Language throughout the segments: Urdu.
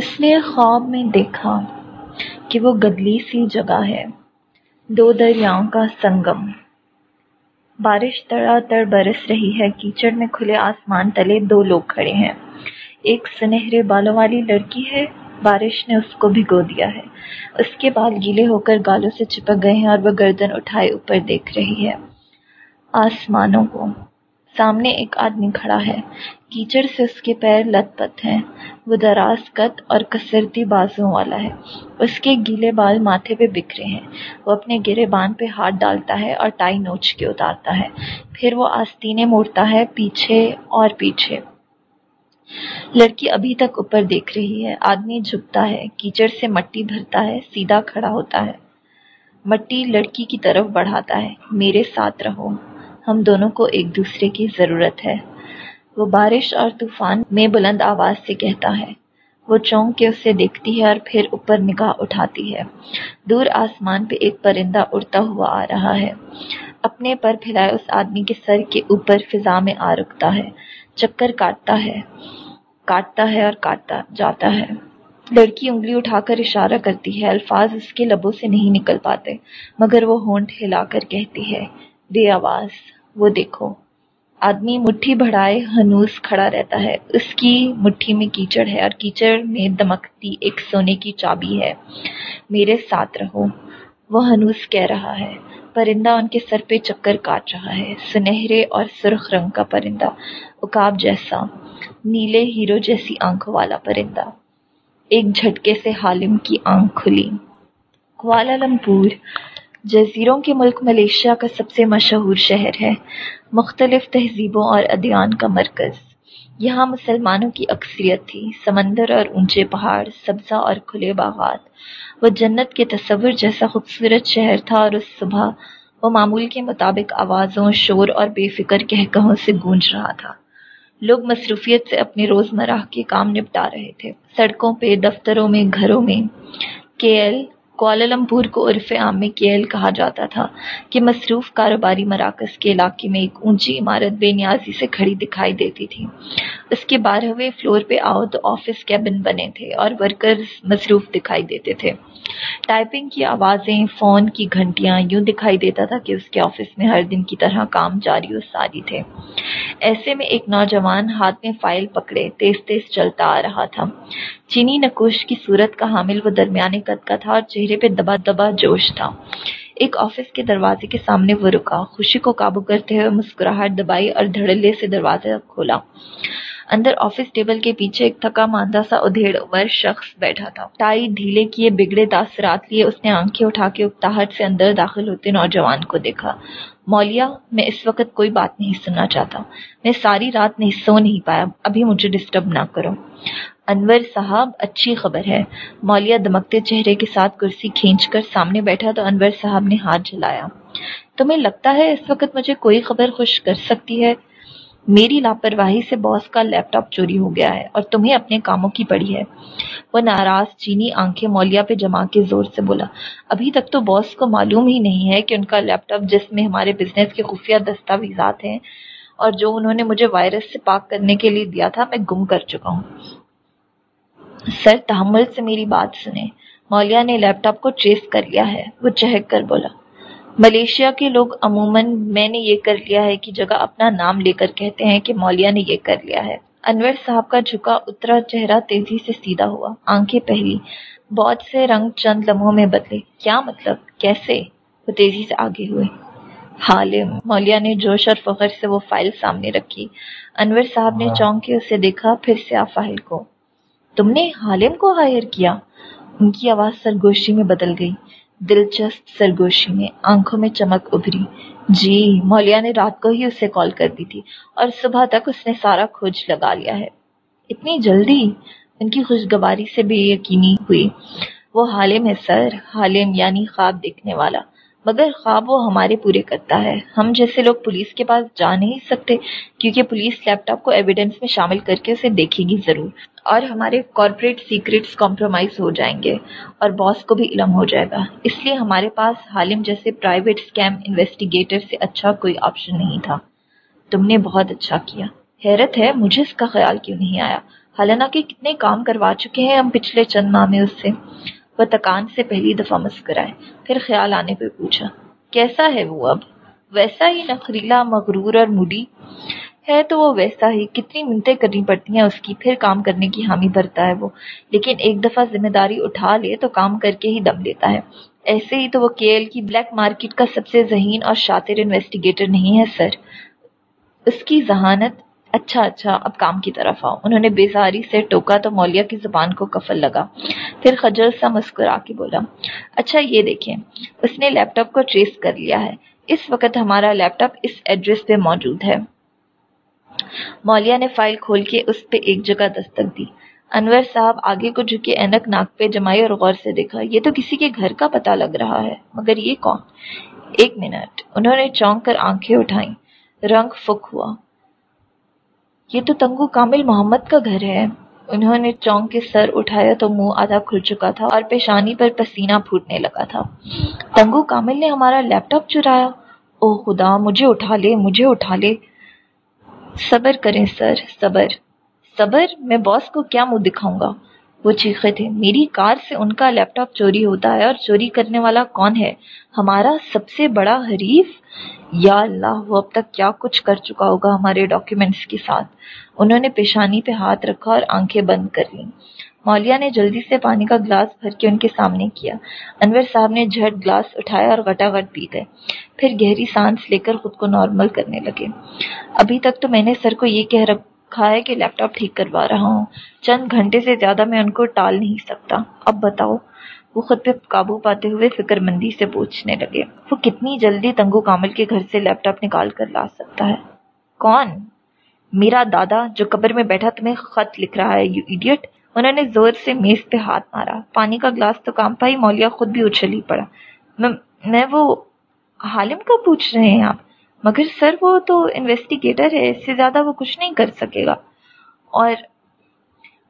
اس نے خواب میں دیکھا کہ وہ گدلی سی جگہ ہے، دو دریاؤں کا سنگم۔ بارش تڑا تڑ برس رہی ہے، کیچڑ میں کھلے آسمان تلے دو لوگ کھڑے ہیں۔ ایک سنہرے بالوں والی لڑکی ہے، بارش نے اس کو بھگو دیا ہے۔ اس کے بال گیلے ہو کر گالوں سے چپک گئے ہیں اور وہ گردن اٹھائے اوپر دیکھ رہی ہے۔ آسمانوں کو۔ سامنے ایک آدمی کھڑا ہے۔ کیچڑ سے اس کے پیر لت پت ہیں۔ وہ دراز کت اور کسرتی بازوں والا ہے۔ اس کے گیلے بال ماتھے پہ بکھرے ہیں۔ وہ اپنے گرے بان پہ ہاتھ ڈالتا ہے اور ٹائی نوچ کے اتارتا ہے۔ پھر وہ آستینے موڑتا ہے پیچھے اور پیچھے۔ لڑکی ابھی تک اوپر دیکھ رہی ہے۔ آدمی جھکتا ہے۔ کیچڑ سے مٹی بھرتا ہے۔ سیدھا کھڑا ہوتا ہے۔ مٹی لڑکی کی طرف بڑھاتا ہے۔ میرے ساتھ رہو۔ ہم دونوں کو ایک دوسرے کی ضرورت ہے۔ وہ بارش اور طوفان میں بلند آواز سے کہتا ہے۔ وہ چونک کے اسے دیکھتی ہے اور پھر اوپر نگاہ اٹھاتی ہے۔ دور آسمان پہ ایک پرندہ اڑتا ہوا آ رہا ہے۔ اپنے پر پھیلائے اس آدمی کے سر کے اوپر فضا میں آ رکتا ہے۔ چکر کاٹتا ہے۔ کاٹتا ہے اور کاٹتا جاتا ہے۔ لڑکی انگلی اٹھا کر اشارہ کرتی ہے۔ الفاظ اس کے لبوں سے نہیں نکل پاتے، مگر وہ ہونٹ ہلا کر کہتی ہے، بے آواز، وہ دیکھو۔ آدمی مٹھی بڑھائے ہنوز کھڑا رہتا ہے۔ اس کی مٹھی میں کیچڑ ہے اور کیچڑ میں دمکتی ایک سونے کی چابی ہے۔ میرے ساتھ رہو۔ وہ ہنوز کہہ رہا ہے۔ پرندہ ان کے سر پہ چکر کاٹ رہا ہے۔ سنہرے اور سرخ رنگ کا پرندہ، اکاب جیسا، نیلے ہیرو جیسی آنکھوں والا پرندہ۔ ایک جھٹکے سے حالم کی آنکھ کھلی۔ کوالالمپور جزیروں کے ملک ملیشیا کا سب سے مشہور شہر ہے، مختلف تہذیبوں اور ادیان کا مرکز۔ یہاں مسلمانوں کی اکثریت تھی، سمندر اور اونچے پہاڑ، سبزہ اور کھلے باغات۔ وہ جنت کے تصور جیسا خوبصورت شہر تھا اور اس صبح وہ معمول کے مطابق آوازوں، شور اور بے فکر کہکہوں سے گونج رہا تھا۔ لوگ مصروفیت سے اپنے روزمرہ کے کام نپٹا رہے تھے۔ سڑکوں پہ، دفتروں میں، گھروں میں۔ کیل کوالالمپور کو عرف عام میں کیل کہا جاتا تھا کہ مصروف کاروباری مراکز کے علاقے میں ایک اونچی عمارت بے نیازی سے کھڑی دکھائی دیتی تھی۔ اس کے بارہویں فلور پہ آؤ تو آفس کیبن بنے تھے اور ورکرز مصروف دکھائی دیتے تھے۔ ٹائپنگ کی آوازیں فون کی گھنٹیاں یوں دکھائی دیتا تھا کہ اس کے آفس میں ہر دن کی طرح کام جاری و ساری تھے۔ ایسے میں ایک نوجوان ہاتھ میں فائل پکڑے، تیز تیز چلتا آ رہا تھا۔ چینی نکوش کی صورت کا حامل وہ درمیانے قد کا تھا اور چہرے پہ دبا دبا جوش تھا۔ ایک آفس کے دروازے کے سامنے وہ رکا۔ خوشی کو قابو کرتے ہوئے مسکراہٹ دبائی اور دھڑلے سے دروازہ کھولا۔ اندر آفس ٹیبل کے پیچھے ایک تھکا ماندہ سا ادھیڑ عمر شخص بیٹھا تھا۔ ٹائی ڈھیلے کیے بگڑے تاثرات لیے اس نے آنکھیں اٹھا کے اکتاہٹ سے اندر داخل ہوتے نوجوان کو دیکھا۔ مولیا میں اس وقت کوئی بات نہیں سننا چاہتا۔ میں ساری رات نہیں سو نہیں پایا۔ ابھی مجھے ڈسٹرب نہ کرو۔ انور صاحب، اچھی خبر ہے۔ مولیا دمکتے چہرے کے ساتھ کرسی کھینچ کر سامنے بیٹھا تو انور صاحب نے ہاتھ جلایا تمہیں لگتا ہے اس وقت مجھے کوئی خبر خوش کر سکتی ہے؟ میری لاپرواہی سے باس کا لیپ ٹاپ چوری ہو گیا ہے اور تمہیں اپنے کاموں کی پڑی ہے۔ وہ ناراض چینی آنکھیں مولیا پہ جما کے زور سے بولا، ابھی تک تو باس کو معلوم ہی نہیں ہے کہ ان کا لیپ ٹاپ جس میں ہمارے بزنس کے خفیہ دستاویزات ہیں اور جو انہوں نے مجھے وائرس سے پاک کرنے کے لیے دیا تھا، میں گم کر چکا ہوں۔ سر، تحمل سے میری بات سنیں۔ مولیا نے لیپ ٹاپ کو ٹریس کر لیا ہے۔ وہ چہک کر بولا ملیشیا کے لوگ عموماً میں نے یہ کر لیا ہے کہ جگہ اپنا نام لے کر کہتے ہیں کہ مولیا نے یہ کر لیا ہے۔ انور صاحب کا جھکا اترا چہرہ تیزی سے سیدھا ہوا۔ آنکھیں پہلی۔ بہت سے رنگ چند لمحوں میں بدلے۔ کیا مطلب؟ کیسے؟ وہ تیزی سے آگے ہوئے۔ حالم مولیا نے جوش اور فخر سے وہ فائل سامنے رکھی۔ انور صاحب نے چونک کے اسے دیکھا پھر سیاہ فائل کو۔ تم نے حالم کو ہائر کیا؟ ان کی آواز سرگوشی میں بدل گئی۔ دلچسپ سرگوشی میں آنکھوں میں چمک ابھری۔ جی مولیا نے رات کو ہی اسے کال کر دی تھی اور صبح تک اس نے سارا کھوج لگا لیا ہے۔ اتنی جلدی؟ ان کی خوشگواری سے بے یقینی ہوئی۔ وہ حالم ہے سر حالم یعنی خواب دیکھنے والا۔ مگر خواب وہ ہمارے پورے کرتا ہے۔ ہم جیسے لوگ پولیس کے پاس جا نہیں سکتے کیونکہ پولیس لیپ ٹاپ کو ایویڈنس میں شامل کر کے اسے دیکھے گی ضرور۔ اور ہمارے کارپوریٹ سیکرٹس کمپرومائز ہو جائیں گے اور باس کو بھی علم ہو جائے گا۔ اس لیے ہمارے پاس حالم جیسے پرائیویٹ اسکیم انویسٹیگیٹر سے اچھا کوئی آپشن نہیں تھا۔ تم نے بہت اچھا کیا۔ حیرت ہے، مجھے اس کا خیال کیوں نہیں آیا؟ حالانکہ کتنے کام کروا چکے ہیں ہم پچھلے چند ماہ میں اس سے۔ وہ تکان سے پہلی دفعہ مسکرائے، پھر خیال آنے پہ پوچھا، کیسا ہے وہ اب؟ ویسا ہی نخریلا، مغرور اور مڈی ہے تو وہ ویسا ہی، کتنی منتیں کرنی پڑتی ہیں، اس کی پھر کام کرنے کی حامی بھرتا ہے وہ۔ لیکن ایک دفعہ ذمہ داری اٹھا لے تو کام کر کے ہی دم لیتا ہے۔ ایسے ہی تو وہ کیل کی بلیک مارکیٹ کا سب سے ذہین اور شاطر انویسٹیگیٹر نہیں ہے، سر۔ اس کی ذہانت اچھا اچھا اب کام کی طرف آؤ۔ انہوں نے بیزاری سے ٹوکا تو مولیا کی زبان کو کفل لگا۔ پھر خجل سا مسکرا کے بولا اچھا یہ دیکھیں، اس نے لیپ ٹاپ کو ٹریس کر لیا ہے۔ اس وقت ہمارا لیپ ٹاپ اس ایڈریس پہ موجود ہے۔ مولیا نے فائل کھول کے اس پہ ایک جگہ دستک دی۔ انور صاحب آگے کو جھکے اینک ناک پہ جمائی اور غور سے دیکھا، یہ تو کسی کے گھر کا پتہ لگ رہا ہے، مگر یہ کون؟ ایک منٹ۔ انہوں نے چونک کر آنکھیں اٹھائیں۔ رنگ فک ہوا۔ یہ تو تنگو کامل محمد کا گھر ہے۔ انہوں نے چونک کے سر اٹھایا تو منہ آدھا کھل چکا تھا اور پیشانی پر پسینہ پھوٹنے لگا تھا۔ تنگو کامل نے ہمارا لیپ ٹاپ چرایا۔ او خدا، مجھے اٹھا لے، مجھے اٹھا لے۔ صبر کریں سر، صبر۔ صبر، میں باس کو کیا منہ دکھاؤں گا؟ وہ چیخے تھے، میری کار سے ان کا لیپ ٹاپ چوری ہوتا ہے اور چوری کرنے والا کون ہے؟ ہمارا سب سے بڑا حریف؟ یا اللہ، وہ اب تک کیا کچھ کر چکا ہوگا ہمارے ڈاکیومنٹس کے ساتھ؟ انہوں نے پیشانی پہ ہاتھ رکھا اور آنکھیں بند کر لیں۔ مولیا نے جلدی سے پانی کا گلاس بھر کے ان کے سامنے کیا۔ انور صاحب نے جھٹ گلاس اٹھایا اور گٹا گٹ پی گئے۔ پھر گہری سانس لے کر خود کو نارمل کرنے لگے۔ ابھی تک تو میں نے سر کو یہ کہہ رکھا ہے کہ لیپ ٹاپ ٹھیک کروا رہا ہوں۔ چند گھنٹے سے زیادہ میں ان کو ٹال نہیں سکتا۔ اب بتاؤ، وہ خود پہ قابو پاتے ہوئے فکر مندی سے پوچھنے لگے، وہ کتنی جلدی تنگو کامل کے گھر سے لیپ ٹاپ نکال کر لا سکتا ہے؟ کون؟ میرا دادا جو قبر میں بیٹھا تمہیں خط لکھ رہا ہے یو ایڈیٹ انہوں نے زور سے میز پہ ہاتھ مارا۔ پانی کا گلاس تو کام پائی مولیا خود بھی اچھلی پڑا۔ میں وہ حالم کا پوچھ رہے ہیں آپ؟ مگر سر وہ تو انویسٹیگیٹر ہے، اس سے زیادہ وہ کچھ نہیں کر سکے گا۔ اور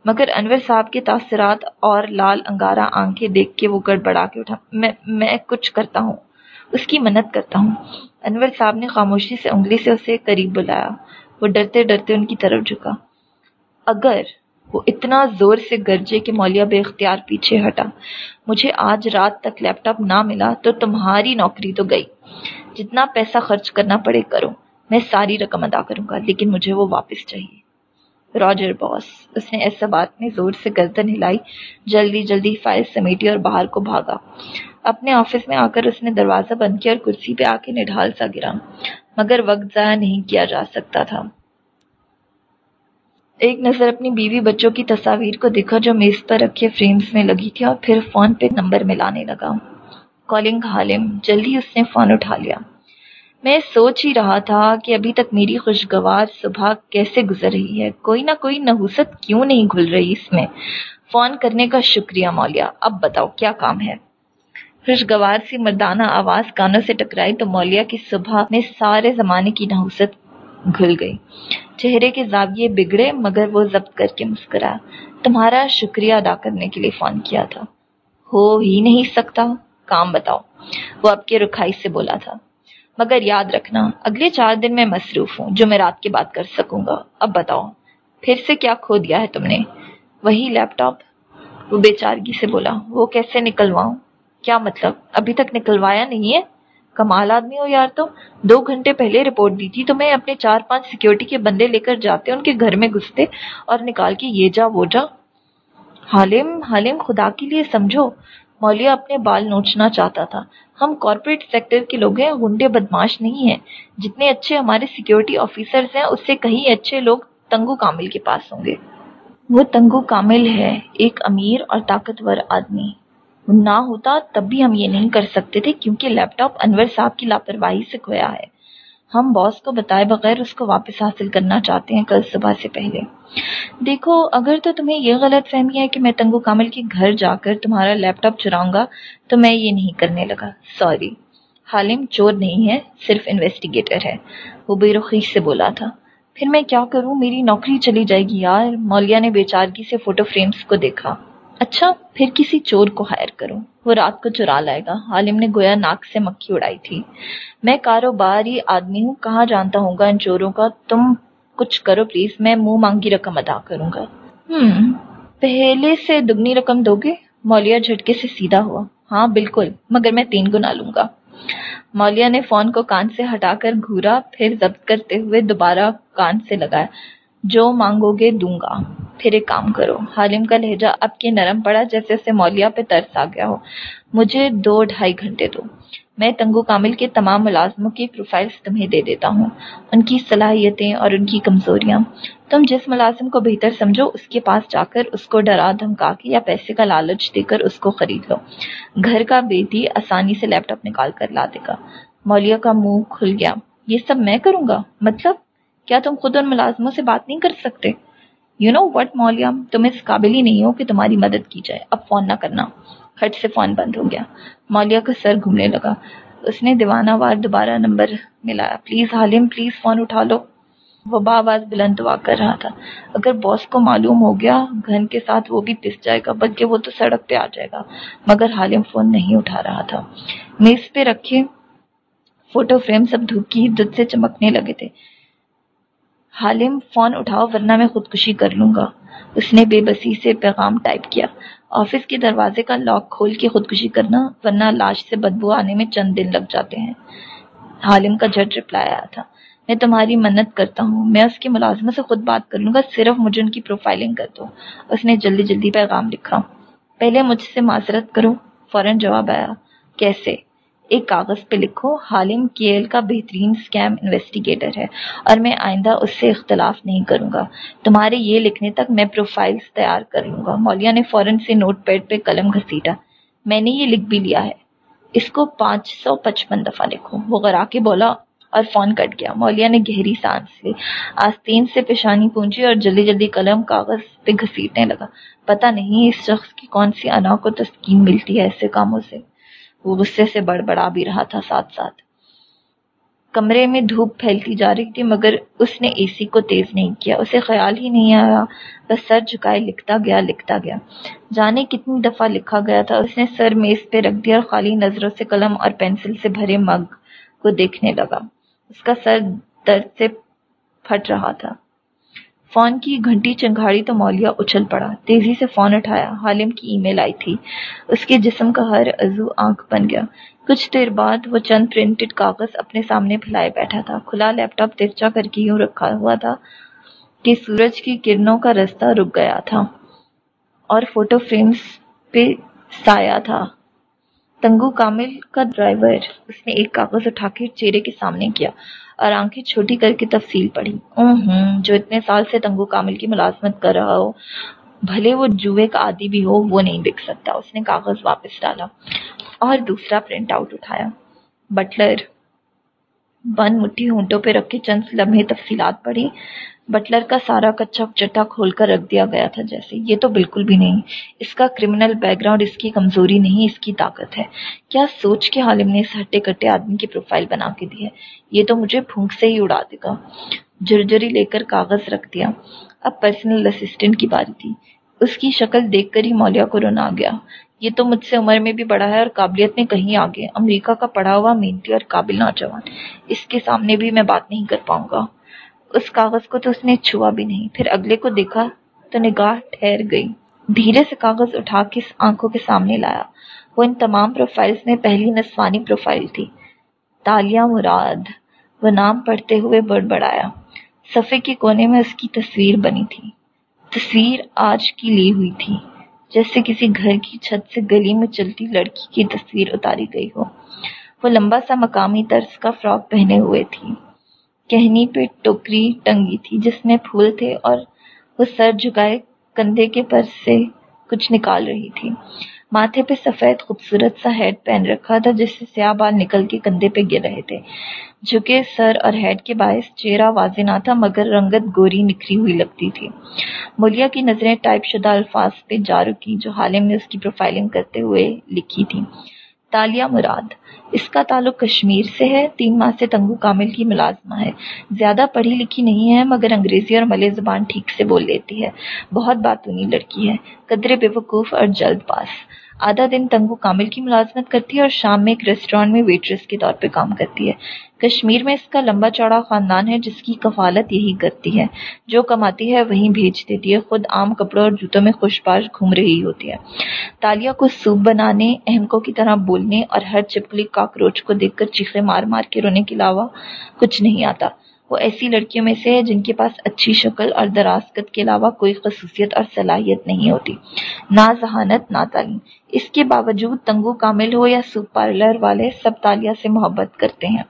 مگر انور صاحب کے تاثرات اور لال انگارہ آنکھیں دیکھ کے وہ گڑبڑا کے اٹھا۔ میں میں کچھ کرتا ہوں۔ اس کی منت کرتا ہوں۔ انور صاحب نے خاموشی سے انگلی سے اسے قریب بلایا۔ وہ ڈرتے ڈرتے ان کی طرف جھکا۔ اگر وہ اتنا زور سے گرجے کہ مولیا بے اختیار پیچھے ہٹا، مجھے آج رات تک لیپ ٹاپ نہ ملا تو تمہاری نوکری تو گئی۔ جتنا پیسہ خرچ کرنا پڑے کرو میں ساری رقم ادا کروں گا، لیکن مجھے وہ واپس چاہیے۔ راجر باس، اس نے ایسا بات میں زور سے گردن ہلائی، جلدی جلدی فائل سمیٹی اور باہر کو بھاگا۔ اپنے آفس میں آ کر اس نے دروازہ بند کیا اور کرسی پہ آ کے نڈھال سا گرا۔ مگر وقت ضائع نہیں کیا جا سکتا تھا۔ ایک نظر اپنی بیوی بچوں کی تصاویر کو دیکھا جو میز پر رکھے فریمز میں لگی تھی اور پھر فون پہ نمبر ملانے لگا۔ کالنگ حالم جلدی اس نے فون اٹھا لیا۔ میں سوچ ہی رہا تھا کہ ابھی تک میری خوشگوار صبح کیسے گزر رہی ہے۔ کوئی نہ کوئی نحوست کیوں نہیں گھل رہی اس میں۔ فون کرنے کا شکریہ مولیا اب بتاؤ کیا کام ہے؟ خوشگوار سی مردانہ آواز کانوں سے ٹکرائی تو مولیا کی صبح میں سارے زمانے کی نحوست گھل گئی۔ چہرے کے زاویے بگڑے مگر وہ ضبط کر کے مسکرایا تمہارا شکریہ ادا کرنے کے لیے فون کیا تھا۔ ہو ہی نہیں سکتا۔ کام بتاؤ۔ وہ اب کے رکھائی سے بولا تھا۔ مگر یاد رکھنا، اگلے چار دن میں مصروف ہوں، جو میں رات کی بات کر سکوں گا۔ اب بتاؤ، پھر سے کیا کھو دیا ہے تم نے؟ وہی لیپ ٹاپ؟ وہ بے چارگی سے بولا، وہ کیسے نکلواؤں؟ کیا مطلب؟ ابھی تک نکلوایا نہیں ہے؟ کمال آدمی ہو یار تو دو گھنٹے پہلے رپورٹ دی تھی، تو میں اپنے چار پانچ سیکیورٹی کے بندے لے کر جاتے، ان کے گھر میں گھستے اور نکال کے یہ جا وہ جا۔ حالم حالم، خدا کے لیے سمجھو۔ مولیا اپنے بال نوچنا چاہتا تھا۔ ہم کارپوریٹ سیکٹر کے لوگ ہیں گنڈے بدماش نہیں ہیں۔ جتنے اچھے ہمارے سیکیورٹی آفیسرز ہیں، اس سے کہیں اچھے لوگ تنگو کامل کے پاس ہوں گے۔ وہ تنگو کامل ہے، ایک امیر اور طاقتور آدمی۔ نہ ہوتا تب بھی ہم یہ نہیں کر سکتے تھے کیونکہ لیپ ٹاپ انور صاحب کی لاپرواہی سے کھویا ہے۔ ہم باس کو بتائے بغیر اس کو واپس حاصل کرنا چاہتے ہیں کل صبح سے پہلے۔ دیکھو، اگر تو تمہیں یہ غلط فہمی ہے کہ میں تنگو کامل کے گھر جا کر تمہارا لیپ ٹاپ چراؤں گا، تو میں یہ نہیں کرنے لگا۔ سوری حالم چور نہیں ہے، صرف انویسٹیگیٹر ہے۔ وہ بے رخی سے بولا تھا۔ پھر میں کیا کروں؟ میری نوکری چلی جائے گی یار۔ مولیا نے بیچارگی سے فوٹو فریمز کو دیکھا۔ اچھا پھر کسی چور کو ہائر کروں وہ رات کو چرا لائے گا۔ عالم نے گویا ناک سے مکھی اڑائی تھی۔ میں کاروباری آدمی ہوں، کہاں جانتا ہوں گا ان چوروں کا؟ تم کچھ کرو پلیز، میں منہ مانگی رقم ادا کروں گا۔ ہم پہلے سے دگنی رقم دو گے؟ مولیا جھٹکے سے سیدھا ہوا۔ ہاں بالکل، مگر میں تین گنا لوں گا۔ مولیا نے فون کو کان سے ہٹا کر گھورا، پھر ضبط کرتے ہوئے دوبارہ کان سے لگایا۔ جو مانگو گے دوں گا۔ پھر ایک کام کرو۔ حالم کا لہجہ اب کے نرم پڑا جیسے اسے مولیا پہ ترس آ گیا ہو۔ مجھے دو ڈھائی گھنٹے دو۔ میں تنگو کامل کے تمام ملازموں کی پروفائلز تمہیں دے دیتا ہوں۔ ان کی صلاحیتیں اور ان کی کمزوریاں۔ تم جس ملازم کو بہتر سمجھو، اس کے پاس جا کر اس کو ڈرا، دھمکا کے یا پیسے کا لالچ دے کر اس کو خرید لو۔ گھر کا بیٹی آسانی سے لیپ ٹاپ نکال کر لا دے گا۔ مولیا کا منہ کھل گیا۔ یہ سب میں کروں گا؟ مطلب کیا تم خود ان ملازموں سے بات نہیں کر سکتے؟ یو نو وٹ مولیا تم اس قابل ہی نہیں ہو کہ تمہاری مدد کی جائے۔ اب فون نہ کرنا۔ ہٹ سے فون بند ہو گیا۔ مولیا کا سر گھومنے لگا۔ اس نے دیوانہ وار دوبارہ نمبر ملایا پلیز حالم پلیز فون اٹھا لو۔ وہ باواز بلند دعا کر رہا تھا۔ اگر باس کو معلوم ہو گیا، گھن کے ساتھ وہ بھی پس جائے گا، بلکہ وہ تو سڑک پہ آ جائے گا۔ مگر حالم فون نہیں اٹھا رہا تھا۔ میز پہ رکھے فوٹو فریم سب دھوپ کی حدت سے چمکنے لگے تھے۔ حالم فون اٹھاؤ ورنہ میں خودکشی کر لوں گا۔ اس نے بے بسی سے پیغام ٹائپ کیا۔ آفس کے دروازے کا لاک کھول کے خودکشی کرنا ورنہ لاش سے بدبو آنے میں چند دن لگ جاتے ہیں۔ حالم کا جھٹ رپلائی آیا تھا۔ میں تمہاری منت کرتا ہوں۔ میں اس کے ملازموں سے خود بات کر لوں گا، صرف مجھے ان کی پروفائلنگ کر دو۔ اس نے جلدی جلدی پیغام لکھا۔ پہلے مجھ سے معذرت کرو۔ فوراً جواب آیا، کیسے؟ ایک کاغذ پہ لکھو حالم کیل کا بہترین اسکیم انویسٹیگیٹر ہے اور میں آئندہ اس سے اختلاف نہیں کروں گا۔ تمہارے یہ لکھنے تک میں پروفائلز تیار کر لوں گا۔ مولیا نے فوراً سے نوٹ پیڈ پہ قلم گھسیٹا۔ میں نے یہ لکھ بھی لیا ہے۔ اس کو پانچ سو پچپن دفعہ لکھو۔ وہ غرا کے بولا اور فون کٹ گیا۔ مولیا نے گہری سانس لی۔ آستین سے پیشانی پونچی اور جلدی جلدی قلم کاغذ پہ گھسیٹنے لگا۔ پتا نہیں اس شخص کی کون سی انا کو تسکین ملتی ہے ایسے کاموں سے۔ وہ غصے سے بڑبڑا بھی رہا تھا ساتھ ساتھ۔ کمرے میں دھوپ پھیلتی جا رہی تھی مگر اس نے اے سی کو تیز نہیں کیا۔ اسے خیال ہی نہیں آیا۔ بس سر جھکائے لکھتا گیا لکھتا گیا۔ جانے کتنی دفعہ لکھا گیا تھا۔ اس نے سر میز پہ رکھ دیا اور خالی نظروں سے قلم اور پینسل سے بھرے مگ کو دیکھنے لگا۔ اس کا سر درد سے پھٹ رہا تھا۔ فون کی گھنٹی چنگھاڑی تو مولیا اچھل پڑا۔ تیزی سے فون اٹھایا۔ حالم کی ای میل آئی تھی۔ اس کے جسم کا ہر عزو آنکھ بن گیا۔ کچھ دیر بعد وہ چند پرنٹڈ کاغذ اپنے سامنے پھیلائے بیٹھا تھا۔ کھلا لیپ ٹاپ ترچا کر کے یوں رکھا ہوا تھا کہ سورج کی کرنوں کا رستہ رک گیا تھا اور فوٹو فریمز پہ سایہ تھا۔ تنگو کامل کا ڈرائیور اس نے ایک کاغذ اٹھا کے چہرے کے سامنے کیا۔ اور آنکھیں چھوٹی کر کے تفصیل پڑھی۔ ہوں جو اتنے سال سے تنگو کامل کی ملازمت کر رہا ہو، بھلے وہ جوئے کا عادی بھی ہو، وہ نہیں بک سکتا۔ اس نے کاغذ واپس ڈالا اور دوسرا پرنٹ آؤٹ اٹھایا۔ بٹلر، بند مٹھی ہونٹوں پہ رکھ کے چند لمحے تفصیلات پڑھی۔ بٹلر کا سارا کچا چٹا کھول کر رکھ دیا گیا تھا جیسے۔ یہ تو بالکل بھی نہیں۔ اس کا کرمنل بیک گراؤنڈ اس کی کمزوری نہیں، اس کی طاقت ہے۔ کیا سوچ کے حالم نے اس ہٹے کٹے آدمی کی پروفائل بنا کے دی ہے؟ یہ تو مجھے پھونک سے ہی اڑا دے گا۔ جرجری لے کر کاغذ رکھ دیا۔ اب پرسنل اسسٹنٹ کی باری تھی۔ اس کی شکل دیکھ کر ہی مولیا کو رونا گیا۔ یہ تو مجھ سے عمر میں بھی بڑا ہے اور قابلیت میں کہیں آگے۔ امریکہ کا پڑھا ہوا محنتی اور قابل نوجوان۔ اس کے سامنے بھی میں بات نہیں کر پاؤں گا۔ اس کاغذ کو تو اس نے چھوا بھی نہیں۔ پھر اگلے کو دیکھا تو نگاہ ٹھہر گئی۔ دھیرے سے کاغذ اٹھا کے آنکھوں کے سامنے لایا۔ وہ ان تمام پروفائلز میں پہلی نسوانی پروفائل تھی۔ تالیہ مراد۔ وہ نام پڑھتے ہوئے بڑ بڑایا صفحے کے کونے میں اس کی تصویر بنی تھی۔ تصویر آج کی لی ہوئی تھی۔ جیسے کسی گھر کی چھت سے گلی میں چلتی لڑکی کی تصویر اتاری گئی ہو۔ وہ لمبا سا مقامی طرز کا فراک پہنے ہوئے تھی۔ کہنی پہ ٹوکری ٹنگی تھی جس میں پھول تھے اور وہ سر جھکائے کندھے کے پر سے کچھ نکال رہی تھی۔ ماتھے پہ سفید خوبصورت سا ہیڈ پہن رکھا تھا جس سے سیاہ بال نکل کے کندھے پہ گر رہے تھے۔ جھکے سر اور ہیڈ کے باعث چہرہ واضح نہ تھا مگر رنگت گوری نکھری ہوئی لگتی تھی۔ مولیا کی نظریں ٹائپ شدہ الفاظ پہ جا رکی جو حالم نے اس کی پروفائلنگ کرتے ہوئے لکھی تھی تالیہ مراد۔ اس کا تعلق کشمیر سے ہے، تین ماہ سے تنگو کامل کی ملازمہ ہے۔ زیادہ پڑھی لکھی نہیں ہے، مگر انگریزی اور ملے زبان ٹھیک سے بول لیتی ہے۔ بہت باتونی لڑکی ہے۔ قدرے بے وقوف اور جلد پاس۔ آدھا دن تنگو کامل کی ملازمت کرتی ہے اور شام میں ایک ریسٹورینٹ میں ویٹریس کے طور پہ کام کرتی ہے۔ کشمیر میں اس کا لمبا چوڑا خاندان ہے جس کی کفالت یہی کرتی ہے۔ جو کماتی ہے وہیں بھیج دیتی ہے۔ خود عام کپڑوں اور جوتوں میں خوش باش گھوم رہی ہوتی ہے۔ تالیا کو سوپ بنانے، اہمکوں کی طرح بولنے اور ہر چپکلی کاکروچ کو دیکھ کر چیخے مار مار کے رونے کے علاوہ کچھ نہیں آتا۔ وہ ایسی لڑکیوں میں سے ہے جن کے پاس اچھی شکل اور درازت کے علاوہ کوئی خصوصیت اور صلاحیت نہیں ہوتی۔ نہ ذہانت، نہ تعلیم۔ اس کے باوجود تنگو کامل ہو یا سوپ پارلر والے سب تالیہ سے محبت کرتے ہیں۔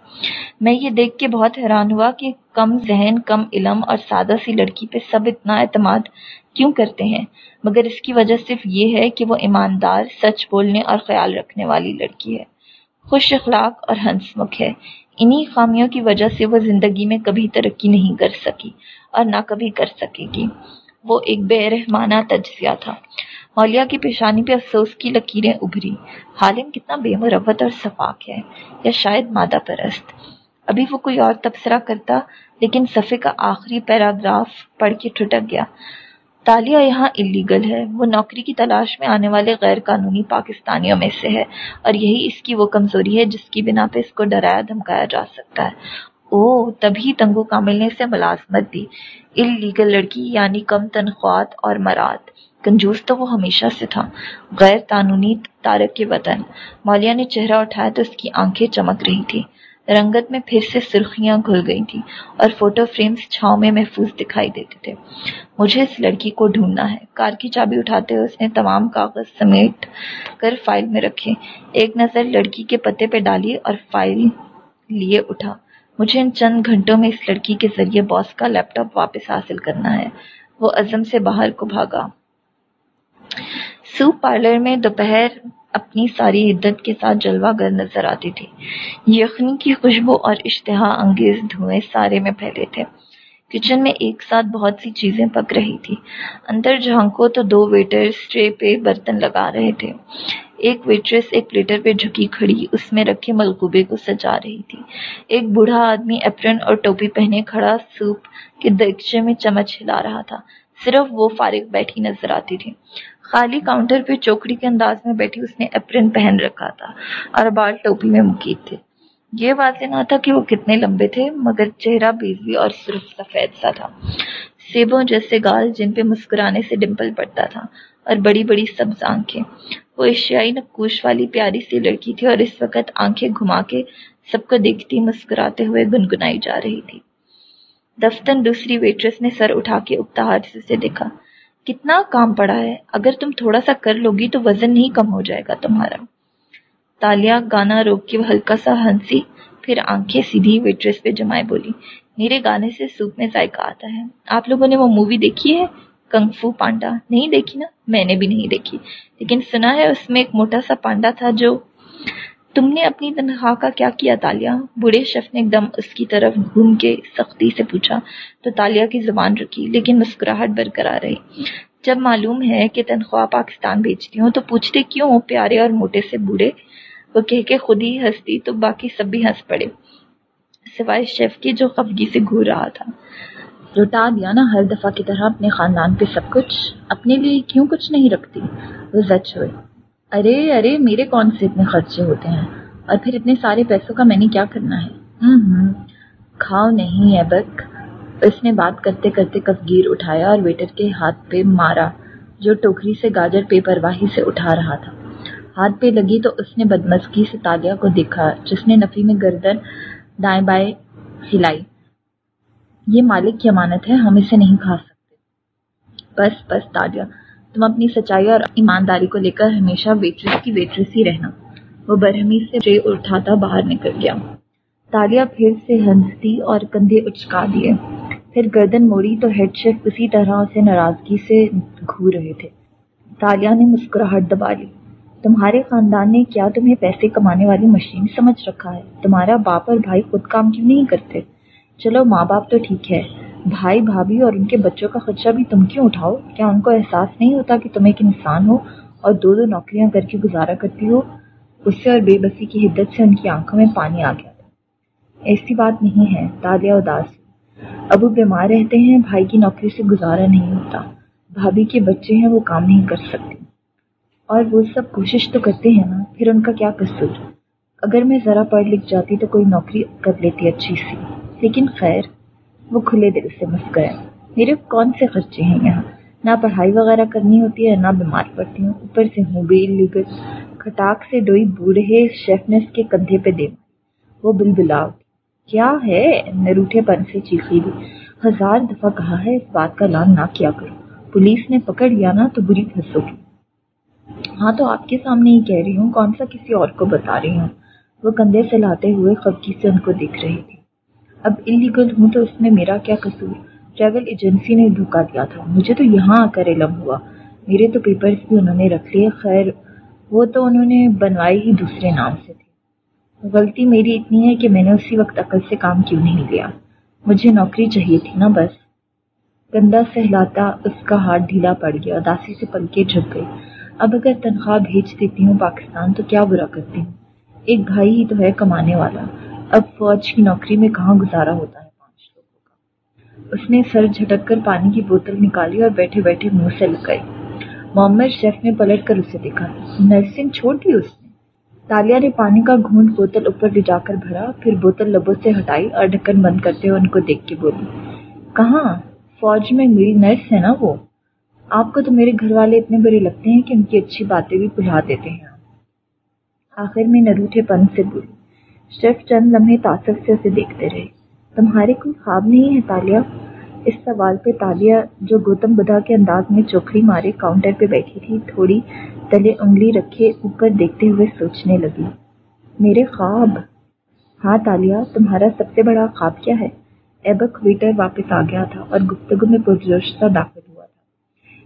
میں یہ دیکھ کے بہت حیران ہوا کہ کم ذہن، کم علم اور سادہ سی لڑکی پہ سب اتنا اعتماد کیوں کرتے ہیں؟ مگر اس کی وجہ صرف یہ ہے کہ وہ ایماندار، سچ بولنے اور خیال رکھنے والی لڑکی ہے۔ خوش اخلاق اور ہنس مکھ ہے۔ انہی خامیوں کی وجہ سے وہ زندگی میں کبھی ترقی نہیں کر سکی اور نہ کبھی کر سکے گی۔ وہ ایک بے رحمانہ تجزیہ تھا۔ مولیا کی پیشانی پہ افسوس کی لکیریں ابھری۔ حالم کتنا بے مروت اور صفاق ہے یا شاید مادہ پرست۔ ابھی وہ کوئی اور تبصرہ کرتا لیکن صفحے کا آخری پیراگراف پڑھ کے ٹھٹک گیا۔ تالیہ یہاں اللیگل ہے۔ وہ نوکری کی تلاش میں آنے والے غیر قانونی پاکستانیوں میں سے ہے اور یہی اس کی وہ کمزوری ہے جس کی بنا پہ اس کو ڈرایا دھمکایا جا سکتا ہے۔ او، تبھی تنگو کامل نے اسے ملازمت دی۔ اللیگل لڑکی یعنی کم تنخواہات اور مراد۔ کنجوس تو وہ ہمیشہ سے تھا۔ غیر قانونی تارک کے وطن۔ مولیا نے چہرہ اٹھایا تو اس کی آنکھیں چمک رہی تھی رنگت میں پھر سے سرخیاں گھل گئی تھیں اور فوٹو فریمز چھاؤں میں محفوظ دکھائی دیتے تھے۔ مجھے اس لڑکی کو ڈھونڈنا ہے۔ کار کی چابی اٹھاتے ہوئے اس نے تمام کاغذ سمیٹ کر فائل میں رکھے۔ ایک نظر لڑکی کے پتے پہ ڈالی اور فائل لیے اٹھا۔ مجھے ان چند گھنٹوں میں اس لڑکی کے ذریعے باس کا لیپ ٹاپ واپس حاصل کرنا ہے۔ وہ عزم سے باہر کو بھاگا۔ سوپ پارلر میں دوپہر اپنی ساری عدت کے ساتھ جلوہ گر نظر آتی تھی۔ یخنی کی خوشبو اور اشتہا انگیز دھوئیں سارے میں پھیلے تھے۔ کچن میں ایک ساتھ بہت سی چیزیں پک رہی تھی۔ اندر جھانکو تو دو ویٹر اسٹرے پہ برتن لگا رہے تھے۔ ایک ویٹریس ایک پلیٹر پہ جھکی کھڑی، اس میں رکھے ملغوبے کو سجا رہی تھی۔ ایک بوڑھا آدمی اپرن اور ٹوپی پہنے کھڑا سوپ کے دکچے میں چمچ ہلا رہا تھا۔ صرف وہ فارغ بیٹھی نظر آتی تھی۔ خالی کاؤنٹر پہ چوکڑی کے انداز میں بیٹھی اس نے اپرن پہن رکھا تھا اور بال ٹوپی میں مکید تھے۔ یہ واضح نہ تھا کہ وہ کتنے لمبے تھے، مگر چہرہ بیزوی اور صرف سفید سا تھا۔ سیبوں جیسے گال جن پہ مسکرانے سے ڈمپل پڑتا تھا اور بڑی بڑی سبز آنکھیں۔ وہ ایشیائی نقوش والی پیاری سی لڑکی تھی اور اس وقت آنکھیں گھما کے سب کو دیکھتی مسکراتے ہوئے گنگنائی جا رہی تھی۔ دفتن دوسری ویٹرس نے سر اٹھا کے اکتا سے دیکھا۔ کتنا کام پڑا ہے؟ اگر تم تھوڑا سا کر لو گی تو وزن نہیں کم ہو جائے گا تمہارا۔ تالیا گانا روک کے ہلکا سا ہنسی، پھر آنکھیں سیدھی ویٹریس پہ جمائے بولی، میرے گانے سے سوپ میں ذائقہ آتا ہے۔ آپ لوگوں نے وہ مووی دیکھی ہے؟ کنگ فو پانڈا نہیں دیکھی نا؟ میں نے بھی نہیں دیکھی۔ لیکن سنا ہے اس میں ایک موٹا سا پانڈا تھا جو تم نے اپنی تنخواہ کا کیا کیا تالیا؟ بوڑھے شف نے ایک دم اس کی طرف گھوم کے سختی سے پوچھا، تو تالیا کی زبان رکی، لیکن مسکراہٹ برقرار رہی۔ جب معلوم ہے کہ تنخواہ پاکستان بھیجتی ہوں، تو پوچھتے کیوں پیارے اور موٹے سے بوڑھے؟ وہ کہہ کے خود ہی ہنستی، تو باقی سب بھی ہنس پڑے۔ سوائے شیف کی جو خفگی سے گھور رہا تھا۔ لوٹا دیا نا ہر دفعہ کی طرح اپنے خاندان پہ سب کچھ۔ اپنے لیے کیوں کچھ نہیں رکھتی؟ وہ زچ ہوئے۔ ارے ارے، میرے کون سے اتنے خرچے ہوتے ہیں؟ اور پھر اتنے سارے پیسوں کا میں نے کیا کرنا ہے؟ کھاؤ نہیں ہے بک۔ اس نے بات کرتے کرتے کفگیر اٹھایا اور ویٹر کے ہاتھ پہ مارا، جو ٹوکری سے گاجر پے پرواہی سے اٹھا رہا تھا۔ ہاتھ پہ لگی تو اس نے بدمزگی سے تالیا کو دیکھا، جس نے نفی میں گردن دائیں بائیں ہلائی۔ یہ مالک کی امانت ہے، ہم اسے نہیں کھا سکتے۔ بس بس تالیا تم اپنی سچائی اور ایمانداری کو لے کر ہمیشہ ویٹریس کی ویٹریس ہی رہنا۔ وہ برہمی سے ٹرے اٹھاتا باہر نکل گیا۔ تالیا پھر سے ہنستی اور کندھے اچکا دیے۔ پھر گردن موڑی تو ہیڈ شیف اسی طرح سے ناراضگی سے گھور رہے تھے۔ تالیا نے مسکراہٹ دبا لی۔ تمہارے خاندان نے کیا تمہیں پیسے کمانے والی مشین سمجھ رکھا ہے؟ تمہارا باپ اور بھائی خود کام کیوں نہیں کرتے؟ چلو ماں باپ تو ٹھیک ہے۔ بھائی، بھابھی اور ان کے بچوں کا خدشہ بھی تم کیوں اٹھاؤ؟ کیا ان کو احساس نہیں ہوتا کہ تم ایک انسان ہو اور دو دو نوکریاں کر کے گزارا کرتی ہو؟ غصے اور بے بسی کی حدت سے ان کی آنکھوں میں پانی آ گیا تھا۔ ایسی بات نہیں ہے تالیہ اداس۔ ابو بیمار رہتے ہیں، بھائی کی نوکری سے گزارا نہیں ہوتا۔ بھابھی کے بچے ہیں، وہ کام نہیں کر سکتے۔ اور وہ سب کوشش تو کرتے ہیں نا، پھر ان کا کیا قصور؟ اگر میں ذرا پڑھ لکھ جاتی تو کوئی نوکری کر لیتی اچھی سی۔ لیکن خیر وہ کھلے دل سے مس گئے میرے کون سے خرچے ہیں یہاں؟ نہ پڑھائی وغیرہ کرنی ہوتی ہے، نہ بیمار پڑتی ہوں۔ اوپر سے ہوں بیل لیگل کھٹاک سے ڈوئی بوڑھے شیفنس کے کندھے پہ دے۔ وہ بل بلاؤ کیا ہے؟ نروٹے پن سے چیخی بھی ہزار دفعہ کہا ہے، اس بات کا اعلان نہ کیا کرو۔ پولیس نے پکڑ لیا نا تو بری پھنسو گی ہاں تو آپ کے سامنے ہی کہہ رہی ہوں، کون سا کسی اور کو بتا رہی ہوں؟ وہ کندھے سے لاتے ہوئے خبکی سے ان کو دیکھ رہی تھی۔ اب انلیگل ہوں تو اس میں میرا کیا قصور؟ ٹریول ایجنسی نے دھوکا دیا تھا۔ مجھے تو یہاں آ کر علم ہوا۔ میرے تو پیپرز بھی انہوں نے رکھ لیے۔ خیر، وہ تو انہوں نے بنوائی ہی دوسرے نام سے تھی۔ غلطی میری اتنی ہے کہ میں نے اسی وقت عقل سے کام کیوں نہیں لیا۔ مجھے نوکری چاہیے تھی نا بس۔ گندا سہلاتا، اس کا ہاتھ ڈھیلا پڑ گیا، اداسی سے پلکے جھک گئی۔ اب اگر تنخواہ بھیج دیتی ہوں پاکستان تو کیا برا کرتی ہوں؟ ایک بھائی ہی تو ہے کمانے والا۔ اب فوج کی نوکری میں کہاں گزارا ہوتا ہے پانچ لوگوں کا؟ اس نے سر جھٹک کر پانی کی بوتل نکالی اور بیٹھے بیٹھے منہ سے لگائی۔ محمد شیف نے پلٹ کر اسے دیکھا۔ نرسنگ چھوڑ دی اس نے۔ تالیا نے پانی کا گھونٹ بوتل اوپر لے جا کر بھرا، پھر بوتل لبوں سے ہٹائی اور ڈھکن بند کرتے ہوئے ان کو دیکھ کے بولی، کہاں؟ فوج میں میری نرس ہے نا وہ؟ آپ کو تو میرے گھر والے اتنے برے لگتے ہیں کہ ان کی اچھی باتیں بھی بھلا دیتے ہیں آخر میں نروٹے پن سے بولی شیف چند لمحے تاثر سے اسے دیکھتے رہے۔ تمہارے کوئی خواب نہیں ہے تالیا؟ اس سوال پہ تالیا جو گوتم بدھا کے انداز میں چوکھڑی مارے کاؤنٹر پہ بیٹھی تھی، تھوڑی تلے انگلی رکھے اوپر دیکھتے ہوئے سوچنے لگی، میرے خواب؟ ہاں تالیا، تمہارا سب سے بڑا خواب کیا ہے؟ ایبک ویٹر واپس آ گیا تھا اور گفتگو میں پرجوش سا داخل ہوا تھا۔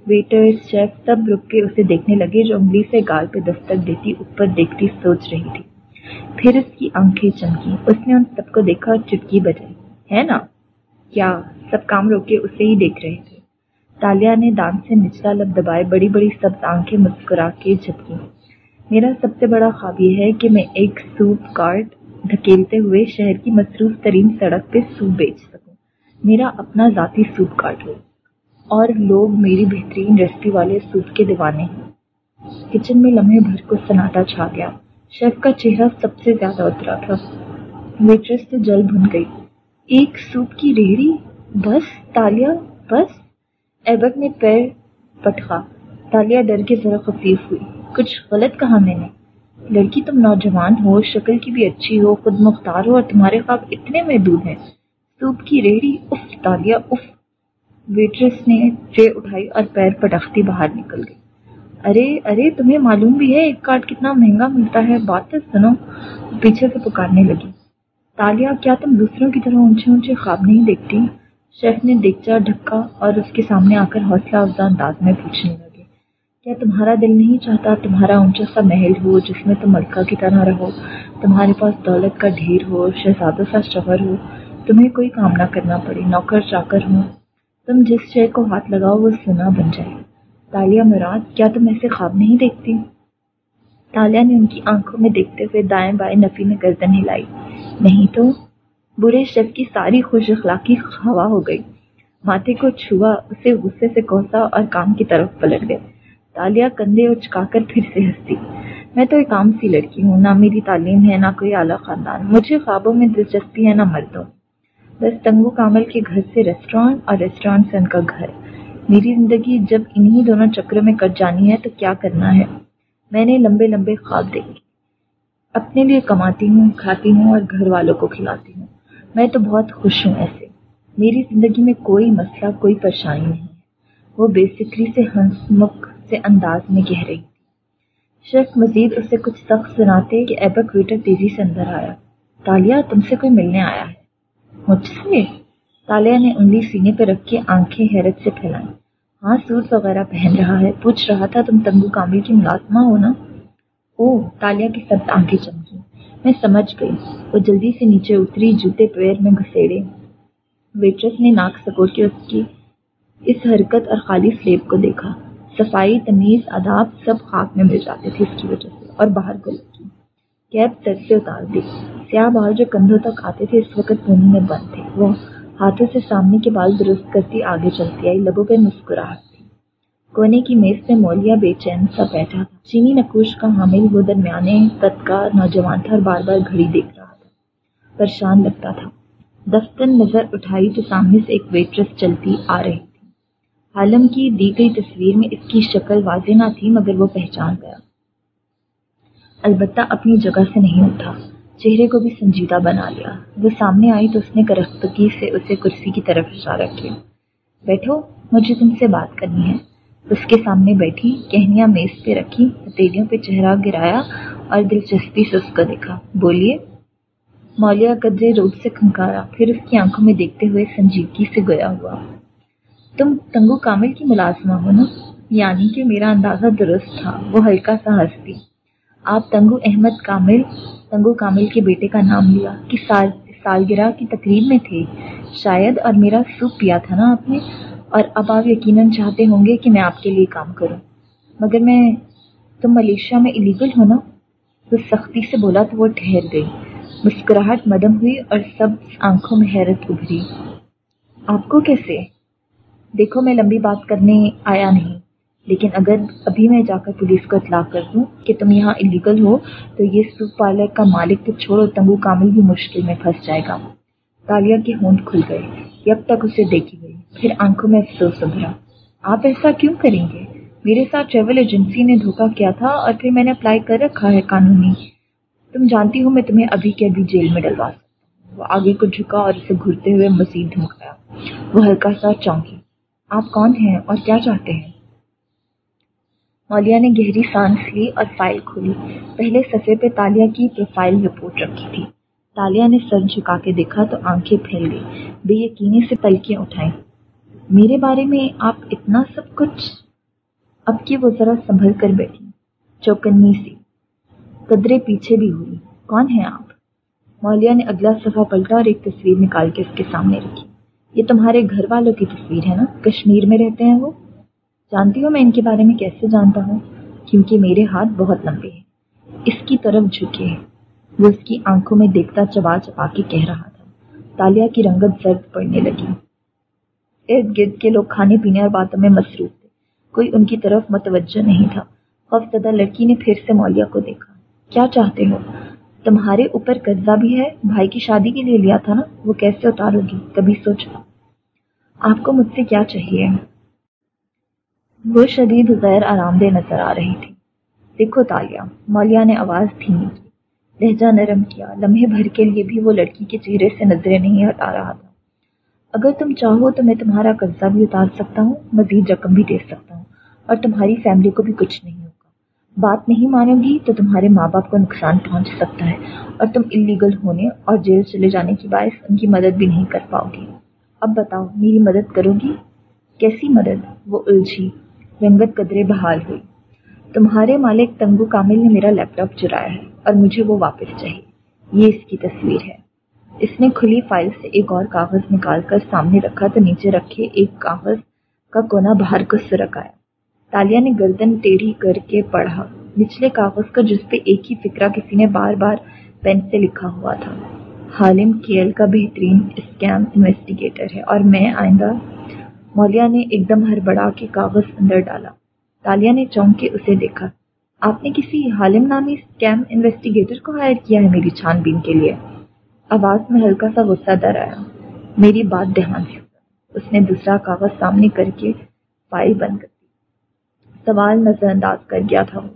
ویٹر، شیف سب رک کے اسے دیکھنے لگے، جو انگلی سے گال پہ دستک دیتی اوپر دیکھتی سوچ رہی تھی۔ پھر اس کی آنکھیں چمکی اس نے ان سب کو دیکھا اور چٹکی بجائی۔ ہے نا؟ کیا سب کام روکے اسے ہی دیکھ رہے تھے۔ تالیا نے دان سے نچلا لب دبائے بڑی بڑی سب آنکھیں مسکرا کے جھپکی میرا سب سے بڑا خواب یہ ہے کہ میں ایک سوپ کارٹ دھکیلتے ہوئے شہر کی مصروف ترین سڑک پہ سوپ بیچ سکوں۔ میرا اپنا ذاتی سوپ کارٹ ہو۔ اور لوگ میری بہترین ریسپی والے سوپ کے دیوانے ہیں۔ کچن میں لمحے بھر کو سناٹا چھا گیا۔ شیف کا چہرہ سب سے زیادہ اترا تھا۔ ویٹرس سے جل بھن گئی۔ ایک سوپ کی ریڑھی بس تالیا بس۔ ایبک نے پیر پٹخا تالیا ڈر کے ذرا خفیف ہوئی۔ کچھ غلط کہا میں نے۔ لڑکی تم نوجوان ہو، شکل کی بھی اچھی ہو، خود مختار ہو اور تمہارے خواب اتنے محدود ہیں۔ سوپ کی ریڑھی اف تالیا اف ویٹریس نے ٹرے اٹھائی اور پیر پٹختی باہر نکل گئی۔ ارے ارے، تمہیں معلوم بھی ہے، ایک کارڈ کتنا مہنگا ملتا ہے، بات تو سنو، پیچھے سے پکارنے لگی۔ تالیا، کیا تم دوسروں کی طرح اونچے اونچے خواب نہیں دیکھتی؟ شیف نے دیکچا ڈھکا اور اس کے سامنے آ کر حوصلہ افزا انداز میں پوچھنے لگا کیا تمہارا دل نہیں چاہتا تمہارا اونچا سا محل ہو جس میں تم ملکہ کی طرح رہو؟ تمہارے پاس دولت کا ڈھیر ہو شہزادوں سا شوہر ہو، تمہیں کوئی کام نہ کرنا پڑے، نوکر چاکر ہو۔ تم جس شے کو ہاتھ لگاؤ، وہ سنا بن جائے۔ تالیہ مراد، کیا تم ایسے خواب نہیں دیکھتی؟ تالیہ نے ان کی آنکھوں میں دیکھتے ہوئے دائیں بائیں نفی میں گردن ہلائی۔ نہیں تو، برے شب کی ساری خوش اخلاقی ہوا ہو گئی۔ ماتھے کو چھوا، اسے غصے سے کوسا اور کام کی طرف پلٹ گئے۔ تالیا کندھے اچکا کر پھر سے ہنستی میں تو ایک عام سی لڑکی ہوں، نہ میری تعلیم ہے، نہ کوئی اعلیٰ خاندان۔ مجھے خوابوں میں دلچسپی ہے، نہ مردوں۔ بس تنگو کامل کے گھر سے ریسٹورانٹ اور ریسٹورانٹ سے ان کا گھر۔ میری زندگی جب انہی دونوں چکروں میں کٹ جانی ہے تو کیا کرنا ہے؟ میں نے لمبے لمبے خواب دیکھے۔ اپنے لیے کماتی ہوں، کھاتی ہوں اور گھر والوں کو کھلاتی ہوں۔ میں تو بہت خوش ہوں ایسے۔ میری زندگی میں کوئی مسئلہ، کوئی پریشانی نہیں ہے۔ وہ بے فکری سے ہنس مک سے انداز میں کہہ رہی تھی شیخ مزید اسے کچھ سخت سناتے کہ ایبک ویٹر تیزی سے اندر آیا۔ تالیا، تم سے کوئی ملنے آیا ہے؟ مجھ سے؟ تالیا نے انگلی سینے پہ رکھ کے آنکھیں حیرت سے پھیلائیں۔ ہاں سوٹ وغیرہ پہن رہا ہے، پوچھ رہا تھا تم تنگو کامل کی ملازمہ ہو نا؟ او تالیا کی سب آنکھیں چمکی میں سمجھ گئی، وہ جلدی سے نیچے اتری، جوتے پیر میں گھسیڑے۔ ویٹرس نے ناک سکوڑ کے اس کی اس حرکت اور خالی سلیب کو دیکھا۔ صفائی، تمیز، آداب سب خاک میں مل جاتے تھے اس کی وجہ سے اور باہر گل کی کیب سر سے اتار دی۔ سیاہ بال جو کندھوں تک آتے تھے، اس وقت پونی میں بند تھے۔ وہ ہاتھوں سے سامنے کے بال درست کرتی آگے چلتی آئی، لبوں پہ مسکراہٹ تھی۔ کونے کی میز پہ مولیا بے چین سا بیٹھا تھا۔ چینی نقوش کا حامل وہ درمیانے قد کا نوجوان تھا اور بار بار گھڑی دیکھ رہا تھا۔ پریشان لگتا تھا۔ دفتر نظر اٹھائی تو سامنے سے ایک ویٹرس چلتی آ رہی تھی۔ عالم کی دی گئی تصویر میں اس کی شکل واضح نہ تھی، مگر وہ پہچان گیا۔ البتہ اپنی جگہ سے نہیں اٹھا۔ چہرے کو بھی سنجیدہ بنا لیا۔ وہ سامنے آئی تو اس نے کرختگی سے اسے کرسی کی طرف اشارہ کیا۔ بیٹھو، مجھے تم سے بات کرنی ہے۔ اس کے سامنے بیٹھی، کہنیاں میز پہ رکھی، ہتھیلیوں پہ چہرہ گرایا اور دلچسپی سے اس کو دیکھا۔ بولیے۔ مولیا قدرے روڈ سے کھنکارا، پھر اس کی آنکھوں میں دیکھتے ہوئے سنجیدگی سے گیا ہوا۔ تم تنگو کامل کی ملازمہ ہو نا؟ یعنی کہ میرا اندازہ درست تھا، وہ ہلکا سا ہنستی آپ تنگو احمد کامل، تنگو کامل کے بیٹے کا نام لیا، کہ سال، سالگرہ کی تقریب میں تھے۔ شاید اور میرا سوپ پیا تھا نا آپ نے؟ اور اب آپ یقیناً چاہتے ہوں گے کہ میں آپ کے لیے کام کروں۔ مگر میں، تم ملیشیا میں الیگل ہو نا؟ وہ سختی سے بولا تو وہ ٹھہر گئی۔ مسکراہٹ مدم ہوئی اور سب آنکھوں میں حیرت ابھری۔ آپ کو کیسے؟ دیکھو میں لمبی بات کرنے آیا نہیں۔ لیکن اگر ابھی میں جا کر پولیس کو اطلاع کر دوں کہ تم یہاں الیگل ہو، تو یہ سوپ پارلر کا مالک تو چھوڑو تنگو کامل بھی مشکل میں پھنس جائے گا۔ تالیا کے ہونٹ کھل گئے جب تک اسے دیکھی گئی، پھر آنکھوں میں افسوس ابھرا۔ آپ ایسا کیوں کریں گے؟ میرے ساتھ ٹریول ایجنسی نے دھوکہ کیا تھا اور پھر میں نے اپلائی کر رکھا ہے قانونی۔ تم جانتی ہو میں تمہیں ابھی کے ابھی جیل میں ڈلوا سکتا ہوں۔ وہ آگے کو جھکا اور اسے گھرتے ہوئے مزید دھمکایا۔ وہ ہلکا سا چونکی۔ آپ کون ہیں اور کیا چاہتے ہیں؟ مولیا نے گہری سانس لی اور فائل کھولی۔ پہلے صفحے پہ تالیا کی پروفائل رپورٹ رکھی تھی۔ تالیا نے سر جھکا کے دیکھا تو آنکھیں پھیل گئی بے یقینی سے پلکیاں اٹھائیں۔ میرے بارے میں آپ اتنا سب کچھ؟ اب کی وہ ذرا سنبھل کر بیٹھی۔ چوکنی سی۔ قدرے پیچھے بھی ہوئی۔ کون ہیں آپ؟ مولیا نے اگلا صفحہ پلٹا اور ایک تصویر نکال کے اس کے سامنے رکھی۔ یہ تمہارے گھر والوں کی تصویر ہے نا؟ کشمیر میں رہتے ہیں وہ؟ جانتی ہو میں ان کے بارے میں کیسے جانتا ہوں، کیونکہ میرے ہاتھ بہت لمبے ہیں۔ اس کی طرف جھکے ہیں۔ وہ اس کی آنکھوں میں دیکھتا چبا چبا کے کہہ رہا تھا۔ تالیا کی رنگت زرد پڑنے لگی۔ ارد گرد کے لوگ کھانے پینے اور باتوں میں مصروف تھے۔ کوئی ان کی طرف متوجہ نہیں تھا۔ خوف زدہ لڑکی نے پھر سے مولیا کو دیکھا۔ کیا چاہتے ہو؟ تمہارے اوپر قرضہ بھی ہے۔ بھائی کی شادی کے لیے لیا تھا نا؟ وہ کیسے اتارو گی؟ کبھی سوچا آپ کو مجھ سے کیا چاہیے؟ وہ شدید غیر آرام دہ نظر آ رہی تھی۔ دیکھو تالیا مولیا نے آواز دھیمی کی، لہجہ نرم کیا، لمحے بھر کے لیے بھی وہ لڑکی کے چہرے سے نظریں نہیں ہٹا رہا تھا۔ اگر تم چاہو تو میں تمہارا قبضہ بھی اتار سکتا ہوں، مزید رقم بھی دے سکتا ہوں، اور تمہاری فیملی کو بھی کچھ نہیں ہوگا۔ بات نہیں مانو گی تو تمہارے ماں باپ کو نقصان پہنچ سکتا ہے، اور تم انلیگل ہونے اور جیل چلے جانے کی باعث ان کی مدد بھی نہیں کر پاؤ گی اب بتاؤ، میری مدد کرو گی؟ کیسی مدد؟ وہ الجھی۔ رنگت قدرے بحال ہوئی۔ تمہارے مالک تنگو کامل نے میرا لیپ ٹاپ چرایا ہے اور مجھے وہ واپس چاہیے۔ یہ اس کی تصویر ہے۔ اس نے کھلی فائل سے ایک اور کاغذ نکال کر سامنے رکھا تو نیچے رکھے ایک کاغذ کا کونا باہر کو سرک آیا۔ تالیا نے گردن ٹیڑھی کر کے پڑھا۔ نچلے کاغذ کا جس پہ ایک ہی فکرہ کسی نے بار بار پین سے لکھا ہوا تھا۔ حالم کیل کا بہترین اسکیم انویسٹیگیٹر ہے اور میں آئندہ مولیا نے ایک دم ہر بڑا کے کاغذ اندر ڈالا۔ تالیا نے چونک کے اسے دیکھا۔ آپ نے کسی حالم نامی اسکیم انویسٹیگیٹر کو ہائر کیا ہے میری چھان بین کے لیے؟ آواز میں ہلکا سا غصہ در آیا۔ میری بات دھیان سے اس نے دوسرا کاغذ سامنے کر کے فائل بند کر دی۔ سوال نظر انداز کر گیا تھا۔ وہ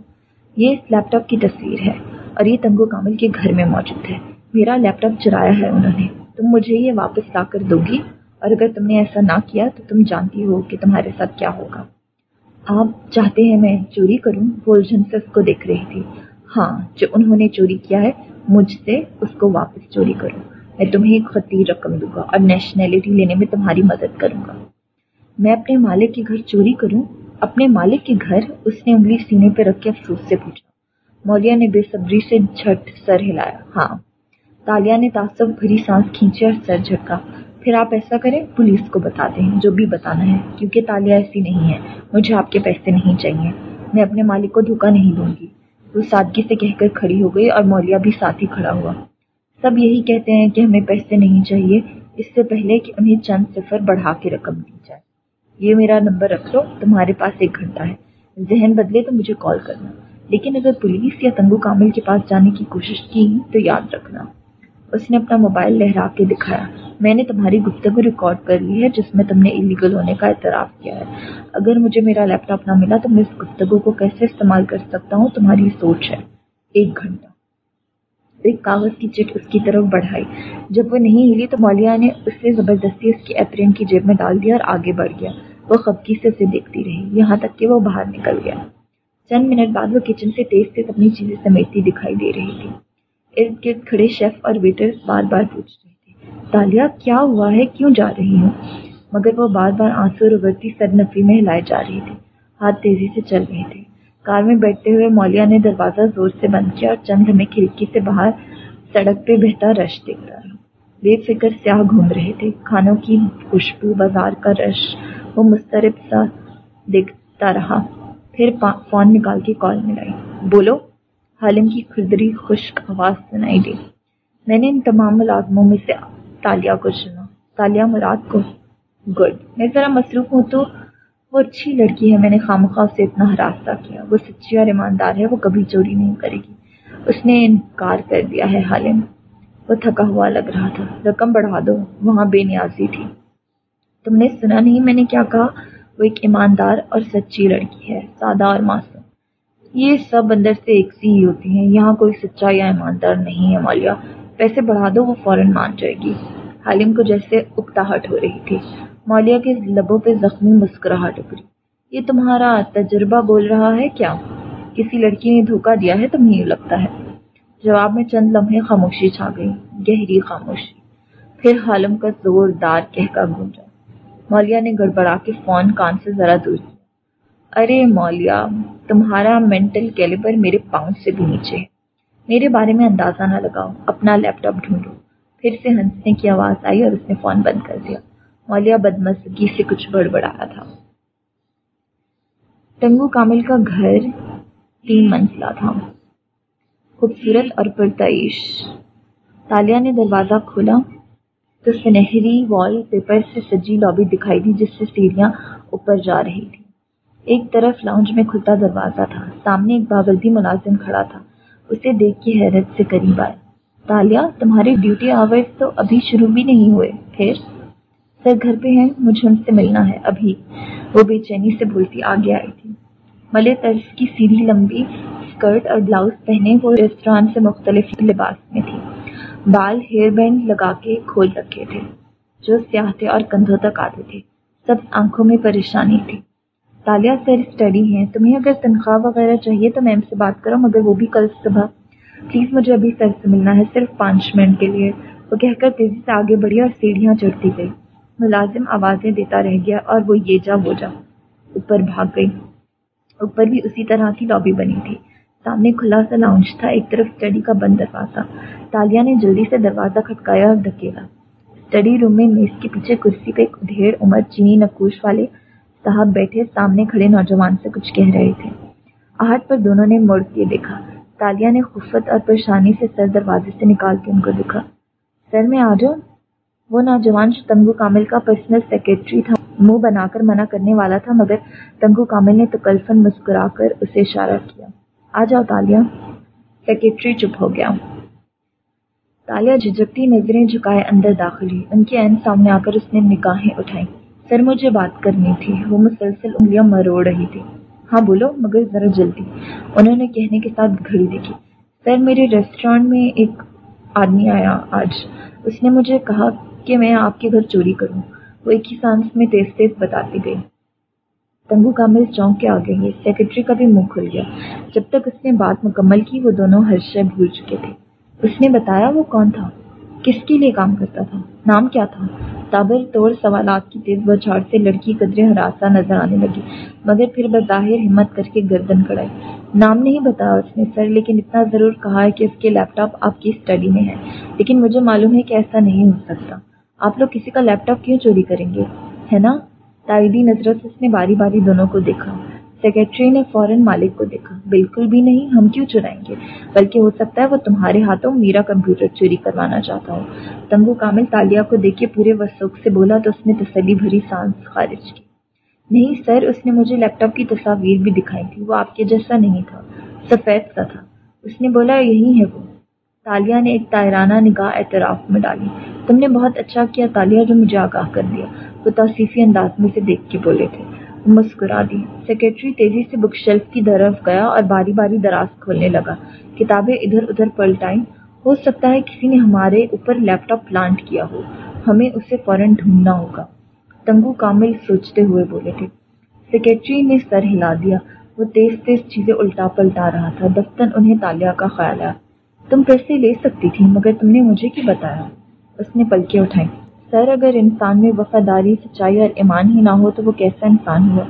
یہ اس لیپ ٹاپ کی تصویر ہے اور یہ تنگو کامل کے گھر میں موجود ہے۔ میرا لیپ ٹاپ چرایا ہے انہوں نے۔ تم مجھے یہ واپس لا کر دو گی؟ اور اگر تم نے ایسا نہ کیا تو تم جانتی ہو کہ تمہارے ساتھ کیا ہوگا۔ آپ چاہتے ہیں میں چوری کروں؟ وہ الجھن سے اس کو دیکھ رہی تھی۔ ہاں جو انہوں نے چوری کیا ہے، مجھ سے اس کو واپس چوری کروں میں تمہیں ایک خطیر رقم دوں گا اور نیشنلٹی لینے میں تمہاری مدد کروں گا۔ میں اپنے مالک کے گھر چوری کروں؟ اپنے مالک کے گھر؟ اس نے انگلی سینے پہ رکھ کے افسوس سے پوچھا۔ مولیا نے بے صبری سے جھٹ سر ہلایا۔ ہاں۔ تالیا نے تعصب بھری سانس کھینچی اور سر جھٹکا۔ پھر آپ ایسا کریں، پولیس کو بتا دیں، جو بھی بتانا ہے، کیونکہ تالیا ایسی نہیں ہے مجھے آپ کے پیسے نہیں چاہیے۔ میں اپنے مالک کو دھوکا نہیں دوں گی۔ وہ سادگی سے کہہ کر کھڑی ہو گئی اور مولیا بھی ساتھ ہی کھڑا ہوا۔ سب یہی کہتے ہیں کہ ہمیں پیسے نہیں چاہیے۔ اس سے پہلے کہ انہیں چند صفر بڑھا کے رقم دی جائے۔ یہ میرا نمبر رکھ لو، تمہارے پاس ایک گھنٹہ ہے۔ ذہن بدلے تو مجھے کال کرنا۔ لیکن اگر پولیس یا تنگو کامل کے پاس جانے کی کوشش کی تو یاد رکھنا۔ اس نے اپنا موبائل لہرا کے دکھایا۔ میں نے تمہاری گفتگو ریکارڈ کر لی ہے، جس میں تم نے انلیگل ہونے کا اعتراف کیا ہے۔ اگر مجھے میرا لیپ ٹاپ نہ ملا، تو میں اس گفتگو کو کیسے استعمال کر سکتا ہوں؟ تمہاری سوچ ہے۔ ایک گھنٹہ۔ ایک کاغذ کی چٹ اس کی طرف بڑھائی۔ جب وہ نہیں ہلی تو مولیا نے اس سے زبردستی اس کی اپرین کی جیب میں ڈال دیا اور آگے بڑھ گیا۔ وہ خبکی سے اسے دیکھتی رہی۔ یہاں تک کہ وہ باہر نکل گیا۔ چند منٹ بعد وہ کچن سے تیز تیز اپنی چیزیں سمیٹتی دکھائی دے رہی تھی۔ ارد گرد کھڑے شیف اور ویٹر بار بار پوچھ رہے تھے تالیا کیا ہوا ہے؟ کیوں جا رہی ہوں مگر وہ بار بار آنسو رگڑتی سر نفی میں ہلائے جا رہی تھی ہاتھ تیزی سے چل رہے تھے۔ کار میں بیٹھتے ہوئے مولیا نے دروازہ زور سے بند کیا اور چند ہمیں کھڑکی سے باہر سڑک پہ بہتا رش دیکھتا رہا بے فکر سیاہ گھوم رہے تھے، کھانوں کی خوشبو بازار کا رش وہ مسترب سا دیکھتا رہا۔ پھر فون نکال کے کال ملائی بولو؟ حالم کی کھردری خشک آواز سنائی دی۔ میں نے ان تمام ملازموں میں سے تالیہ کو چنا۔ تالیہ مراد کو گڈ میں ذرا مصروف ہوں تو وہ اچھی لڑکی ہے۔ میں نے خامخواہ سے اتنا ہراستہ کیا۔ وہ سچی اور ایماندار ہے، وہ کبھی چوری نہیں کرے گی۔ اس نے انکار کر دیا ہے حالم وہ تھکا ہوا لگ رہا تھا۔ رقم بڑھا دو۔ وہاں بے نیازی تھی۔ تم نے سنا نہیں میں نے کیا کہا؟ وہ ایک ایماندار اور سچی لڑکی ہے، سادہ اور معصوم۔ یہ سب اندر سے ایک سی ہی ہوتی ہیں۔ یہاں کوئی سچا یا ایماندار نہیں ہے، مالیہ پیسے بڑھا دو، وہ فوراً مان جائے گی۔ حالم کو جیسے اکتاہٹ ہو رہی تھی۔ مالیہ کے لبوں پہ زخمی مسکراہٹ اکری یہ تمہارا تجربہ بول رہا ہے کیا؟ کسی لڑکی نے دھوکہ دیا ہے تمہیں یوں لگتا ہے۔ جواب میں چند لمحے خاموشی چھا گئی، گہری خاموشی۔ پھر حالم کا زوردار کہہ کا گونجا۔ مولیا نے گڑبڑا کے فون کان سے ذرا دور ارے مولیا تمہارا مینٹل کیلیبر میرے پاؤں سے بھی نیچے ہے۔ میرے بارے میں اندازہ نہ لگاؤ، اپنا لیپ ٹاپ ڈھونڈو۔ پھر سے ہنسنے کی آواز آئی اور اس نے فون بند کر دیا۔ مولیا بدمزگی سے کچھ بڑبڑایا تھا۔ ٹنگو کامل کا گھر تین منزلہ تھا۔ خوبصورت اور پرتعیش۔ تالیا نے دروازہ کھولا تو سنہری وال پیپر سے سجی لابی دکھائی دی جس سے سیڑھیاں اوپر جا رہی تھی ایک طرف لاؤنج میں کھلتا دروازہ تھا، سامنے ایک باغلدی ملازم کھڑا تھا۔ اسے دیکھ کے حیرت سے قریب آیا تالیا، تمہاری ڈیوٹی آورز تو ابھی شروع بھی نہیں ہوئے پھر سر گھر پہ ہیں، مجھے ان سے ملنا ہے، ابھی۔ وہ بے چینی سے بھولتی آگے آئی تھی۔ ملے طرز کی سیدھی لمبی اسکرٹ اور بلاؤز پہنے وہ ریسٹوران سے مختلف لباس میں تھی۔ بال ہیئر بینڈ لگا کے کھول رکھے تھے، جو سیاہ تھے اور کندھوں تک آتے تھے۔ سب آنکھوں میں پریشانی تھی۔ تالیہ سر اسٹڈی ہیں، تمہیں اگر تنخواہ وغیرہ چاہیے تو میم سے بات کرو مگر وہ بھی کل صبح۔ پلیز مجھے ابھی سر سے ملنا ہے، صرف پانچ منٹ کے لیے۔ وہ کہہ کر تیزی سے آگے بڑھی اور سیڑھیاں چڑھتی گئی۔ ملازم آوازیں دیتا رہ گیا اور وہ یہ جا وہ جا۔ اوپر بھاگ گئی۔ اوپر بھی اسی طرح کی لابی بنی تھی۔ سامنے کھلا سا لاؤنج تھا، ایک طرف اسٹڈی کا بند دروازہ۔ تالیا نے جلدی سے دروازہ کھٹکایا اور دھکیلا۔ اسٹڈی روم میں میز کے پیچھے کرسی پہ ایک ڈھیر عمر چینی نقوش والے صاحب بیٹھے سامنے کھڑے نوجوان سے کچھ کہہ رہے تھے۔ آہٹ پر دونوں نے مڑ کے دیکھا۔ تالیا نے خفت اور پریشانی سے سر دروازے سے نکال کے ان کو دیکھا۔ سر میں آ جاؤ۔ وہ نوجوان جو تنگو کامل کا پرسنل سیکرٹری تھا، منہ بنا کر منع کرنے والا تھا، مگر تنگو کامل نے تکلفن مسکرا کر اسے اشارہ کیا۔ آ جاؤ تالیا سیکرٹری چپ ہو گیا۔ تالیا جھجکتی نظریں جھکائے اندر داخل ہوئی ان کے عین سامنے آ کر اس نے نکاہیں اٹھائیں۔ سر مجھے بات کرنی تھی۔ وہ مسلسل انگلیاں مروڑ رہی تھی۔ ہاں بولو، مگر ذرا جلدی۔ انہوں نے کہنے کے ساتھ گھڑی دیکھی۔ سر، میرے ریسٹورینٹ میں ایک آدمی آیا آج۔ اس نے مجھے کہا کہ میں آپ کے گھر چوری کروں۔ وہ ایک ہی سانس میں تیز تیز بتاتی گئی۔ تنگو کامل چونک کے آگے گئی۔ سیکرٹری کا بھی منہ کھل گیا۔ جب تک اس نے بات مکمل کی، وہ دونوں ہر شے بھول چکے تھے۔ اس نے بتایا وہ کون تھا؟ کس کے لیے کام کرتا تھا؟ نام کیا تھا؟ تابر توڑ سوالات کی تیز بچھاڑ سے لڑکی قدرے ہراسا نظر آنے لگی، مگر پھر بظاہر ہمت کر کے گردن کڑائی۔ نام نہیں بتایا اس نے سر، لیکن اتنا ضرور کہا ہے کہ اس کے لیپ ٹاپ آپ کی اسٹڈی میں ہے لیکن مجھے معلوم ہے کہ ایسا نہیں ہو سکتا۔ آپ لوگ کسی کا لیپ ٹاپ کیوں چوری کریں گے؟ ہے نا؟ تائیدی نظرت اس نے باری باری دونوں کو دیکھا۔ سیکرٹری نے فوراً مالک کو دیکھا، بالکل بھی نہیں، ہم کیوں چرائیں گے؟ بلکہ ہو سکتا ہے وہ تمہارے ہاتھوں میرا کمپیوٹر چوری کروانا چاہتا ہو۔ تنگو کامل تالیہ کو دیکھ کے پورے وسوخ سے بولا تو اس نے تسلی بھری سانس خارج کی۔ نہیں سر، اس نے مجھے لیپ ٹاپ کی تصاویر بھی دکھائی تھی، وہ آپ کے جیسا نہیں تھا، سفید سا تھا۔ اس نے بولا، یہی ہے وہ۔ تالیہ نے ایک تائرانہ نگاہ اعتراف میں ڈالی۔ تم نے بہت اچھا کیا تالیہ جو مجھے آگاہ کر دیا، وہ توصیفی انداز میں سے دیکھ کے بولے تھے۔ مسکرا دی۔ سیکرٹری تیزی سے بک شیلف کی طرف گیا اور باری باری دراز کھولنے لگا۔ کتابیں ادھر ادھر پلٹائیں۔ ہو سکتا ہے کسی نے ہمارے اوپر لیپ ٹاپ پلانٹ کیا ہو۔ ہمیں اسے فوراً ڈھونڈنا ہوگا۔ تنگو کامل سوچتے ہوئے بولے تھے۔ سیکرٹری نے سر ہلا دیا۔ وہ تیز تیز چیزیں الٹا پلٹا رہا تھا۔ دفتن انہیں تالیہ کا خیال آیا۔ تم پیسے لے سکتی تھی، مگر تم نے مجھے کی بتایا؟ اس نے پلکیں اٹھائیں۔ سر اگر انسان میں وفاداری، سچائی اور ایمان ہی نہ ہو تو وہ کیسا انسان ہوا؟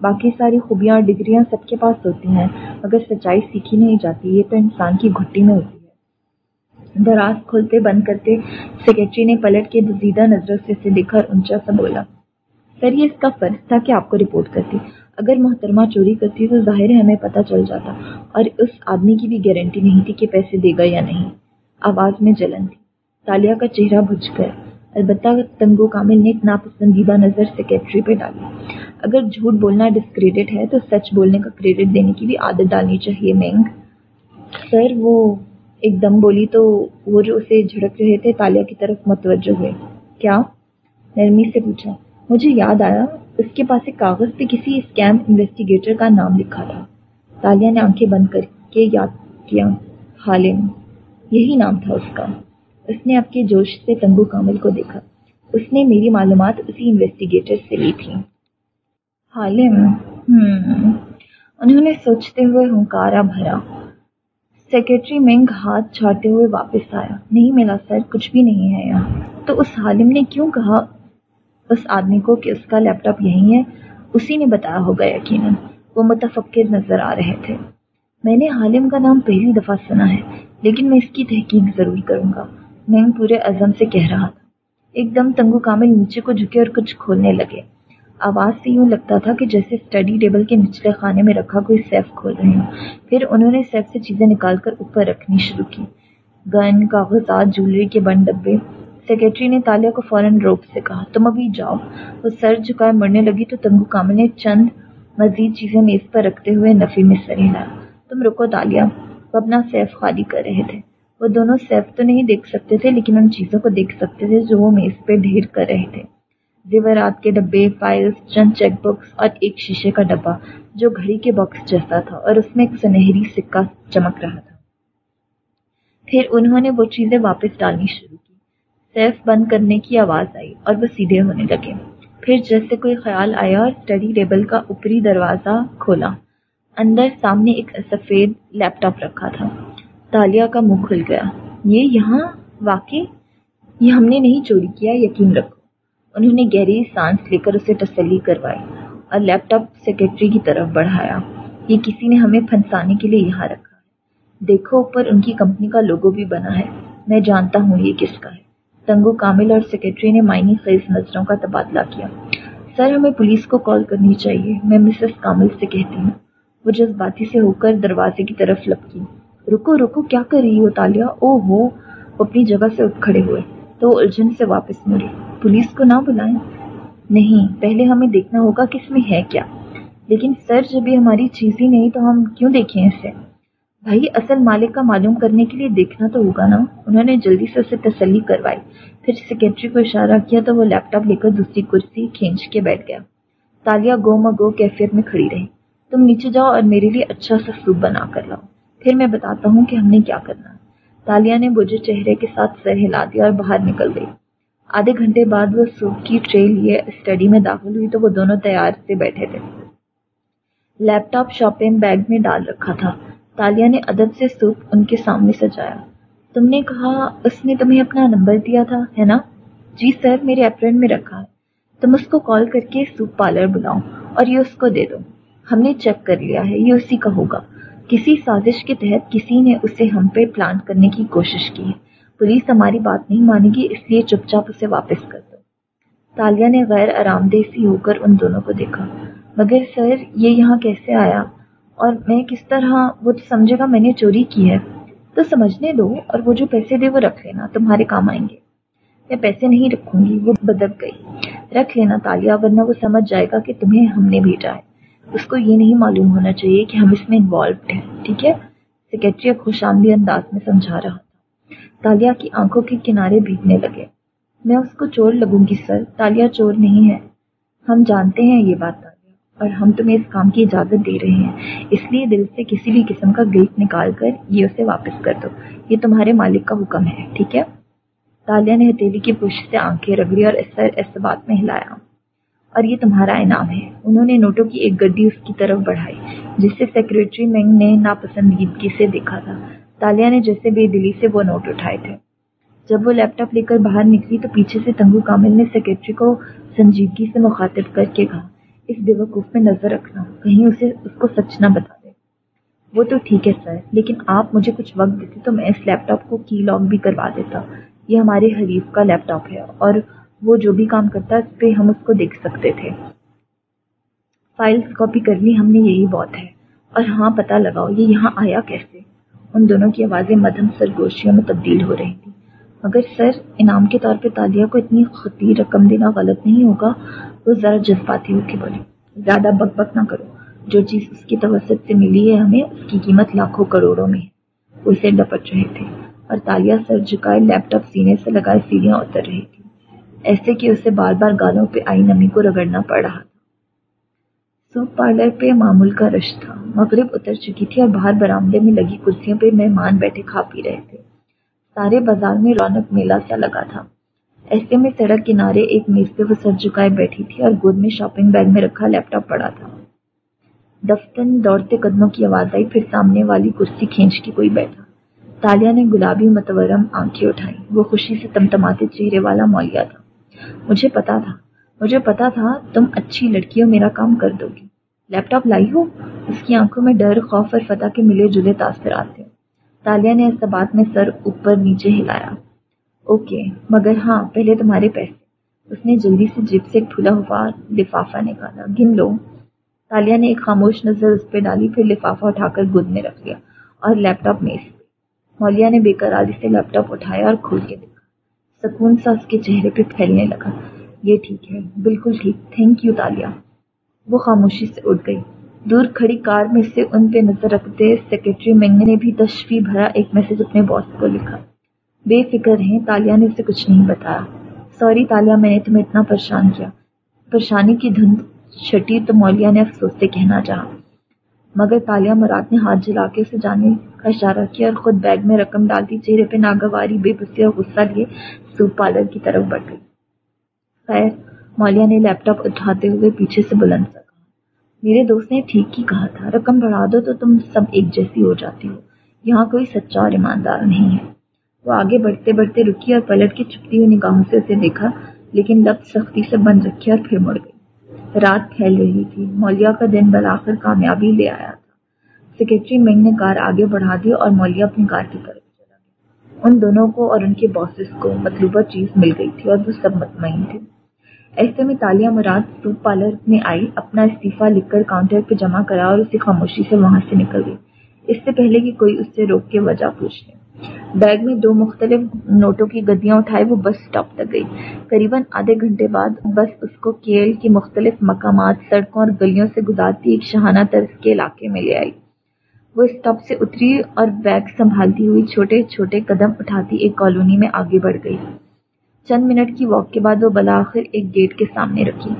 باقی ساری خوبیاں اور ڈگریاں سب کے پاس ہوتی ہیں اگر سچائی سیکھی نہیں جاتی، یہ تو انسان کی گھٹی میں ہوتی ہے۔ دراز کھولتے بند کرتے سیکرٹری نے پلٹ کے دزیدہ نظروں سے اسے دیکھا اور اونچا سا بولا، سر، یہ اس کا فرض تھا کہ آپ کو رپورٹ کرتی۔ اگر محترمہ چوری کرتی تو ظاہر ہے ہمیں پتہ چل جاتا، اور اس آدمی کی بھی گارنٹی نہیں تھی کہ پیسے دے گا یا نہیں۔ آواز میں جلن تھی۔ تالیہ کا چہرہ بجھ گیا۔ البتہ تنگو کامل نے ایک ناپسندیدہ نظر سیکرٹری پہ ڈالی۔ اگر جھوٹ بولنا ڈسکریڈٹ ہے تو سچ بولنے کا کریڈٹ دینے کی بھی عادت ڈالنی چاہیے، مینگ۔ سر، وہ ایک دم بولی تو وہ جو اسے جھڑک رہے تھے تالیہ کی طرف متوجہ ہوئے۔ کیا؟ نرمی سے پوچھا۔ مجھے یاد آیا، اس کے پاس ایک کاغذ پہ کسی اسکیم انویسٹیگیٹر کا نام لکھا تھا۔ تالیہ نے آنکھیں بند کر کے یاد کیا حالم یہی نام تھا اس کا۔ اس نے آپ کے جوش سے تنگو کامل کو دیکھا۔ اس نے میری معلومات اسی انویسٹیگیٹر سے لی تھی حالم انہوں نے سوچتے ہوئے ہنکارا بھرا۔ سیکرٹری منگ ہاتھ چھاٹتے ہوئے واپس آیا۔ نہیں ملا سر، کچھ بھی نہیں ہے یہاں۔ تو اس حالم نے کیوں کہا اس آدمی کو کہ اس کا لیپ ٹاپ یہی ہے؟ اسی نے بتایا ہوگا یقیناً۔ وہ متفقر نظر آ رہے تھے۔ میں نے حالم کا نام پہلی دفعہ سنا ہے، لیکن میں اس کی تحقیق ضرور کروں گا۔ میں پورے عزم سے کہہ رہا تھا۔ ایک دم تنگو کامل نیچے کو جھکے اور کچھ کھولنے لگے۔ آواز سے یوں لگتا تھا کہ جیسے اسٹڈی ٹیبل کے نچلے خانے میں رکھا کوئی سیف کھول رہے ہوں۔ پھر انہوں نے سیف سے چیزیں نکال کر اوپر رکھنی شروع کی۔ گن، کاغذات جولری کے بند ڈبے۔ سیکرٹری نے تالیہ کو فوراً روپ سے کہا، تم ابھی جاؤ۔ وہ سر جھکائے مرنے لگی تو تنگو کامل نے چند مزید چیزیں میز پر رکھتے ہوئے نفی میں سر ہلایا۔ تم رکو تالیہ وہ اپنا سیف خالی کر رہے تھے۔ وہ دونوں سیف تو نہیں دیکھ سکتے تھے، لیکن ان چیزوں کو دیکھ سکتے تھے جو وہ میز پہ ڈھیر کر رہے تھے۔ زیورات کے ڈبے فائلز چند چیک بکس اور ایک شیشے کا ڈبہ جو گھڑی کے باکس جیسا تھا اور اس میں ایک سنہری سکہ چمک رہا تھا۔ پھر انہوں نے وہ چیزیں واپس ڈالنی شروع کی۔ سیف بند کرنے کی آواز آئی اور وہ سیدھے ہونے لگے۔ پھر جیسے کوئی خیال آیا اور اسٹڈی ٹیبل کا اوپری دروازہ کھولا، اندر سامنے ایک سفید لیپ ٹاپ رکھا تھا۔ تالیہ کا منہ کھل گیا۔ یہ یہاں واقع یہ ہم نے نہیں چوری کیا، یقین رکھو۔ انہوں نے گہری سانس لے کر اسے تسلی کروائی اور لیپ ٹاپ سیکرٹری کی طرف بڑھایا۔ یہ کسی نے ہمیں پھنسانے کے لیے یہاں رکھا ہے۔ دیکھو اوپر ان کی کمپنی کا لوگو بھی بنا ہے۔ میں جانتا ہوں یہ کس کا ہے۔ تنگو کامل اور سیکرٹری نے معنی خیز نظروں کا تبادلہ کیا۔ سر، ہمیں پولیس کو کال کرنی چاہیے۔ میں مسز کامل سے کہتی ہوں۔ وہ جذباتی سے ہو کر دروازے کی طرف لپکی۔ رکو رکو، کیا کر رہی ہو تالیہ او ہو وہ اپنی جگہ سے اٹھ کھڑے ہوئے۔ تو وہ الجھن سے واپس مڑی پولیس کو نہ بلائیں۔ نہیں، پہلے ہمیں دیکھنا ہوگا کہ اس میں ہے کیا۔ لیکن سر، جب یہ ہماری چیز ہی نہیں تو ہم کیوں دیکھیں اسے؟ بھائی، اصل مالک کا معلوم کرنے کے لیے دیکھنا تو ہوگا نا۔ انہوں نے جلدی سے اسے تسلی کروائی۔ پھر سیکرٹری کو اشارہ کیا تو وہ لیپ ٹاپ لے کر دوسری کرسی کھینچ کے بیٹھ گیا۔ تالیہ گو مگو کیفیت میں کھڑی رہی۔ تم نیچے جاؤ اور میرے لیے اچھا سا سوپ بنا کر لاؤ۔ پھر میں بتاتا ہوں کہ ہم نے کیا کرنا۔ تالیہ نے بجے چہرے کے ساتھ سر ہلا دیا اور باہر نکل گئی۔ آدھے گھنٹے بعد وہ سوپ کی ٹرے لیے اسٹڈی میں داخل ہوئی تو وہ دونوں تیار سے بیٹھے تھے۔ لیپ ٹاپ شاپنگ بیگ میں ڈال رکھا تھا۔ تالیہ نے ادب سے سوپ ان کے سامنے سجایا۔ تم نے کہا، اس نے تمہیں اپنا نمبر دیا تھا، ہے نا؟ جی سر، میرے اپرینٹ میں رکھا۔ ہے تم اس کو کال کر کے سوپ پارلر بلاؤ اور یہ اس کو دے دو۔ ہم نے چیک کر لیا ہے، یہ اسی کا ہوگا۔ کسی سازش کے تحت کسی نے اسے ہم پہ پلان کرنے کی کوشش کی۔ ہے پولیس ہماری بات نہیں مانے گی، اس لیے چپ چاپ اسے واپس کر دو۔ تالیہ نے غیر آرام دہ سی ہو کر ان دونوں کو دیکھا۔ مگر سر، یہ یہاں کیسے آیا؟ اور میں کس طرح؟ وہ تو سمجھے گا میں نے چوری کی ہے۔ تو سمجھنے دو، اور وہ جو پیسے دے وہ رکھ لینا، تمہارے کام آئیں گے۔ میں پیسے نہیں رکھوں گی، وہ بدک گئی۔ رکھ لینا تالیا ورنہ وہ سمجھ جائے گا کہ تمہیں ہم نے بھیجا ہے۔ اس کو یہ نہیں معلوم ہونا چاہیے کہ ہم اس میں انوالوڈ ہیں، ٹھیک ہے؟ سیکرٹری خوش آمدی انداز میں سمجھا رہا تھا۔ تالیا کی آنکھوں کے کنارے بھیگنے لگے۔ میں اس کو چور لگوں گی، سر۔ تالیا چور نہیں ہے۔ ہم جانتے ہیں یہ بات، تالیا۔ اور ہم تمہیں اس کام کی اجازت دے رہے ہیں۔ اس لیے دل سے کسی بھی قسم کا گلٹ نکال کر یہ اسے واپس کر دو۔ یہ تمہارے مالک کا حکم ہے، ٹھیک ہے؟ تالیا نے ہتھیلی کی پشت سے آنکھیں رگڑی اور اس بات میں ہلایا۔ اور یہ تمہارا انعام ہے۔ انہوں نے نوٹوں کی ایک گڈی اس کی طرف بڑھائی، جس سے سیکرٹری مینگ نے ناپسندیدگی سے دیکھا تھا۔ تالیا نے جیسے بے دلی سے وہ نوٹ اٹھائے تھے۔ جب وہ لیپ ٹاپ لے کر باہر نکلی تو پیچھے سے تنگو کامل نے سیکرٹری کو سنجیدگی سے مخاطب کر کے کہا، اس بے وقوف میں نظر رکھنا، کہیں اسے، اس کو سچ نہ بتا دے۔ وہ تو ٹھیک ہے سر، لیکن آپ مجھے کچھ وقت دیتے تو میں اس لیپ ٹاپ کو کی لاک بھی کروا دیتا۔ یہ ہمارے حریف کا لیپ ٹاپ ہے اور وہ جو بھی کام کرتا اس پہ ہم اس کو دیکھ سکتے تھے۔ فائلز کاپی کرنی ہم نے یہی بہت ہے۔ اور ہاں پتہ لگاؤ، یہ یہاں آیا کیسے؟ ان دونوں کی آوازیں مدھم سرگوشیوں میں تبدیل ہو رہی تھیں۔ مگر سر، انعام کے طور پہ تالیہ کو اتنی خطی رقم دینا غلط نہیں ہوگا، وہ ذرا جذباتی ہو کے بولے۔ زیادہ بک بک نہ کرو۔ جو چیز اس کی توسط سے ملی ہے ہمیں، اس کی قیمت لاکھوں کروڑوں میں ہے۔ اسے ڈپٹ رہے تھے۔ اور تالیہ سر جھکائے لیپ ٹاپ سینے سے لگائے سیڑھیاں اتر رہی تھی ایسے کہ اسے بار بار گالوں پہ آئی نمی کو رگڑنا پڑ رہا تھا۔ سوپ پارلر پہ معمول کا رش تھا۔ مغرب اتر چکی تھی اور باہر برامدے میں لگی کرسیوں پہ مہمان بیٹھے کھا پی رہے تھے۔ سارے بازار میں رونق میلہ سا لگا تھا۔ ایسے میں سڑک کنارے ایک میز پہ وہ سر جھکائے بیٹھی تھی اور گود میں شاپنگ بیگ میں رکھا لیپ ٹاپ پڑا تھا۔ دفتن دوڑتے قدموں کی آواز آئی، پھر سامنے والی کرسی کھینچ کے کوئی بیٹھا۔ تالیا نے گلابی متورم آنکھیں اٹھائی وہ خوشی سے تمتماتے چہرے والا مولیا تھا۔ مجھے پتا تھا، مجھے پتا تھا تم اچھی لڑکی ہو میرا کام کر دو گی۔ لیپ ٹاپ لائی ہو؟ اس کی آنکھوں میں ڈر، خوف اور فتح کے ملے جلے تاثرات تھے تالیا نے اس بات میں سر اوپر نیچے ہلایا۔ اوکے، مگر ہاں پہلے تمہارے پیسے۔ اس نے جلدی سے جیب سے ایک ہوا لفافہ نکالا۔ گن لو۔ تالیا نے ایک خاموش نظر اس پہ ڈالی، پھر لفافہ اٹھا کر گود میں رکھ لیا اور لیپ ٹاپ میز پہ۔ مولیا نے بے قراری سے لیپ ٹاپ اٹھایا اور کھول کے دیکھا۔ سکون سا اس کے چہرے پہ پھیلنے لگا۔ یہ ٹھیک ہے، بالکل ٹھیک۔ تھینک یو تالیا وہ خاموشی سے اٹھ گئی۔ دور کھڑی کار میں سے ان پہ نظر رکھتے سیکرٹری مینگ نے بھی تشفی بھرا ایک میسج اپنے باس کو لکھا۔ بے فکر ہیں، تالیا نے اسے کچھ نہیں بتایا۔ سوری تالیا، میں نے تمہیں اتنا پریشان کیا۔ پریشانی کی دھند چھٹی تو مولیا نے افسوس سے کہنا چاہا۔ مگر تالیا مراد نے ہاتھ جلا کے اسے جانے کا اشارہ کیا اور خود بیگ میں رقم ڈالتی چہرے پہ ناگواری، بے بسی اور غصہ لیے سوپ پارلر کی طرف بڑھ گئی۔ خیر مولیا نے لیپ ٹاپ اٹھاتے ہوئے پیچھے سے بلند سکا میرے دوست نے ٹھیک ہی کہا تھا، رقم بڑھا دو تو تم سب ایک جیسی ہو جاتی ہو۔ یہاں کوئی سچا اور ایماندار نہیں ہے۔ وہ آگے بڑھتے بڑھتے رکی اور پلٹ کے چپتی ہوئی نگاہوں سے اسے دیکھا، لیکن لب سختی سے بند رکھی اور پھر مڑ گئی۔ رات پھیل رہی تھی مولیا کا دن بلاخر کامیابی لے آیا تھا۔ سیکرٹری مینگ نے کار آگے بڑھا دی اور مولیا اپنی کار کی طرف ان دونوں کو اور ان کے باسز کو مطلوبہ چیز مل گئی تھی اور وہ سب مطمئن تھے۔ ایسے میں تالیہ مراد سوپ پارلر میں آئی، اپنا استعفیٰ لکھ کر کاؤنٹر پہ جمع کرا اور اسے خاموشی سے وہاں سے نکل گئی۔ اس سے پہلے کہ کوئی اس سے روک کے وجہ پوچھ لے۔ بیگ میں دو مختلف نوٹوں کی گدیاں اٹھائے وہ بس اسٹاپ تک گئی۔ قریباً آدھے گھنٹے بعد بس اس کو کیل کے مختلف مقامات، سڑکوں اور گلیوں سے گزارتی ایک شہانہ طرز کے علاقے میں لے آئی۔ وہ اسٹاپ سے اتری اور بیگ سنبھالتی ہوئی چھوٹے چھوٹے قدم اٹھاتی ایک کالونی میں آگے بڑھ گئی۔ چند منٹ کی واک کے بعد وہ بلاخر ایک گیٹ کے سامنے رکھی۔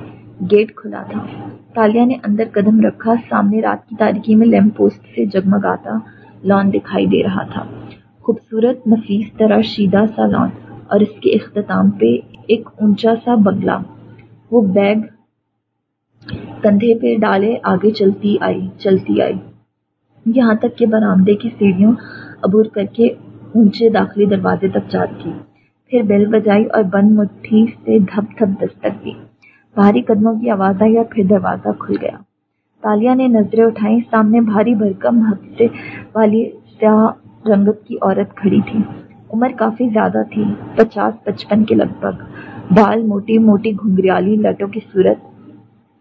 گیٹ کھلا تھا۔ تالیا نے اندر قدم رکھا۔ سامنے رات کی تاریکی میں لیمپ پوسٹ سے جگمگاتا لان دکھائی دے رہا تھا۔ خوبصورت نفیس طرح شیدہ سا لان اور اس کے اختتام پہ ایک اونچا سا بگلا وہ بیگ کندھے پہ ڈالے آگے چلتی آئی چلتی آئی۔ یہاں تک کہ برآمدے کی سیڑھیوں عبور کر کے اونچے داخلی دروازے تک جا رکی پھر بیل بجائی اور بند مٹھی سے دھپ دھپ دستک دی۔ بھاری قدموں کی آواز آئی اور پھر دروازہ کھل گیا۔ تالیا نے نظریں اٹھائیں۔ سامنے بھاری بھرکم ہفتے والی سیاہ رنگت کی عورت کھڑی تھی۔ عمر کافی زیادہ تھی، پچاس، پچپن کے لگ بھگ۔ ڈال موٹی موٹی گھنگریالی لٹوں کی صورت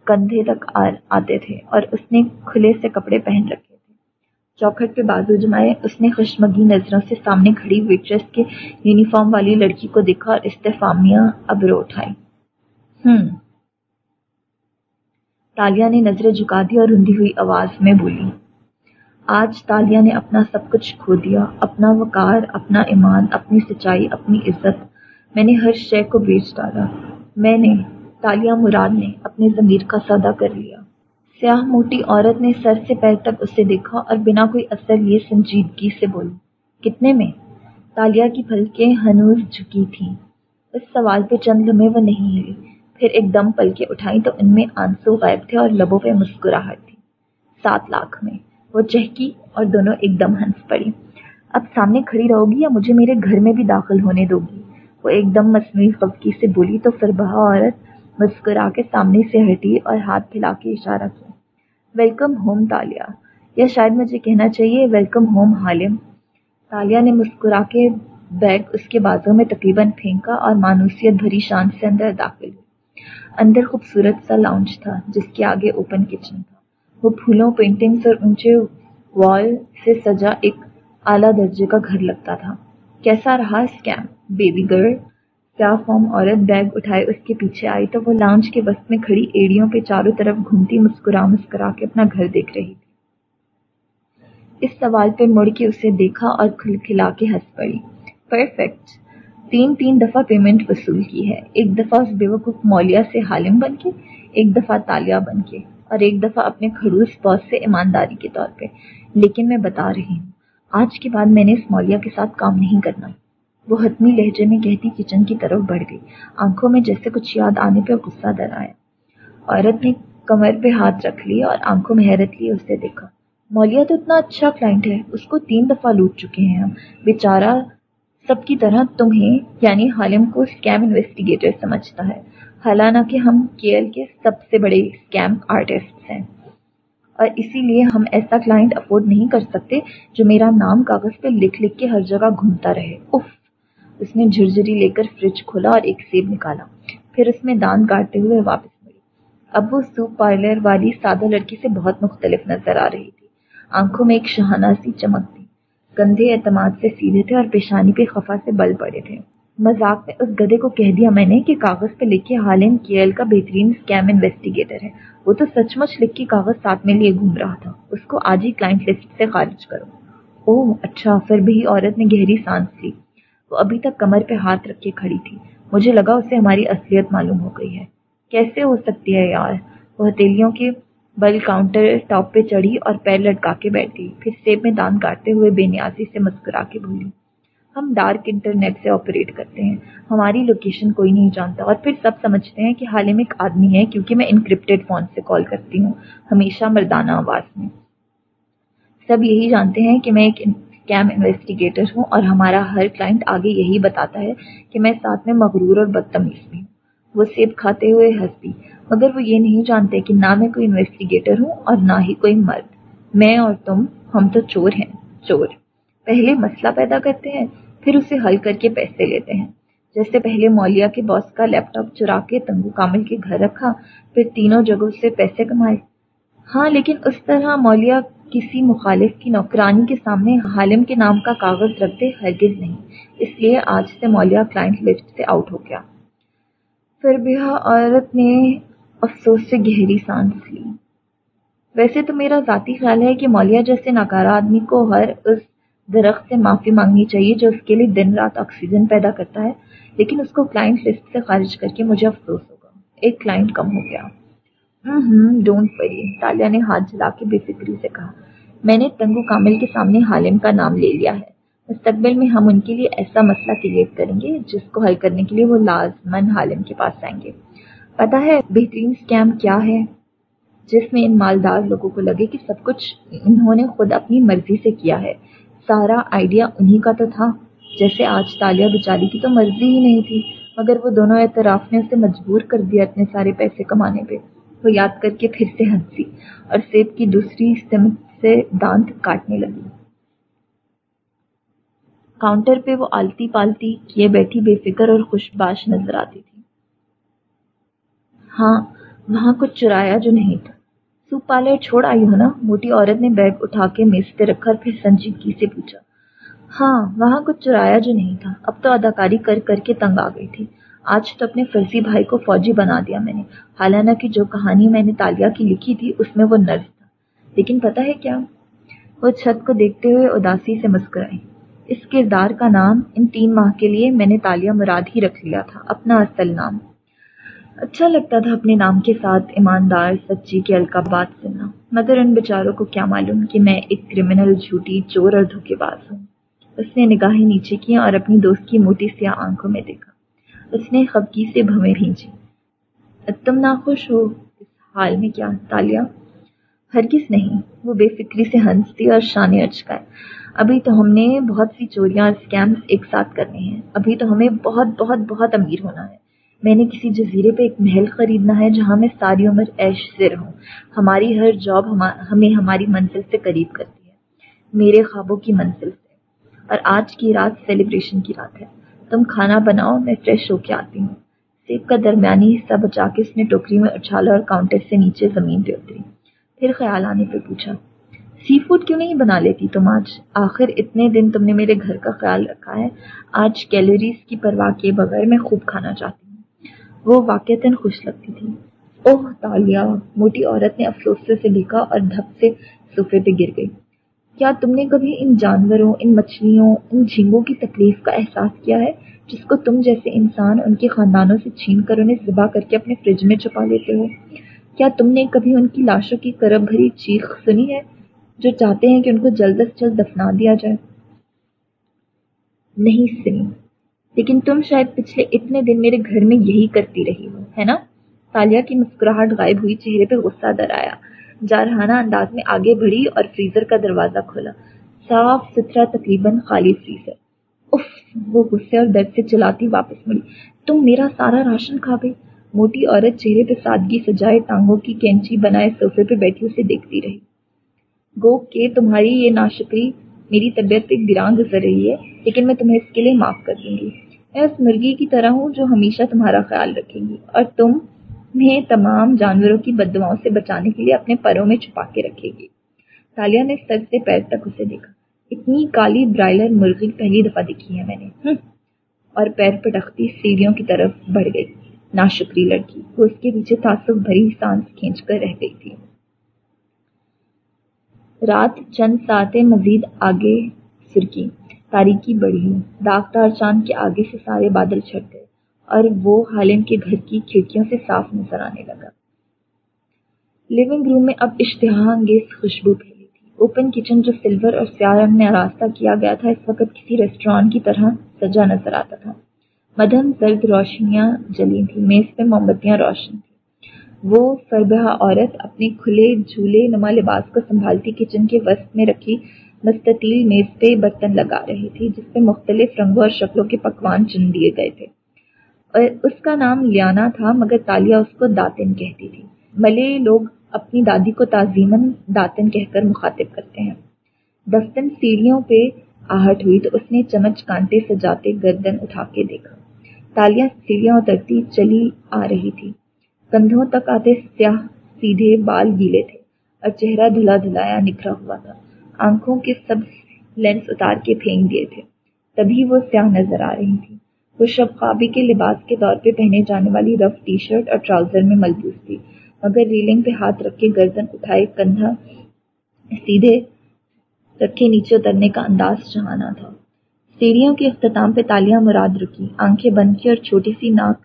کندھے تک آتے تھے اور اس نے کھلے سے کپڑے پہن رکھے۔ چوکھٹ پہ بازو جمائے، اس نے خوشمگی نظروں سے سامنے کھڑی ویٹریس کے یونیفارم والی لڑکی کو دیکھا اور استفامیہ ابرو اٹھائی ہوں تالیا نے نظریں جھکا دی اور رندی ہوئی آواز میں بولی، آج تالیا نے اپنا سب کچھ کھو دیا، اپنا وقار، اپنا ایمان، اپنی سچائی، اپنی عزت۔ میں نے ہر شے کو بیچ ڈالا۔ میں نے تالیا مراد نے، اپنے ضمیر کا سودا کر لیا۔ سیاہ موٹی عورت نے سر سے پیر تک اسے دیکھا اور بنا کوئی اثر لیے سنجیدگی سے بولی، کتنے میں؟ تالیا کی پھلکیں ہنوز جھکی تھیں۔ اس سوال پہ چند لمحے وہ نہیں ہلی پھر ایک دم پلکیں اٹھائیں تو ان میں آنسو غائب تھے اور لبوں پہ مسکراہٹ تھی۔ سات لاکھ میں۔ وہ چہکی اور دونوں ایک دم ہنس پڑی۔ اب سامنے کھڑی رہو گی یا مجھے میرے گھر میں بھی داخل ہونے دو گی؟ وہ ایک دم مصنوعی خفکی سے بولی تو فربہ عورت مسکرا کے سامنے سے ہٹی اور ہاتھ پھیلا کے اشارہ کیا۔ ویلکم ہوم تالیا یا شاید مجھے کہنا چاہیے ویلکم ہوم حالم تالیا نے مسکرا کے بیگ اس کے بازوں میں تقریباً پھینکا اور مانوسیت بھری شان سے اندر داخل ہوئی۔ اندر خوبصورت سا لاؤنج تھا، جس کے آگے اوپن کچن تھا۔ وہ پھولوں پینٹنگز اور اونچے وال سے سجا ایک اعلیٰ درجے کا گھر لگتا تھا۔ کیسا رہا اسکیم بیبی گرل کیا فارم عورت بیگ اٹھائے اس کے پیچھے آئی تو وہ لانچ کے وسط میں کھڑی ایڑیوں پہ چاروں طرف گھومتی مسکرا مسکرا کے اپنا گھر دیکھ رہی تھی۔ اس سوال پہ مڑ کے اسے دیکھا اور کھل کھلا کے ہنس پڑی۔ پرفیکٹ تین تین دفعہ پیمنٹ وصول کی ہے۔ ایک دفعہ اس بے وقوف مولیا سے حالم بن کے، ایک دفعہ تالیہ بن کے، اور ایک دفعہ اپنے خروس باس سے ایمانداری کے طور پہ۔ لیکن میں بتا رہی ہوں، آج کے بعد میں نے اس مولیا کے ساتھ کام نہیں کرنا۔ وہ حتمی لہجے میں کہتی کچن کی طرف بڑھ گئی۔ آنکھوں میں جیسے کچھ یاد آنے پہ غصہ در آیا۔ عورت نے کمر پہ ہاتھ رکھ لی اور آنکھوں میں حیرت لی اسے دیکھا مولیا تو اتنا اچھا کلائنٹ ہے، اس کو تین دفعہ لوٹ چکے ہیں ہم۔ بیچارہ سب کی طرح تمہیں یعنی حالم کو اسکیم انویسٹیگیٹر سمجھتا ہے۔ حالانکہ ہم کیئر کے سب سے بڑے اسکیم آرٹسٹ ہیں۔ اور اسی لیے ہم ایسا کلائنٹ افورڈ نہیں کر سکتے جو میرا نام کاغذ پہ لکھ لکھ کے ہر جگہ گھومتا رہے۔ اف اس نے جھرجری لے کر فریج کھولا اور ایک سیب نکالا۔ پھر اس میں دان کاٹتے ہوئے واپس مڑی۔ اب وہ سوپ پارلر والی سادہ لڑکی سے بہت مختلف نظر آ رہی تھی۔ آنکھوں میں ایک شہانہ سی چمک تھی۔ کندھے اعتماد سے سیدھے تھے اور پیشانی پہ خفا سے بل پڑے تھے۔ مذاق میں اس گدے کو کہہ دیا میں نے کہ کاغذ پہ لکھے حالم کیئل کا بہترین اسکیم انویسٹیگیٹر ہے۔ وہ تو سچ مچ لکھ کے کاغذ ساتھ میں لیے گھوم رہا تھا۔ اس کو آج ہی کلائنٹ لسٹ سے خارج کرو۔ اوہ اچھا پھر بھی عورت نے گہری سانس لی۔ وہ ابھی تک کمر پہ ہاتھ رکھ کے کھڑی تھی۔ مجھے لگا اسے ہماری اصلیت معلوم ہو گئی ہے۔ کیسے ہو سکتی ہے یار؟ وہ ہتھیلیوں کے بل کاؤنٹر ٹاپ پہ چڑھی اور پیر لٹکا کے بیٹھی۔ پھر سیب میں دان کاٹتے ہوئے بے نیازی سے مسکرا کے بولی، ہم ڈارک انٹرنیٹ سے آپریٹ کرتے ہیں۔ ہماری لوکیشن کوئی نہیں جانتا۔ اور پھر سب سمجھتے ہیں کہ حال میں ایک آدمی ہے، کیونکہ میں انکرپٹیڈ فون سے کال کرتی ہوں۔ ہمیشہ مردانہ آواز میں۔ سب یہی جانتے ہیں کہ میں ایک اسکیم انویسٹیگیٹر ہوں اور ہمارا ہر کلائنٹ آگے یہی بتاتا ہے کہ میں ساتھ میں مغرور اور بدتمیز بھی ہوں۔ وہ سیب کھاتے ہوئے ہنس مگر وہ یہ نہیں جانتے کہ نہ میں کوئی انویسٹیگیٹر ہوں اور نہ ہی کوئی مرد۔ میں اور تم، ہم تو چور ہیں، چور۔ پہلے مسئلہ پیدا کرتے ہیں، پھر اسے حل کر کے پیسے لیتے ہیں۔ جیسے پہلے مولیا کے باس کا لیپ ٹاپ چرا کے تنگو کامل کے گھر رکھا، پھر تینوں جگہوں سے پیسے کمائے۔ ہاں لیکن اس طرح مولیا کسی مخالف کی نوکرانی کے سامنے حالم کے نام کا کاغذ رکھتے ہرگز نہیں۔ اس لیے آج سے مولیا کلائنٹ لسٹ سے آؤٹ ہو گیا۔ پھر بھی عورت نے افسوس سے گہری سانس لی۔ ویسے تو میرا ذاتی خیال ہے کہ مولیا جیسے ناکارہ آدمی کو ہر اس درخت سے معافی مانگنی چاہیے جو اس کے لیے دن رات آکسیجن پیدا کرتا ہے، لیکن اس کو کلائنٹ لسٹ سے خارج کر کے مجھے افسوس ہوگا۔ ایک کلائنٹ کم ہو گیا۔ ہوں ڈونٹ پڑی تالیا نے ہاتھ جلا کے بے فکری سے کہا، میں نے تنگو کامل کے سامنے حالم کا نام لے لیا ہے۔ مستقبل میں ہم ان کے لیے ایسا مسئلہ کریٹ کریں گے، جس کو حل کرنے کے لیے وہ لازمن حالم کے پاس آئیں گے۔ پتا ہے بہترین اسکیم کیا ہے؟ جس میں ان مالدار لوگوں کو لگے کہ سب کچھ انہوں نے خود اپنی مرضی سے کیا ہے۔ سارا آئیڈیا انہی کا تو تھا۔ جیسے آج تالیہ بچاری کی تو مرضی ہی نہیں تھی، مگر وہ دونوں اعتراف نے اسے مجبور کر دیا اتنے سارے پیسے کمانے پہ۔ وہ یاد کر کے پھر سے ہنسی اور سیب کی دوسری سمت سے دانت کاٹنے لگی۔ کاؤنٹر پہ وہ آلتی پالتی کیے بیٹھی بے فکر اور خوش باش نظر آتی تھی۔ ہاں وہاں کچھ چرایا جو نہیں تھا۔ سوپ پارلر چھوڑ آئی ہو نا؟ موٹی عورت نے بیگ اٹھا کے میز پہ رکھا اور پھر سنجیدگی سے پوچھا۔ ہاں وہاں کچھ چرایا جو نہیں تھا۔ اب تو اداکاری کر کر کے تنگ آ گئی تھی۔ آج تو اپنے فرضی بھائی کو فوجی بنا دیا میں نے۔ حالانہ کہ جو کہانی میں نے تالیہ کی لکھی تھی، اس میں وہ نرس تھا۔ لیکن پتا ہے کیا؟ وہ چھت کو دیکھتے ہوئے اداسی سے مسکرائی اس کردار کا نام ان تین ماہ کے لیے میں نے تالیہ مراد ہی رکھ لیا تھا، اپنا اصل نام۔ اچھا لگتا تھا اپنے نام کے ساتھ ایماندار، سچی کے القابات سننا۔ مگر ان بیچاروں کو کیا معلوم کہ میں ایک کرمنل جھوٹی، چور اور دھوکے باز ہوں۔ اس نے نگاہیں نیچے کی اور اپنی دوست کی موٹی سیاہ آنکھوں میں دیکھا۔ اس نے خبکی سے بھویں بھینچی تم ناخوش ہو، اس حال میں کیا، تالیا؟ ہرگز نہیں، وہ بے فکری سے ہنستی اور شانے اچکائے ابھی تو ہم نے بہت سی چوریاں اور اسکیمس ایک ساتھ کرنے ہیں۔ ابھی تو ہمیں بہت بہت بہت امیر ہونا ہے۔ میں نے کسی جزیرے پہ ایک محل خریدنا ہے جہاں میں ساری عمر ایش سے رہوں ہماری ہر جاب ہمیں ہماری منزل سے قریب کرتی ہے۔ میرے خوابوں کی منزل سے۔ اور آج کی رات سیلیبریشن کی رات ہے۔ تم کھانا بناؤ، میں فریش ہو کے آتی ہوں۔ سیب کا درمیانی حصہ بچا کے اس نے ٹوکری میں اچھالا اور کاؤنٹر سے نیچے زمین پہ اتری۔ پھر خیال آنے پہ پوچھا، سی فوڈ کیوں نہیں بنا لیتی تم آج؟ آخر اتنے دن تم نے میرے گھر کا خیال رکھا ہے، آج کیلوریز کی پرواہ کیے بغیر میں خوب کھانا چاہتی ہوں۔ وہ واقعتاً خوش لگتی تھی۔ اوہ تالیہ موٹی عورت نے افسوس سے دیکھا اور دھپ سے صوفے پہ گر گئی۔ کیا تم نے کبھی ان جانوروں، ان مچھلیوں، ان جھینگوں کی تکلیف کا احساس کیا ہے جس کو تم جیسے انسان ان کے خاندانوں سے چھین کر انہیں ذبح کر کے اپنے فریج میں چھپا لیتے ہو؟ کیا تم نے کبھی ان کی لاشوں کی کرب بھری چیخ سنی ہے جو چاہتے ہیں کہ ان کو جلد از جلد دفنا دیا جائے؟ نہیں سنی، لیکن تم شاید پچھلے اتنے دن میرے گھر میں یہی کرتی رہی ہو، ہے نا؟ تالیہ کی مسکراہٹ غائب ہوئی، چہرے پہ غصہ در آیا۔ جارحانہ انداز میں آگے بڑھی اور فریزر کا دروازہ کھولا۔ صاف ستھرا تقریباً خالی فریزر اف وہ غصے اور درد سے چلاتی واپس مڑی۔ تم میرا سارا راشن کھا گئی۔ موٹی عورت چہرے پہ سادگی سجائے ٹانگوں کی کینچی بنائے صوفے پہ بیٹھی اسے دیکھتی رہی۔ گو کہ تمہاری یہ ناشکری میری طبیعت پہ گراں گزر رہی ہے، لیکن میں تمہیں اس کے لیے معاف کر دوں گی۔ میں اس مرغی کی طرح ہوں جو ہمیشہ تمہارا خیال رکھے گی۔ اور تم میں تمام جانوروں کی بدواؤں سے بچانے کے لیے اپنے پروں میں چھپا کے رکھے گی۔ تالیہ نے سر سے پیر تک اسے دیکھا۔ اتنی کالی برائلر مرغی پہلی دفعہ دیکھی ہے میں نے۔ اور پیر پٹختی سیڑھیوں کی طرف بڑھ گئی۔ ناشکری لڑکی۔ وہ اس کے پیچھے تعصب بھری سانس کھینچ کر رہ گئی تھی۔ رات چند ساتیں مزید آگے سرکی۔ تاریکی بڑھی۔ داغدار چاند کے آگے سے سارے بادل چھٹ گئے۔ اور وہ حالم کے گھر کی کھڑکیوں سے صاف نظر آنے لگا۔ لیونگ روم میں اب اشتہا انگیز خوشبو پھیلی تھی۔ اوپن کچن جو سلور اور سیاہ رنگ میں آراستہ کیا گیا تھا، اس وقت کسی ریسٹورانٹ کی طرح سجا نظر آتا تھا۔ مدھم زرد روشنیاں جلی تھیں، میز پہ موم بتیاں روشن تھیں۔ وہ سربہ عورت اپنے کھلے جھولے نما لباس کو سنبھالتی کچن کے وسط میں رکھی مستطیل میز پہ برتن لگا رہی تھی، جس پہ مختلف رنگوں اور شکلوں کے پکوان چن دیے گئے تھے۔ اور اس کا نام لیانا تھا، مگر تالیا اس کو داتن کہتی تھی۔ ملے لوگ اپنی دادی کو تعظیمن داتن کہہ کر مخاطب کرتے ہیں۔ دفتن سیڑھیوں پہ آہٹ ہوئی تو اس نے چمچ کانٹے سجاتے گردن اٹھا کے دیکھا۔ تالیاں سیڑھیاں اترتی چلی آ رہی تھی۔ کندھوں تک آتے سیاہ سیدھے بال گیلے تھے اور چہرہ دھلا دھلایا نکھرا ہوا تھا۔ آنکھوں کے سب لینس اتار کے پھینک دیے تھے۔ تبھی وہ سیاہ نظر آ رہی تھی۔ وہ شب خوابی کے لباس کے طور پہ پہنے جانے والی رف ٹی شرٹ اور ٹراؤزر میں ملبوس تھی، مگر ریلنگ پہ ہاتھ رکھ کے گردن اٹھائے کندھا سیدھے رکھے نیچے اترنے کا انداز چہانا تھا۔ سیڑھیوں کے اختتام پہ تالیاں مراد رکی، آنکھیں بند کی اور چھوٹی سی ناک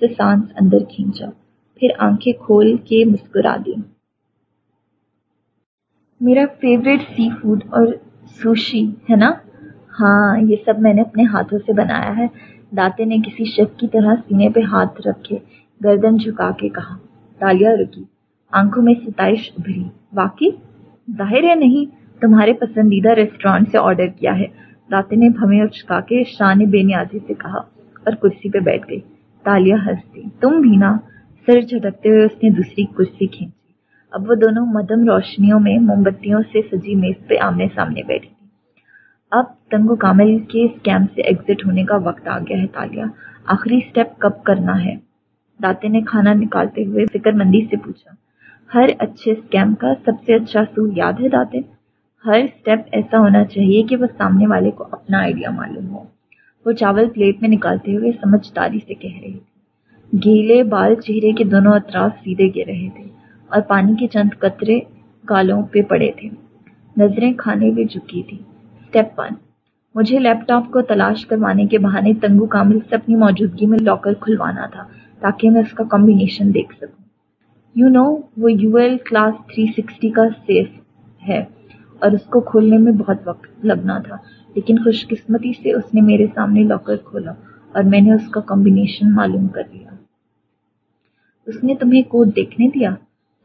سے سانس اندر کھینچا، پھر آنکھیں کھول کے مسکرا دی۔ میرا فیوریٹ سی فوڈ اور سوشی ہے نا؟ ہاں یہ سب میں نے اپنے ہاتھوں سے بنایا ہے۔ داتے نے کسی شیف کی طرح سینے پہ ہاتھ رکھے، گردن جھکا کے کہا تالیاں رکی، آنکھوں میں ستائش ابھری۔ واقعی؟ ظاہر ہے نہیں، تمہارے پسندیدہ ریسٹورانٹ سے آرڈر کیا ہے۔ داتے نے بھویں اور کے شان بے نیازی سے کہا اور کرسی پہ بیٹھ گئی۔ تالیاں ہنستی، تم بھی نا؟ سر جھٹکتے ہوئے اس نے دوسری کرسی کھینچی۔ اب وہ دونوں مدم روشنیوں میں موم بتیوں سے سجی میز پہ آمنے سامنے بیٹھی۔ اب تنگو کامل کے اس کیمپ سے ایگزٹ ہونے کا وقت آ گیا ہے تالیہ آخری سٹیپ کب کرنا ہے؟ داتے نے کھانا نکالتے ہوئے فکر مندی سے پوچھا۔ ہر اچھے اسکیم کا سب سے اچھا سو یاد ہے داتے؟ ہر اسٹیپ ایسا ہونا چاہیے کہ وہ سامنے والے کو اپنا آئیڈیا معلوم ہو۔ وہ چاول پلیٹ میں نکالتے ہوئے سمجھداری سے کہہ رہی تھی گیلے بال چہرے کے دونوں اطراف سیدھے گر رہے تھے اور پانی کے چند قطرے گالوں پہ پڑے تھے۔ نظریں کھانے پہ جھکی تھی اسٹیپ ون مجھے لیپ ٹاپ کو تلاش کروانے کے بہانے تنگو کامل سے اپنی موجودگی میں لاکر کھلوانا تھا تاکہ میں اس کا کمبینیشن دیکھ سکوں۔ یو نو وہ U L class three sixty کا سیف ہے اور اس کو کھولنے میں بہت وقت لگنا تھا، لیکن خوش قسمتی سے اس نے میرے سامنے لاکر کھولا اور میں نے اس کا کمبینیشن معلوم کر لیا۔ اس نے تمہیں کوڈ دیکھنے دیا؟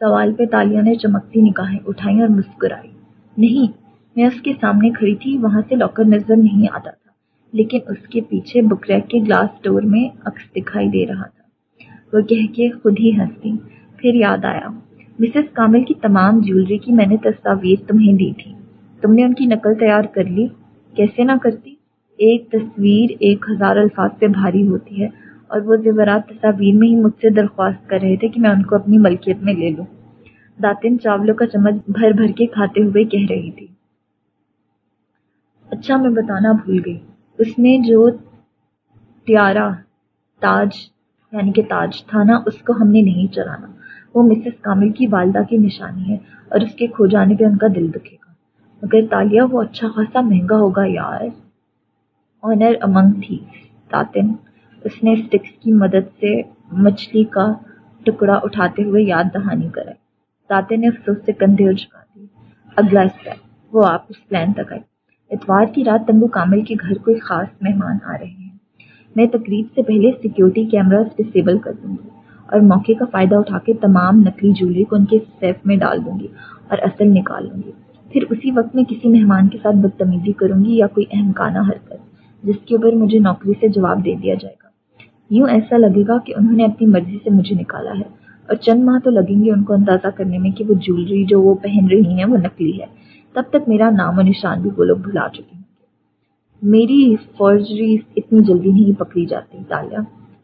سوال پہ تالیہ نے چمکتی نکاہیں اٹھائی اور مسکرائی نہیں میں اس کے سامنے کھڑی تھی، وہاں سے لاکر نظر نہیں آتا تھا، لیکن اس کے پیچھے بک ریک کے گلاس ڈور میں عکس دکھائی دے رہا تھا۔ وہ کہہ کے خود ہی ہنسی۔ پھر یاد آیا مسز کامل کی تمام جیولری کی میں نے تصاویر تمہیں دی تھی۔ تم نے ان کی نقل تیار کر لی۔ کیسے نہ کرتی؟ ایک تصویر ایک ہزار الفاظ پہ بھاری ہوتی ہے اور وہ زیورات تصاویر میں ہی مجھ سے درخواست کر رہے تھے کہ میں ان کو اپنی ملکیت میں لے لوں۔ داتن چاولوں کا چمچ بھر بھر کے کھاتے ہوئے کہہ رہی تھی۔ اچھا میں بتانا بھول گئی۔ اس نے جو تیارا تاج یعنی کہ تاج تھا نا، اس کو ہم نے نہیں چلانا۔ وہ مسز کامل کی والدہ کی نشانی ہے اور اس کے کھو جانے پہ ان کا دل دکھے گا۔ مگر تالیہ، وہ اچھا خاصا مہنگا ہوگا یار۔ آنر امنگ تھی۔ تاتن، اس نے اسٹکس کی مدد سے مچھلی کا ٹکڑا اٹھاتے ہوئے یاد دہانی کرائی تاتے نے افسوس سے کندھے اجھکا دی۔ اگلا اسٹیپ وہ آپ اس پلان تک آئی۔ اتوار کی رات تنگو کامل کے گھر کوئی خاص مہمان آ رہے ہیں۔ میں تقریب سے پہلے سیکیورٹی کیمراز ڈسیبل کر دوں گی اور موقع کا فائدہ اٹھا کے تمام نقلی جولری کو ان کے سیف میں ڈال دوں گی اور اصل نکال لوں گی۔ پھر اسی وقت میں کسی مہمان کے ساتھ بدتمیزی کروں گی یا کوئی اہمکانہ حرکت، جس کے اوپر مجھے نوکری سے جواب دے دیا جائے گا۔ یوں ایسا لگے گا کہ انہوں نے اپنی مرضی سے مجھے نکالا ہے اور چند ماہ تو لگیں گے ان کو اندازہ کرنے میں کہ وہ جولری جو وہ پہن رہی ہیں وہ نکلی ہے۔ تب تک میرا نام و نشان بھی وہ لوگ بھلا چکے ہوں گے۔ میری فورجری اتنی جلدی نہیں پکڑی جاتی تالیہ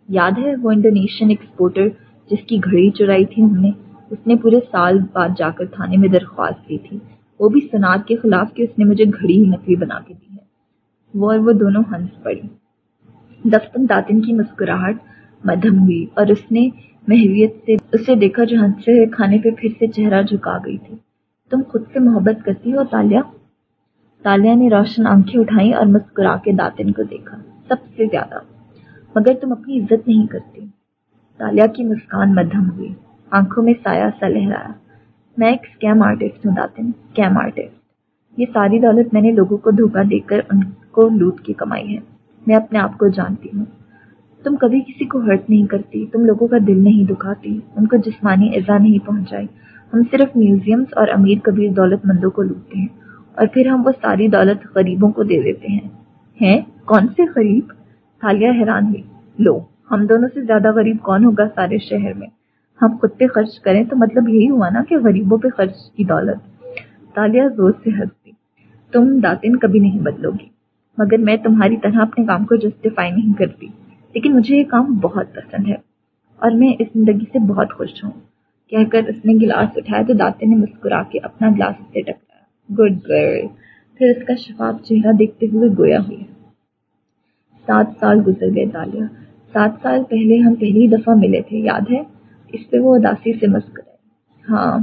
یاد ہے وہ انڈونیشین ایکسپورٹر جس کی گھڑی چرائی تھی ہم نے؟ اس نے پورے سال بعد جا کر تھانے میں درخواست دی تھی۔ وہ بھی سناد کے خلاف کہ اس نے مجھے گھڑی ہی نکلی بنا کے دی ہے۔ وہ اور وہ دونوں ہنس پڑی۔ دفتن داتن کی مسکراہٹ مدھم ہوئی اور اس نے محویت سے اسے دیکھا جو ہنسے ہوئے کھانے پہ پھر سے چہرہ جھکا گئی تھی۔ تم خود سے محبت کرتی ہو تالیہ تالیہ نے روشن آنکھیں اٹھائیں اور مسکرا کے داتن کو دیکھا، سب سے زیادہ۔ مگر تم اپنی عزت نہیں کرتی۔ تالیہ کی مسکان مدھم ہوئی۔ آنکھوں میں سایہ سا لہرایا۔ میں ایک اسکیم آرٹسٹ ہوں، داتن۔ اسکیم آرٹسٹ یہ ساری دولت میں نے لوگوں کو دھوکہ دے کر ان کو لوٹ کی کمائی ہے۔ میں اپنے آپ کو جانتی ہوں۔ تم کبھی کسی کو ہرٹ نہیں کرتی۔ تم لوگوں کا دل نہیں دکھاتی۔ ان کو جسمانی ایزا نہیں پہنچائی۔ ہم صرف میوزیمز اور امیر کبیر دولت مندوں کو لوٹتے ہیں اور پھر ہم وہ ساری دولت غریبوں کو دے دیتے ہیں۔ ہیں؟ کون سے غریب؟ تھالیہ حیران ہوئی۔ لو، ہم دونوں سے زیادہ غریب کون ہوگا سارے شہر میں؟ ہم خود پہ خرچ کریں تو مطلب یہی ہوا نا کہ غریبوں پہ خرچ کی دولت۔ تالیہ زور سے ہنستی تم داتن کبھی نہیں بدلو گی مگر میں تمہاری طرح اپنے کام کو جسٹیفائی نہیں کرتی۔ لیکن مجھے یہ کام بہت پسند ہے اور میں اس زندگی سے بہت خوش ہوں۔ کہہ کر اس نے گلاس اٹھایا تو داتے نے مسکرا کے اپنا گلاس سے ٹکرایا گڈ گرل پھر اس کا شفاف چہرہ دیکھتے ہوئے گویا ہوئی۔ سات سال گزر گئے تالیہ سات سال پہلے ہم پہلی دفعہ ملے تھے، یاد ہے؟ اس پہ وہ اداسی سے مسکرائے ہاں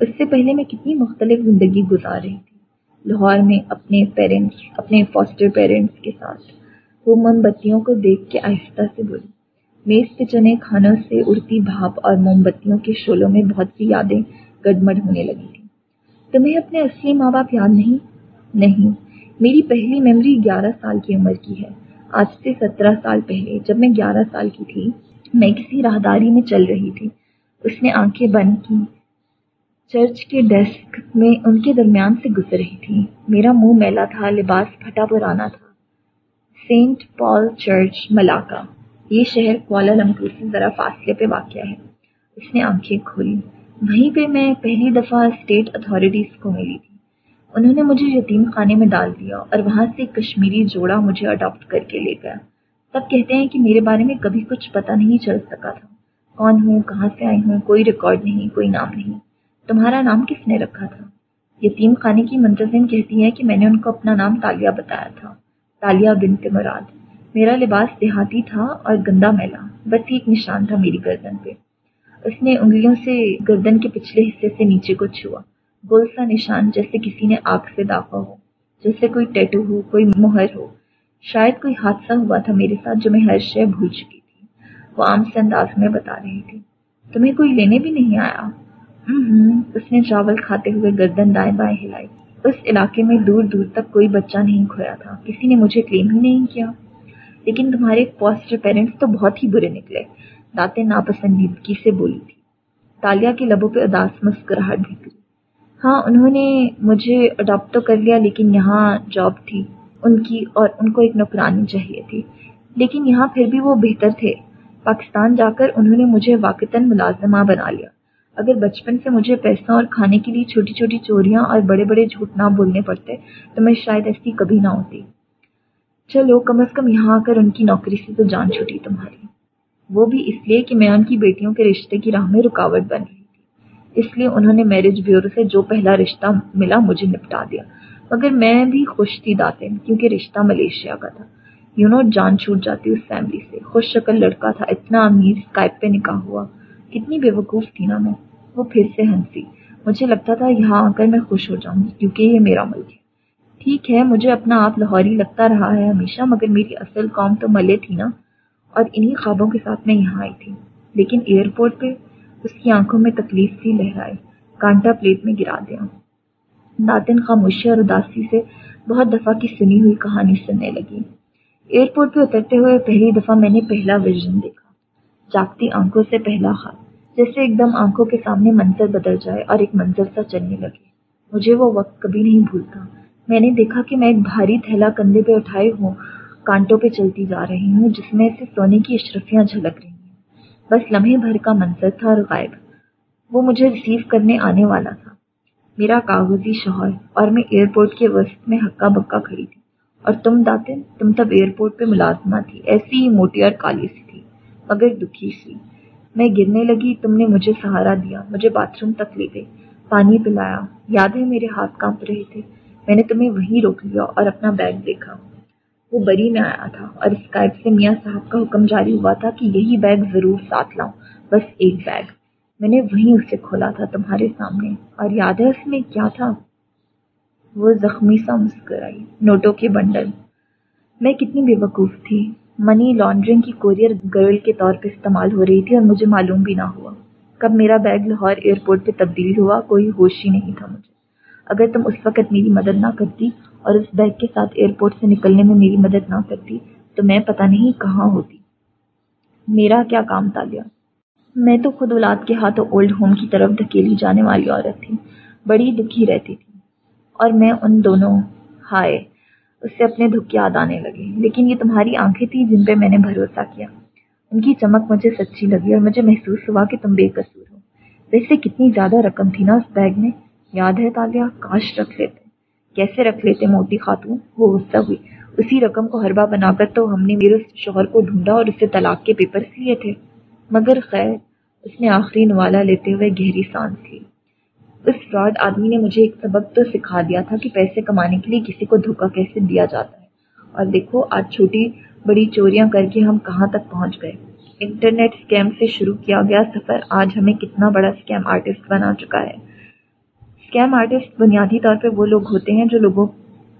اس سے پہلے میں کتنی مختلف زندگی گزار رہی تھی۔ لاہور میں اپنے پیرنٹس اپنے فاسٹر پیرنٹس کے ساتھ۔ وہ موم بتیوں کو دیکھ کے آہستہ سے بولی۔ میز پہ چنے کھانوں سے اڑتی بھاپ اور موم بتیوں کے شولوں میں بہت سی یادیں گڈمڈ ہونے لگی تھی تمہیں اپنے اصلی ماں باپ یاد نہیں؟ نہیں۔ میری پہلی میموری گیارہ سال کی عمر کی ہے۔ آج سے سترہ سال پہلے جب میں گیارہ سال کی تھی، میں کسی راہداری میں چل رہی تھی۔ اس نے آنکھیں بند کی چرچ کے ڈیسک میں ان کے درمیان سے گزر رہی تھی۔ میرا منہ میلا تھا، لباس پھٹا پرانا تھا۔ سینٹ پال چرچ ملاقہ یہ شہر کوالا لمپور سے ذرا فاصلے پہ واقع ہے۔ اس نے آنکھیں کھولی۔ وہیں پہ میں پہلی دفعہ اسٹیٹ اتھارٹیز کو ملی تھی۔ انہوں نے مجھے یتیم خانے میں ڈال دیا اور وہاں سے کشمیری جوڑا مجھے اڈاپٹ کر کے لے گیا۔ سب کہتے ہیں کہ میرے بارے میں کبھی کچھ پتہ نہیں چل سکا تھا۔ کون ہوں؟ کہاں سے آئی ہوں؟ کوئی ریکارڈ نہیں، کوئی نام نہیں۔ تمہارا نام کس نے رکھا تھا؟ یتیم خانے کی منتظم کہتی ہے کہ میں نے ان کو اپنا نام تالیہ بتایا تھا۔ تالیہ بنت مراد۔ میرا لباس دیہاتی تھا اور گندا میلا بس ایک نشان تھا میری گردن پہ۔ اس نے انگلیوں سے گردن کے پچھلے حصے سے نیچے کو چھوا۔ گول سا نشان جیسے کسی نے آگ سے داغا ہو، جیسے کوئی ٹیٹو ہو، کوئی مہر ہو۔ شاید کوئی حادثہ ہوا تھا میرے ساتھ جو میں ہر شے بھول چکی تھی۔ وہ عام سے انداز میں بتا رہی تھی، تمہیں کوئی لینے بھی نہیں آیا؟ اس نے چاول کھاتے ہوئے گردن دائیں بائیں ہلائی۔ اس علاقے میں دور دور تک کوئی بچہ نہیں کھویا تھا، کسی نے مجھے کلیم ہی نہیں کیا؟ لیکن تمہارے فاسٹر پیرنٹس تو بہت ہی برے نکلے۔ داتے ناپسندیدگی سے بولی تھی۔ تالیا کے لبوں پہ اداس مسکراہٹ بکری ہاں انہوں نے مجھے اڈاپٹ تو کر لیا، لیکن یہاں جاب تھی۔ ان کی اور ان کو ایک نوکرانی چاہیے تھی۔ لیکن یہاں پھر بھی وہ بہتر تھے۔ پاکستان جا کر انہوں نے مجھے واقعتاً ملازمہ بنا لیا۔ اگر بچپن سے مجھے پیسوں اور کھانے کے لیے چھوٹی چھوٹی چوریاں اور بڑے بڑے جھوٹ نہ بولنے پڑتے، تو میں شاید ایسی کبھی نہ ہوتی۔ چلو، کم از کم یہاں آ کر ان کی نوکری سے تو جان چھوٹی تمہاری۔ وہ بھی اس لیے کہ میں ان کی بیٹیوں کے رشتے کی راہ میں رکاوٹ بن رہی تھی۔ اس لیے انہوں نے میرج بیورو سے جو پہلا رشتہ ملا مجھے نپٹا دیا۔ مگر میں بھی خوش تھی داتے کیونکہ رشتہ ملیشیا کا تھا۔ یو نو، جان چھوٹ جاتی اس فیملی سے۔ خوش شکل لڑکا تھا، اتنا امیر اسکائپ پہ نکاح ہوا۔ کتنی بے وقوف تھی نا میں۔ وہ پھر سے ہنسی۔ مجھے لگتا تھا یہاں آ کر میں خوش ہو جاؤں گی کیونکہ یہ میرا ملک ہے۔ ٹھیک ہے، مجھے اپنا آپ لاہوری لگتا رہا ہے ہمیشہ، مگر میری اصل قوم تو ملے تھی نا، اور انہی خوابوں کے ساتھ میں یہاں آئی تھی۔ لیکن ایئرپورٹ پہ اس کی آنکھوں میں تکلیف سی لہرائے کانٹا پلیٹ میں گرا دیا۔ داتن خاموشی اور اداسی سے بہت دفعہ کی سنی ہوئی کہانی سننے لگی۔ ایئرپورٹ پہ اترتے ہوئے پہلی دفعہ میں نے پہلا ویژن دیکھا۔ جاگتی آنکھوں سے پہلا ہاتھ جیسے ایک دم آنکھوں کے سامنے منظر بدل جائے اور ایک منظر سا چلنے لگے۔ مجھے وہ وقت کبھی نہیں بھولتا۔ میں نے دیکھا کہ میں ایک بھاری تھیلا کندھے پہ اٹھائے ہوں، کانٹوں پہ چلتی جا رہی ہوں، جس میں سے سونے کی اشرفیاں جھلک رہی ہیں۔ بس لمحے بھر کا منظر تھا اور غائب۔ وہ مجھے ریسیو کرنے آنے والا تھا۔ میرا کاغذی شوہر اور میں ایئرپورٹ کے وسط میں ہکا بکا کھڑی تھی۔ اور تم داتن، تم تب ایئرپورٹ پہ ملازمہ تھی۔ ایسی ہی موٹی اور کالی سی تھی، مگر دکھی سی۔ میں گرنے لگی، تم نے مجھے سہارا دیا، مجھے باتھ روم تک لے گئے، پانی پلایا۔ یاد ہے میرے ہاتھ کانپ رہے تھے۔ میں نے تمہیں وہیں روک لیا اور اپنا بیگ دیکھا۔ وہ بری میں آیا تھا اور اسکائپ سے میاں صاحب کا حکم جاری ہوا تھا کہ یہی بیگ ضرور ساتھ لاؤں، بس ایک بیگ۔ میں نے وہیں اسے کھولا تھا تمہارے سامنے۔ اور یاد ہے اس میں کیا تھا؟ وہ زخمی سا مسکرائی، نوٹوں کے بنڈل۔ میں کتنی بے وقوف تھی۔ منی لانڈرنگ کی کوریئر گرل کے طور پہ استعمال ہو رہی تھی اور مجھے معلوم بھی نہ ہوا۔ کب میرا بیگ لاہور ایئرپورٹ پہ تبدیل ہوا، کوئی ہوش ہی نہیں تھا مجھے۔ اگر تم اس وقت میری مدد نہ کرتی اور اس بیگ کے ساتھ ایئرپورٹ سے نکلنے میں میری مدد نہ کرتی، تو میں پتہ نہیں کہاں ہوتی۔ میرا کیا کام تھا لیا میں تو خود اولاد کے ہاتھوں اولڈ ہوم کی طرف دھکیلی جانے والی عورت تھی، بڑی دکھی رہتی تھی۔ اور میں ان دونوں، ہائے، اس سے اپنے دکھ یاد آنے لگے۔ لیکن یہ تمہاری آنکھیں تھیں جن پہ میں نے بھروسہ کیا۔ ان کی چمک مجھے سچی لگی اور مجھے محسوس ہوا کہ تم بے قصور ہو۔ ویسے کتنی زیادہ رقم تھی نا اس بیگ میں۔ یاد ہے تالیہ کاش رکھ لیتے۔ کیسے رکھ لیتے موٹی خاتون؟ وہ غصہ ہوئی۔ اسی رقم کو ہربا بنا کر تو ہم نے میرے شوہر کو ڈھونڈا اور اسے طلاق کے پیپر لیے تھے۔ مگر خیر، اس نے آخری نوالا لیتے ہوئے گہری سانس لی اس فراڈ آدمی نے مجھے ایک سبق تو سکھا دیا تھا کہ پیسے کمانے کے لیے کسی کو دھوکہ کیسے دیا جاتا ہے۔ اور دیکھو، آج چھوٹی بڑی چوریاں کر کے ہم کہاں تک پہنچ گئے۔ انٹرنیٹ اسکیم سے شروع کیا گیا سفر، آج ہمیں کتنا بڑا اسکیم آرٹسٹ بنا چکا ہے۔ اسکیم آرٹسٹ بنیادی طور پہ وہ لوگ ہوتے ہیں جو لوگوں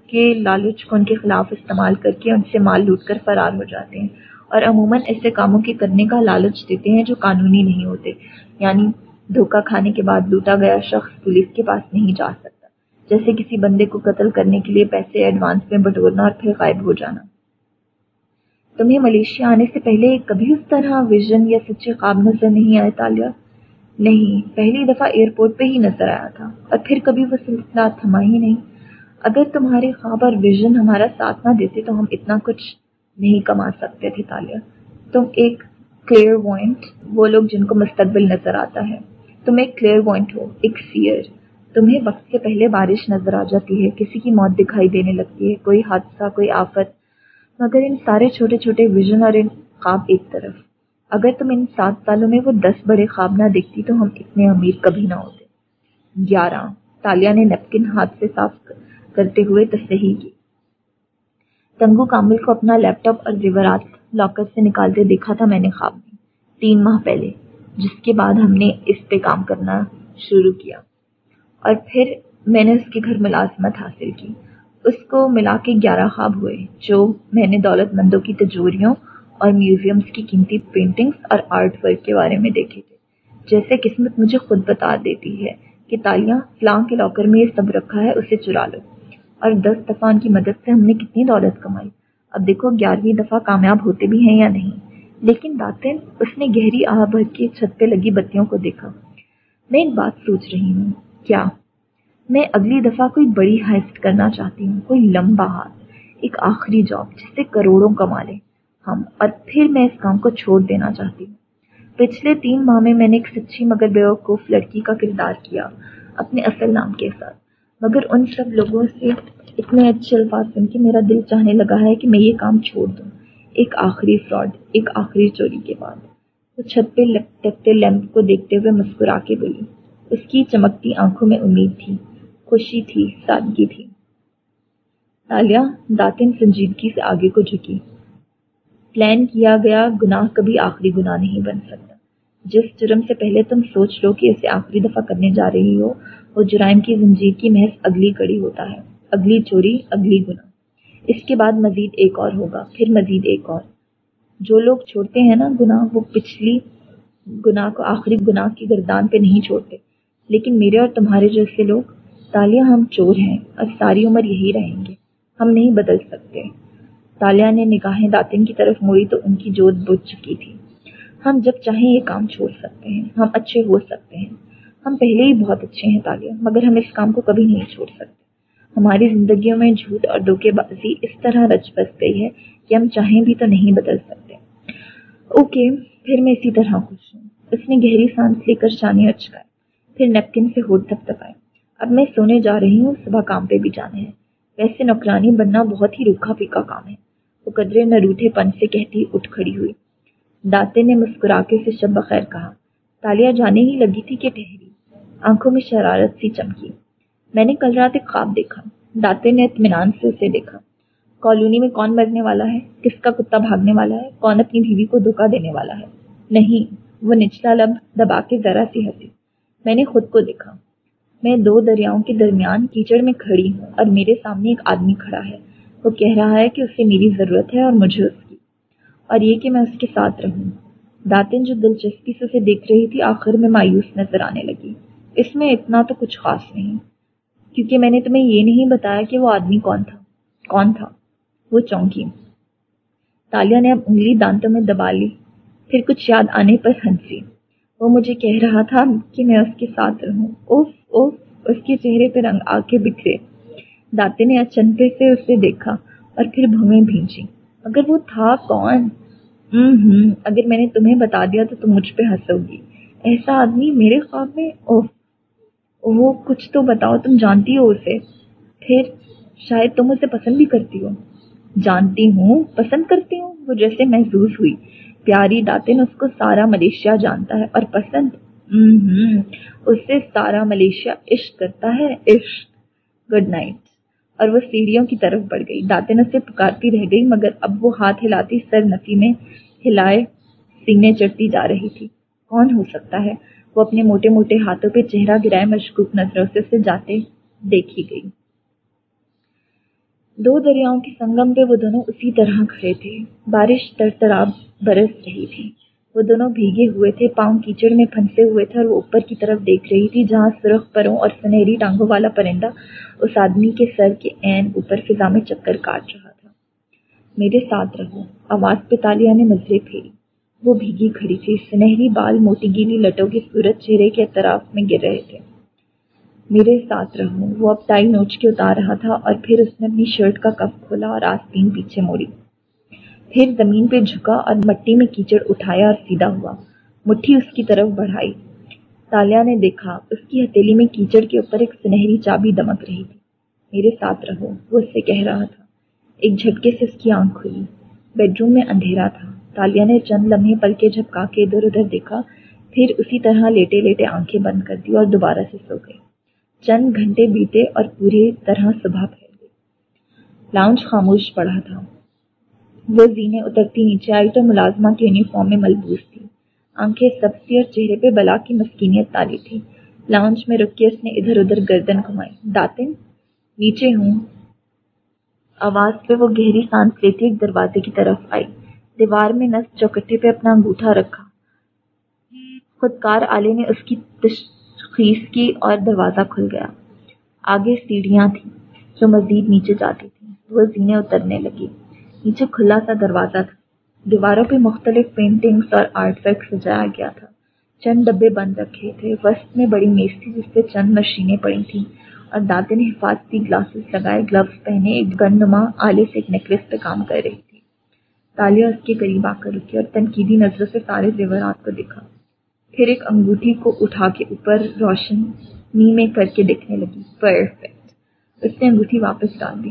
کے لالچ کو ان کے خلاف استعمال کر کے ان سے مال لوٹ کر فرار ہو جاتے ہیں اور عموماً ایسے کاموں کے کرنے کا لالچ دیتے ہیں جو قانونی نہیں ہوتے۔ یعنی دھوکہ کھانے کے بعد لوٹا گیا شخص پولیس کے پاس نہیں جا سکتا، جیسے کسی بندے کو قتل کرنے کے لیے پیسے ایڈوانس میں بٹورنا اور پھر غائب ہو جانا۔ تمہیں ملیشیا آنے سے پہلے کبھی اس طرح ویژن یا سچے خواب نظر نہیں آئے تالیہ؟ نہیں، پہلی دفعہ ایئرپورٹ پہ ہی نظر آیا تھا، اور پھر کبھی وہ سلسلہ تھما ہی نہیں۔ اگر تمہارے خواب اور ویژن ہمارا ساتھ نہ دیتے تو ہم اتنا کچھ نہیں کما سکتے تھے، تالیہ۔ تم ایک کلیئر وائنٹ وہ لوگ جن کو مستقبل نظر آتا ہے۔ تم ایک کلیئر وائنٹ ہو، ایک سیئر تمہیں وقت سے پہلے بارش نظر آ جاتی ہے، کسی کی موت دکھائی دینے لگتی ہے، کوئی حادثہ، کوئی آفت۔ مگر ان سارے چھوٹے چھوٹے ویژن اور ان خواب ایک طرف۔ اگر تم ان سات سالوں میں وہ دس بڑے خواب نہ دیکھتی تو ہم اتنے امیر کبھی نہ ہوتے۔ گیارہ، تالیا نے نیپکن ہاتھ سے صاف کرتے ہوئے تصحیح کی۔ تنگو کامل کو اپنا لیپ ٹاپ اور زیورات لاکر سے نکالتے دیکھا تھا میں نے خواب میں۔ تین ماہ پہلے، جس کے بعد ہم نے اس پہ کام کرنا شروع کیا۔ اور پھر میں نے اس کے گھر ملازمت حاصل کی۔ اس کو ملا کے گیارہ خواب ہوئے، جو میں نے دولت مندوں کی تجوریوں اور میوزیمز کی قیمتی پینٹنگز اور آرٹ ورک کے بارے میں دیکھے تھے۔ جیسے قسمت مجھے خود بتا دیتی ہے کہ تالیاں فلاں کے لاکر میں یہ سب رکھا ہے، اسے چرا لو۔ اور دس دفعہ ان کی مدد سے ہم نے کتنی دولت کمائی۔ اب دیکھو گیارہویں دفعہ کامیاب ہوتے بھی ہیں یا نہیں۔ لیکن داتن، اس نے گہری آہ بھر کے چھت پہ لگی بتیوں کو دیکھا۔ میں ایک بات سوچ رہی ہوں۔ کیا؟ میں اگلی دفعہ کوئی بڑی ہائسٹ کرنا چاہتی ہوں، کوئی لمبا ہاتھ، ایک آخری جاب جس سے کروڑوں کما لیں ہم، اور پھر میں اس کام کو چھوڑ دینا چاہتی ہوں۔ پچھلے تین ماہ میں میں نے ایک سچی مگر بیوقوف لڑکی کا کردار کیا، اپنے اصل نام کے ساتھ۔ مگر ان سب لوگوں سے اتنے اچھے الفاظ سن کے میرا دل چاہنے لگا ہے کہ میں یہ کام چھوڑ دوں۔ ایک آخری فراڈ، ایک آخری چوری کے بعد۔ وہ چھت پہ لٹکتے لیمپ کو دیکھتے ہوئے مسکرا کے بولی، اس کی چمکتی آنکھوں میں امید تھی، خوشی تھی، سادگی تھی۔ تالیا داتن سنجیدگی سے آگے کو جھکی۔ پلان کیا گیا، گناہ کبھی آخری گناہ نہیں بن سکتا۔ جس جرم سے پہلے تم سوچ لو کہ اسے آخری دفعہ کرنے جا رہی ہو، وہ جرائم کی زنجیر کی محض اگلی کڑی ہوتا ہے۔ اگلی چوری، اگلی گناہ۔ اس کے بعد مزید ایک اور ہوگا، پھر مزید ایک اور۔ جو لوگ چھوڑتے ہیں نا گناہ، وہ پچھلی گناہ کو آخری گناہ کی گردان پہ نہیں چھوڑتے۔ لیکن میرے اور تمہارے جیسے لوگ، تالیاں ہم چور ہیں، اور ساری عمر یہی رہیں گے۔ ہم نہیں بدل سکتے۔ تالیہ نے نگاہیں داتن کی طرف موڑی تو ان کی جوت بجھ چکی تھی۔ ہم جب چاہیں یہ کام چھوڑ سکتے ہیں، ہم اچھے ہو سکتے ہیں۔ ہم پہلے ہی بہت اچھے ہیں تالیہ مگر ہم اس کام کو کبھی نہیں چھوڑ سکتے۔ ہماری زندگیوں میں جھوٹ اور دھوکے بازی اس طرح رچ بس گئی ہے کہ ہم چاہیں بھی تو نہیں بدل سکتے۔ اوکے، پھر میں اسی طرح خوش ہوں۔ اس نے گہری سانس لے کر چانے اچکائے، پھر نیپکن سے ہوٹ تھپ تھپائے اب میں سونے جا رہی ہوں، صبح کام پہ بھی جانا ہے۔ ویسے نوکرانی بننا بہت ہی روکھا پھیکا کام ہے۔ وہ قدرے نہ روٹھے پن سے کہتی اٹھ کھڑی ہوئی۔ داتے نے مسکرا کے اسے شب بخیر کہا۔ تالیا جانے ہی لگی تھی کہ ٹہری آنکھوں میں شرارت سی چمکی۔ میں نے کل رات ایک خواب دیکھا۔ داتے نے اطمینان سے اسے دیکھا۔ کالونی میں کون مرنے والا ہے؟ کس کا کتا بھاگنے والا ہے؟ کون اپنی بیوی کو دھوکا دینے والا ہے؟ نہیں، وہ نچلا لب دبا کے ذرا سی ہنسی۔ میں نے خود کو دیکھا۔ میں دو دریاؤں کے درمیان کیچڑ میں کھڑی ہوں اور میرے سامنے ایک آدمی کھڑا ہے۔ وہ کہہ رہا ہے کہ اسے میری ضرورت ہے اور مجھے اس کی۔ اور یہ کہ میں اس کے ساتھ رہوں۔ داتن جو دلچسپی سے اسے دیکھ رہی تھی، آخر میں مایوس نظر آنے لگی۔ اس میں اتنا تو کچھ خاص نہیں، کیونکہ میں نے تمہیں یہ نہیں بتایا کہ وہ آدمی کون تھا۔ کون تھا؟ وہ چونکی تالیا نے اب انگلی دانتوں میں دبا لی۔ پھر کچھ یاد آنے پر ہنسی۔ وہ مجھے کہہ رہا تھا کہ میں اس کے ساتھ رہوں۔ اوف اوف، اس کے چہرے پہ رنگ آ کے بکھرے۔ داتے نے اچنپے سے اسے دیکھا اور پھر بھویں بھینچی اگر وہ تھا کون؟ ہوں اگر میں نے تمہیں بتا دیا تو تم مجھ پہ ہنسو گی ایسا آدمی میرے خواب میں؟ اوہ، وہ کچھ تو بتاؤ، تم جانتی ہو اسے۔ پھر شاید تم اسے پسند بھی کرتی ہو۔ جانتی ہوں، پسند کرتی ہوں، وہ جیسے محسوس ہوئی۔ پیاری داتن اس کو سارا ملیشیا جانتا ہے اور پسند ہوں اس سے سارا ملیشیا عشق کرتا ہے۔ عشق۔ Good night. اور وہ سیڑھیوں کی طرف بڑھ گئی۔ داتن اسے پکارتی رہ گئی، مگر اب وہ ہاتھ ہلاتی سر نفی میں ہلائے سینے چڑھتی جا رہی تھی۔ کون ہو سکتا ہے؟ وہ اپنے موٹے موٹے ہاتھوں پہ چہرہ گرائے مشکوک نظروں سے اسے جاتے دیکھی گئی۔ دو دریاؤں کے سنگم پہ وہ دونوں اسی طرح کھڑے تھے۔ بارش تر تراب برس رہی تھی۔ وہ دونوں بھیگے ہوئے تھے، پاؤں کیچڑ میں پھنسے ہوئے تھے اور وہ اوپر کی طرف دیکھ رہی تھی، جہاں سرخ پروں اور سنہری ٹانگوں والا پرندہ اس آدمی کے سر کے عین اوپر فضا میں چکر کاٹ رہا تھا۔ میرے ساتھ رہو، آواز پہ نے نظریں پھیری۔ وہ بھیگی کھڑی تھی، سنہری بال موٹی گیلی لٹوں کے سورج چہرے کے اطراف میں گر رہے تھے۔ میرے ساتھ رہو، وہ اب ٹائی نوچ کے اتار رہا تھا اور پھر اس نے اپنی شرٹ کا کف کھولا اور آستین پیچھے موڑی۔ پھر زمین پہ جھکا اور مٹی میں کیچڑ اٹھایا اور سیدھا ہوا۔ مٹھی اس کی طرف بڑھائی۔ تالیا نے دیکھا، اس کی ہتھیلی میں کیچڑ کے اوپر ایک سنہری چابی دمک رہی تھی۔ میرے ساتھ رہو، وہ اس سے کہہ رہا تھا۔ ایک جھٹکے سے اس کی آنکھ کھلی۔ بیڈ روم میں اندھیرا تھا۔ تالیہ نے چند لمحے پل کے جھپکا کے ادھر ادھر دیکھا، پھر اسی طرح لیٹے لیٹے آنکھیں بند کر دی اور دوبارہ سے سو گئی۔ چند گھنٹے بیتے اور پوری طرح صبح پھیل گئی۔ لاؤنج خاموش پڑا تھا۔ وہ زینے اترتی نیچے آئی تو ملازمہ کی یونیفارم میں ملبوس تھی۔ آنکھیں سبزی اور چہرے پہ بلا کی مسکینیت تالی تھی۔ لاؤنج میں رک کے اس نے ادھر ادھر گردن گھمائی۔ داتن، نیچے ہوں۔ آواز پہ وہ گہری سانس لیتی ایک دروازے کی طرف آئی۔ دیوار میں نس چوکٹے پہ اپنا انگوٹھا رکھا۔ خودکار آلے نے اس کی تشخیص کی اور دروازہ کھل گیا۔ آگے سیڑھیاں تھیں جو مزید نیچے جاتی تھیں۔ وہ زینے اترنے لگی۔ نیچے کھلا سا دروازہ تھا۔ دیواروں پہ مختلف پینٹنگز اور آرٹ ورک سجایا گیا تھا۔ چند ڈبے بند رکھے تھے۔ وسط میں بڑی میز تھی جس پہ چند مشینیں پڑی تھیں اور دادے نے حفاظتی گلاسز لگائے گلوز پہنے، ایک گن نما آلے سے ایک نیکلس پہ کام کر رہی تھی۔ تالیہ اس کے قریب آ کر رکی اور تنقیدی نظروں سے سارے زیورات کو دکھا پھر ایک انگوٹھی کو اٹھا کے اوپر روشن نی میں کر کے دیکھنے لگی۔ پرفیکٹ اس نے انگوٹھی واپس ڈال دی۔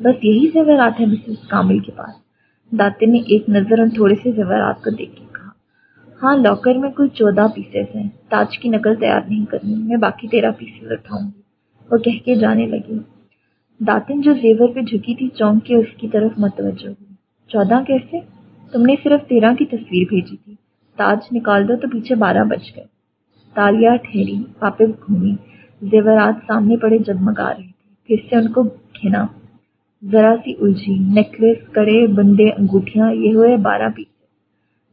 بس یہی زیورات ہے مسز کامل کے پاس۔ داتے نے ایک نظر ان تھوڑے سے زیورات کو دیکھ کے کہا ہاں لاکر میں کوئی چودہ پیسز ہیں۔ تاج کی نقل تیار نہیں کرنی، میں باقی تیرہ پیسز اٹھاؤں گی۔ وہ کہہ کے جانے لگی داتن جو زیور پہ جھکی تھی، چونک کے اس کی طرف متوجہ ہوئی۔ چودہ کیسے؟ تم نے صرف تیرہ کی تصویر بھیجی تھی۔ تاج، نکال دو تو پیچھے بارہ بج گئے۔ تالیاں ٹھہری، واپس گھومی۔ زیورات سامنے پڑے جگمگا رہے تھے۔ پھر سے ان کو گھنا۔ ذرا سی الجھی نیکلس کڑے، بندے، انگوٹھیاں، یہ ہوئے بارہ پیس۔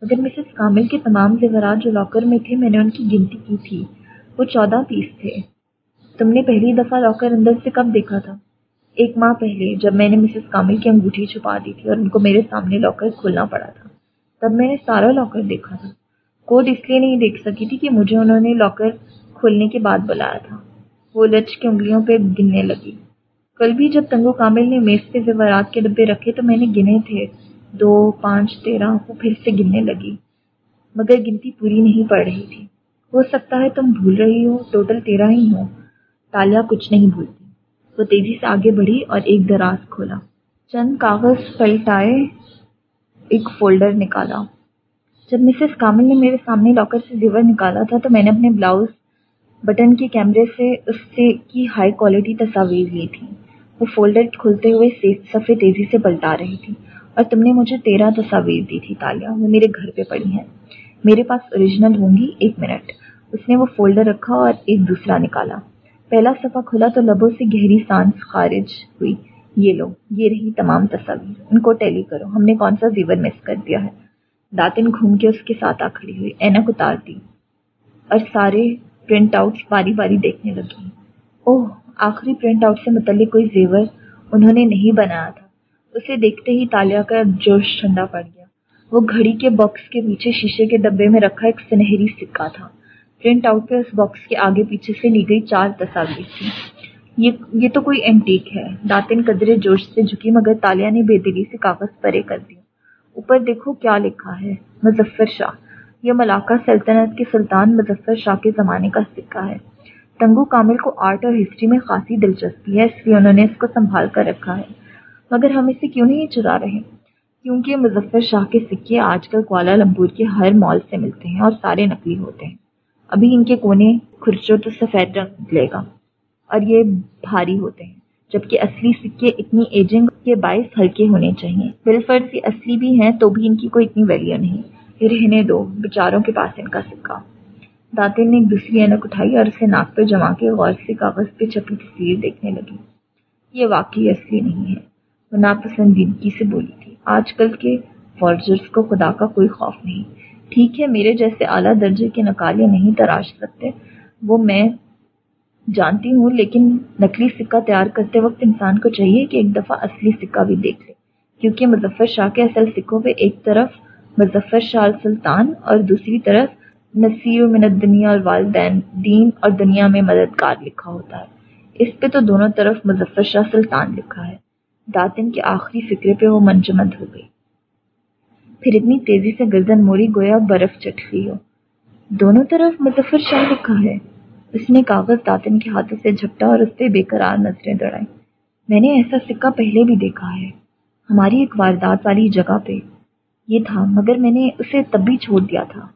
مگر مسز کامل کے تمام زیورات جو لاکر میں تھے، میں نے ان کی گنتی کی تھی۔ وہ چودہ پیس تھے۔ تم نے پہلی دفعہ لاکر اندر سے کب دیکھا تھا؟ ایک ماہ پہلے، جب میں نے مسز کامل کی انگوٹھی چھپا دی تھی اور ان کو میرے سامنے لاکر کھولنا پڑا تھا۔ تب میں نے سارا لاکر دیکھا تھا۔ کوڈ اس لیے نہیں دیکھ سکی تھی کہ مجھے انہوں نے لاکر کھولنے کے بعد بلایا تھا۔ وہ لچ کے انگلیوں پہ گننے لگی۔ کل بھی جب تنگو کامل نے میز پہ زیورات کے ڈبے رکھے تو میں نے گنے تھے۔ دو، پانچ، تیرہ وہ پھر سے گننے لگی۔ مگر گنتی پوری نہیں پڑ رہی تھی۔ ہو سکتا ہے تم بھول رہی ہو، ٹوٹل تیرہ ہی ہو تالیا کچھ نہیں بھولتی۔ وہ تیزی سے آگے بڑھی اور ایک دراز کھولا۔ چند کاغذ پلٹائے ایک فولڈر نکالا۔ جب مسز کامل نے میرے سامنے لاکر سے زیور نکالا تھا تو میں نے اپنے بلاؤز بٹن کے کیمرے سے اس سے کی ہائی کوالٹی تصاویر لی تھی وہ فولڈر کھلتے ہوئے صفحے تیزی سے پلٹا رہی تھی۔ اور تم نے مجھے تیرہ تصاویر دی تھی تالیہ وہ میرے گھر پہ پڑی ہیں۔ میرے پاس اوریجنل ہوں گی، ایک منٹ۔ اس نے وہ فولڈر رکھا اور ایک دوسرا نکالا۔ پہلا صفحہ کھلا تو لبوں سے گہری سانس خارج ہوئی۔ یہ لو، یہ رہی تمام تصاویر۔ ان کو ٹیلی کرو، ہم نے کون سا زیور مس کر دیا ہے؟ داتن گھوم کے اس کے ساتھ آ کھڑی ہوئی۔ اینک اتار دی۔ اور سارے پرنٹ آؤٹ باری باری دیکھنے لگی۔ اوہ! آخری پرنٹ آؤٹ سے متعلق کوئی زیور انہوں نے نہیں بنایا تھا۔ اسے دیکھتے ہی تالیا کا جوش ٹھنڈا پڑ گیا۔ وہ گھڑی کے باکس کے پیچھے شیشے کے ڈبے میں رکھا ایک سنہری سکہ تھا۔ پرنٹ آؤٹ پہ اس باکس کے آگے پیچھے سے لی گئی چار تصاویر تھی یہ یہ تو کوئی اینٹیک ہے۔ داتن قدرے جوش سے جھکی مگر تالیا نے بے دلی سے کاغذ پرے کر دیا۔ اوپر دیکھو کیا لکھا ہے۔ مظفر شاہ۔ یہ ملاقہ سلطنت کے سلطان مظفر شاہ کے زمانے کا سکہ ہے۔ تنگو کامل کو آرٹ اور ہسٹری میں خاصی دلچسپی ہے، اس لیے انہوں نے اس کو سنبھال کر رکھا ہے۔ مگر ہم اسے کیوں نہیں چرا رہے؟ کیونکہ مظفر شاہ کے سکے آج کل کوالہ لمپور کے ہر مال سے ملتے ہیں اور سارے نقلی ہوتے ہیں۔ ابھی ان کے کونے کھرچو تو سفید رنگ نکلے گا اور یہ بھاری ہوتے ہیں، جبکہ اصلی سکے اتنی ایجنگ کے باعث ہلکے ہونے چاہیے۔ بالفرض یہ اصلی بھی ہیں تو بھی ان کی کوئی اتنی ویلیو نہیں۔ رہنے دو بچاروں کے پاس ان کا سکہ۔ داتن نے ایک دوسری اینک اٹھائی اور اسے ناک پہ جما کے غور سے کاغذ پہ چھپی تصویر دیکھنے لگی۔ یہ واقعی اصلی نہیں ہے۔ وہ ناپسندیدگی سے بولی تھی۔ آج کل کے فارجرس کو خدا کا کوئی خوف نہیں۔ ٹھیک ہے، میرے جیسے اعلیٰ درجے کے نکالے نہیں تراش سکتے۔ وہ میں جانتی ہوں، لیکن نقلی سکہ تیار کرتے وقت انسان کو چاہیے کہ ایک دفعہ اصلی سکہ بھی دیکھ لے۔ کیونکہ مظفر شاہ کے اصل سکوں پہ ایک طرف مظفر شاہ سلطان اور دوسری طرف نصیر من الدنیا اور والدین دین اور دنیا میں مددگار لکھا ہوتا ہے۔ اس پہ تو دونوں طرف مظفر شاہ سلطان لکھا ہے۔ داتن کے آخری فکرے پہ وہ منجمد ہو گئی۔ پھر اتنی تیزی سے گردن موڑی گویا برف چٹ ہو۔ دونوں طرف مظفر شاہ لکھا ہے۔ اس نے کاغذ داتن کے ہاتھوں سے جھپٹا اور اس پہ بے قرار نظریں دوڑائی میں نے ایسا سکہ پہلے بھی دیکھا ہے۔ ہماری ایک واردات والی جگہ پہ۔ یہ تھا، مگر میں نے اسے تب بھی چھوڑ دیا تھا۔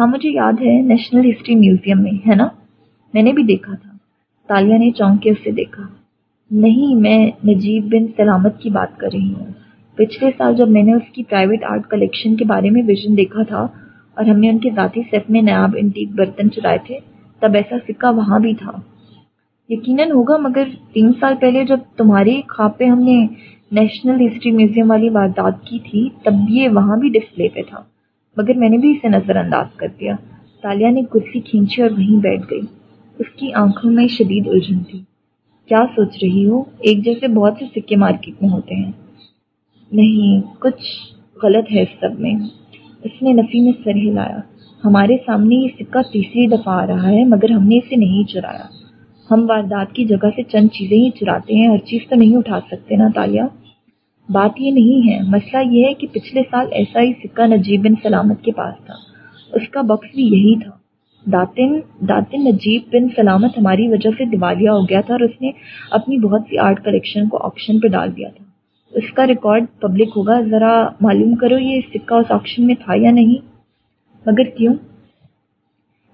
ہاں مجھے یاد ہے نیشنل ہسٹری میوزیم میں، ہے نا؟ میں نے بھی دیکھا تھا۔ تالیہ نے چونک کے اسے دیکھا۔ نہیں، میں نجیب بن سلامت کی بات کر رہی ہوں۔ پچھلے سال جب میں نے اس کی پرائیویٹ آرٹ کلیکشن کے بارے میں ویژن دیکھا تھا اور ہم نے ان کے ذاتی سیٹ میں نیاب انٹیک برتن چرائے تھے، تب ایسا سکہ وہاں بھی تھا۔ یقیناً ہوگا، مگر تین سال پہلے جب تمہاری خواب پہ ہم نے نیشنل ہسٹری میوزیم والی واردات کی تھی، تب یہ وہاں بھی ڈسپلے پہ تھا۔ مگر میں نے بھی اسے نظر انداز کر دیا۔ تالیہ نے کرسی کھینچی اور وہیں بیٹھ گئی۔ اس کی آنکھوں میں شدید الجھن تھی۔ کیا سوچ رہی ہو؟ ایک جیسے بہت سے سکے مارکیٹ میں ہوتے ہیں۔ نہیں، کچھ غلط ہے اس سب میں۔ اس نے نفی میں سر ہلایا۔ ہمارے سامنے یہ سکہ تیسری دفعہ آ رہا ہے، مگر ہم نے اسے نہیں چرایا۔ ہم واردات کی جگہ سے چند چیزیں ہی چراتے ہیں ہر چیز تو نہیں اٹھا سکتے نا تالیہ بات یہ نہیں ہے۔ مسئلہ یہ ہے کہ پچھلے سال ایسا ہی سکہ نجیب بن سلامت کے پاس تھا۔ اس کا بکس بھی یہی تھا۔ داتن داتن نجیب بن سلامت ہماری وجہ سے دیوالیہ ہو گیا تھا اور اس نے اپنی بہت سی آرٹ کلیکشن کو آپشن پہ ڈال دیا تھا۔ اس کا ریکارڈ پبلک ہوگا۔ ذرا معلوم کرو یہ سکہ اس آپشن میں تھا یا نہیں۔ مگر کیوں؟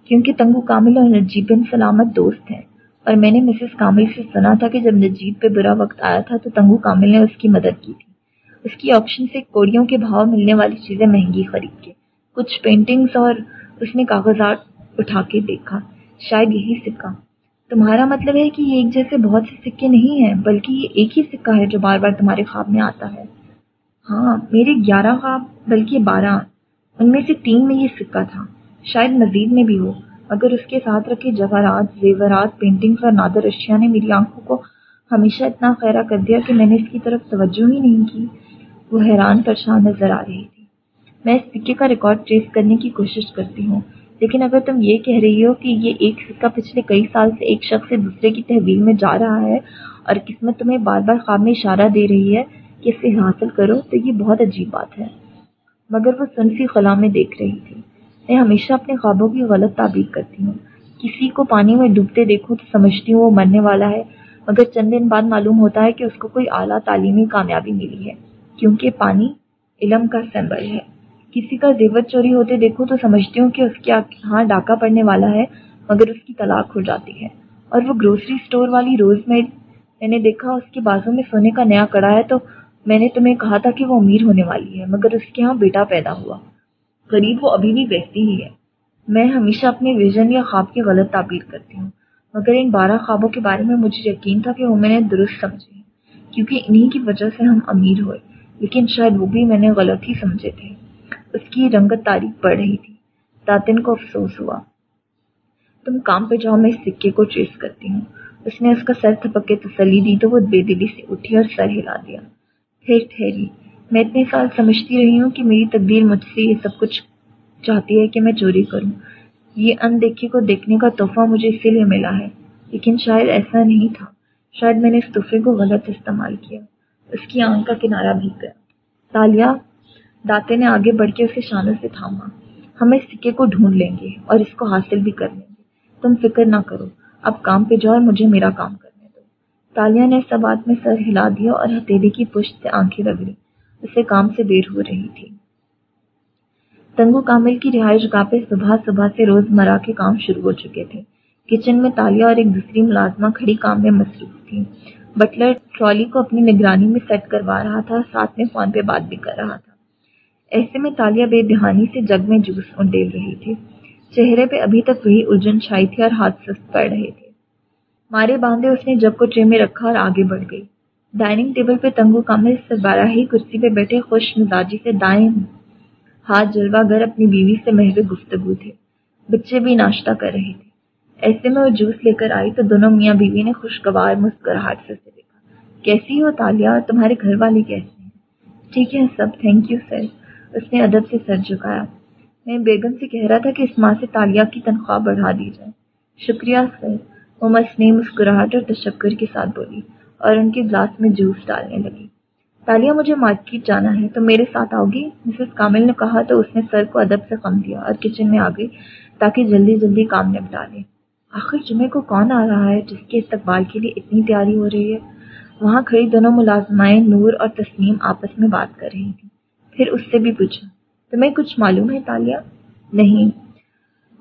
کیونکہ تنگو کامل اور نجیب بن سلامت دوست ہیں۔ اور میں نے مسز کامل سے سنا تھا کہ جب نجیب پہ برا وقت آیا تھا تو تنگو کامل نے اس کی مدد کی تھی۔ اس کی آپشن سے کوڑیوں کے بھاؤ ملنے والی چیزیں مہنگی خرید کے۔ کچھ پینٹنگز اور اس نے کاغذات اٹھا کے دیکھا۔ شاید یہی سکہ۔ تمہارا مطلب ہے کہ یہ ایک جیسے بہت سے سکے نہیں ہیں، بلکہ یہ ایک ہی سکہ ہے جو بار بار تمہارے خواب میں آتا ہے۔ ہاں میرے گیارہ خواب، بلکہ بارہ، ان میں سے تین میں یہ سکہ تھا۔ شاید مزید میں بھی ہو۔ اگر اس کے ساتھ رکھے جواہرات، زیورات پینٹنگز اور نادر اشیاء نے میری آنکھوں کو ہمیشہ اتنا خیرہ کر دیا کہ میں نے اس کی طرف توجہ ہی نہیں کی۔ وہ حیران پریشان نظر آ رہی تھی۔ میں اس سکے کا ریکارڈ ٹریس کرنے کی کوشش کرتی ہوں، لیکن اگر تم یہ کہہ رہی ہو کہ یہ ایک سکہ پچھلے کئی سال سے ایک شخص سے دوسرے کی تحویل میں جا رہا ہے اور قسمت تمہیں بار بار خواب میں اشارہ دے رہی ہے کہ اسے حاصل کرو، تو یہ بہت عجیب بات ہے۔ مگر وہ سنسی خلا میں دیکھ رہی تھی۔ میں ہمیشہ اپنے خوابوں کی غلط تعبیر کرتی ہوں۔ کسی کو پانی میں ڈوبتے دیکھوں تو سمجھتی ہوں وہ مرنے والا ہے، مگر چند دن بعد معلوم ہوتا ہے کہ اس کو کوئی اعلیٰ تعلیمی کامیابی ملی ہے۔ کیونکہ پانی علم کا سمبل ہے۔ کسی کا زیور چوری ہوتے دیکھو تو سمجھتی ہوں کہ اس کے ہاں ڈاکہ پڑنے والا ہے، مگر اس کی طلاق ہو جاتی ہے۔ اور وہ گروسری اسٹور والی روز میں میں نے دیکھا، اس کے بازو میں سونے کا نیا کڑا ہے تو میں نے تمہیں کہا تھا کہ وہ امیر ہونے والی ہے، مگر اس کے ہاں بیٹا پیدا ہوا۔ غریب وہ ابھی بھی ویستی ہی ہے۔ میں ہمیشہ اپنے ویژن یا خواب کی غلط تعبیر کرتی ہوں۔ مگر ان بارہ خوابوں کے بارے میں مجھے یقین تھا کہ وہ میں نے درست سمجھے کیونکہ انہی کی وجہ سے ہم امیر ہوئے۔ لیکن شاید وہ بھی میں نے غلط ہی سمجھے تھے۔ اس کی رنگت تاریخ پڑ رہی تھی۔ داتن کو افسوس ہوا۔ تم کام پہ جاؤ، میں اس سکے کو ٹریس کرتی ہوں۔ اس نے اس کا سر تھپک کے تسلی دی تو وہ بے دلی سے اٹھی اور سر ہلا دیا۔ پھر ٹھہری۔ میں اتنے سال سمجھتی رہی ہوں کہ میری تقدیر مجھ سے یہ سب کچھ چاہتی ہے کہ میں چوری کروں۔ یہ اندیکھے کو دیکھنے کا تحفہ مجھے اسی لیے ملا ہے۔ لیکن شاید ایسا نہیں تھا۔ شاید میں نے اس تحفے کو غلط استعمال کیا۔ اس کی آنکھ کا کنارہ بھی گیا۔ تالیہ داتے نے آگے بڑھ کے اسے شانوں سے تھاما۔ ہم اس سکے کو ڈھونڈ لیں گے اور اس کو حاصل بھی کر لیں گے۔ تم فکر نہ کرو، اب کام پہ جاؤ اور مجھے میرا کام کرنے دو۔ تالیہ نے سب بات میں سر ہلا دیا اور ہتھیلی کی پشت سے آنکھیں رگڑی اسے کام سے دیر ہو رہی تھی۔ تنگو کامل کی رہائش گاہ پہ صبح صبح سے روز مرہ کے کام شروع ہو چکے تھے۔ کچن میں تالیا اور ایک دوسری ملازمہ کھڑی کام میں مصروف تھی بٹلر ٹرالی کو اپنی نگرانی میں سیٹ کروا رہا تھا، ساتھ میں فون پہ بات بھی کر رہا تھا۔ ایسے میں تالیا بے دہانی سے جگ میں جوس انڈیل رہی تھی۔ چہرے پہ ابھی تک وہی الجھن چھائی تھی اور ہاتھ سست پڑ رہے تھے۔ مارے باندھے اس نے جگ کو ٹرے میں رکھا اور آگے بڑھ گئی۔ ڈائننگ ٹیبل پہ تنگو کامل سربراہ ہی کرسی پہ بیٹھے خوش مزاجی سے دائیں ہاتھ جلوا گھر اپنی بیوی سے محو گفتگو تھے بچے بھی ناشتہ کر رہے تھے۔ ایسے میں وہ جوس لے کر آئی تو دونوں میاں بیوی نے خوشگوار مسکراہٹ سے دیکھا۔ کیسی ہو تالیا؟ اور تمہارے گھر والے کیسے ہیں؟ ٹھیک ہے سب تھینک یو سر اس نے ادب سے سر جھکایا۔ میں بیگم سے کہہ رہا تھا کہ اس ماں سے تالیا کی تنخواہ بڑھا دی جائے۔ شکریہ سر وہ مسنی مسکراہٹ اور تشکر کے ساتھ بولی اور ان کے گلاس میں جوس ڈالنے لگی۔ تالیہ مجھے مارکیٹ جانا ہے تو میرے ساتھ آؤ گی؟ مسز کامل نے کہا تو اس نے سر کو ادب سے کم دیا اور کچن میں آ گئی تاکہ جلدی جلدی کام نپٹا لے۔ آخر جمعے کو کون آ رہا ہے جس کے استقبال کے لیے اتنی تیاری ہو رہی ہے؟ وہاں کھڑی دونوں ملازمائیں نور اور تسنیم آپس میں بات کر رہی تھیں۔ پھر اس سے بھی پوچھا، تمہیں کچھ معلوم ہے تالیہ؟ نہیں۔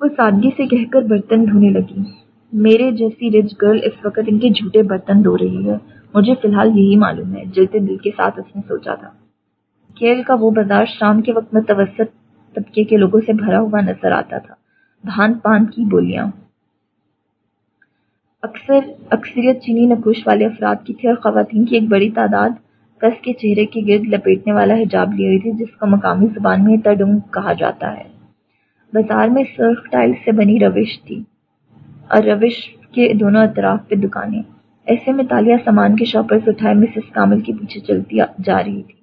وہ سادگی سے کہہ کر برتن دھونے لگی۔ میرے جیسی رچ گرل اس وقت ان کے جھوٹے برتن دھو رہی ہے۔ مجھے فی الحال یہی معلوم ہے جلتے دل کے ساتھ اس نے سوچا تھا۔ کیل کا وہ بازار شام کے وقت متوسط طبقے کے لوگوں سے بھرا ہوا نظر آتا تھا۔ بھان پان کی بولیاں۔ اکثر اکثریت چینی نقوش والے افراد کی تھی اور خواتین کی ایک بڑی تعداد کس کے چہرے کے گرد لپیٹنے والا حجاب لی ہوئی تھی، جس کو مقامی زبان میں تڈنگ کہا جاتا ہے۔ بازار میں سرخ ٹائل سے بنی روش تھی اور روش کے دونوں اطراف پہ دکانیں۔ ایسے میں تالیہ سامان کے شاپرز اٹھائے مسز کامل کے پیچھے چلتی جا رہی تھی۔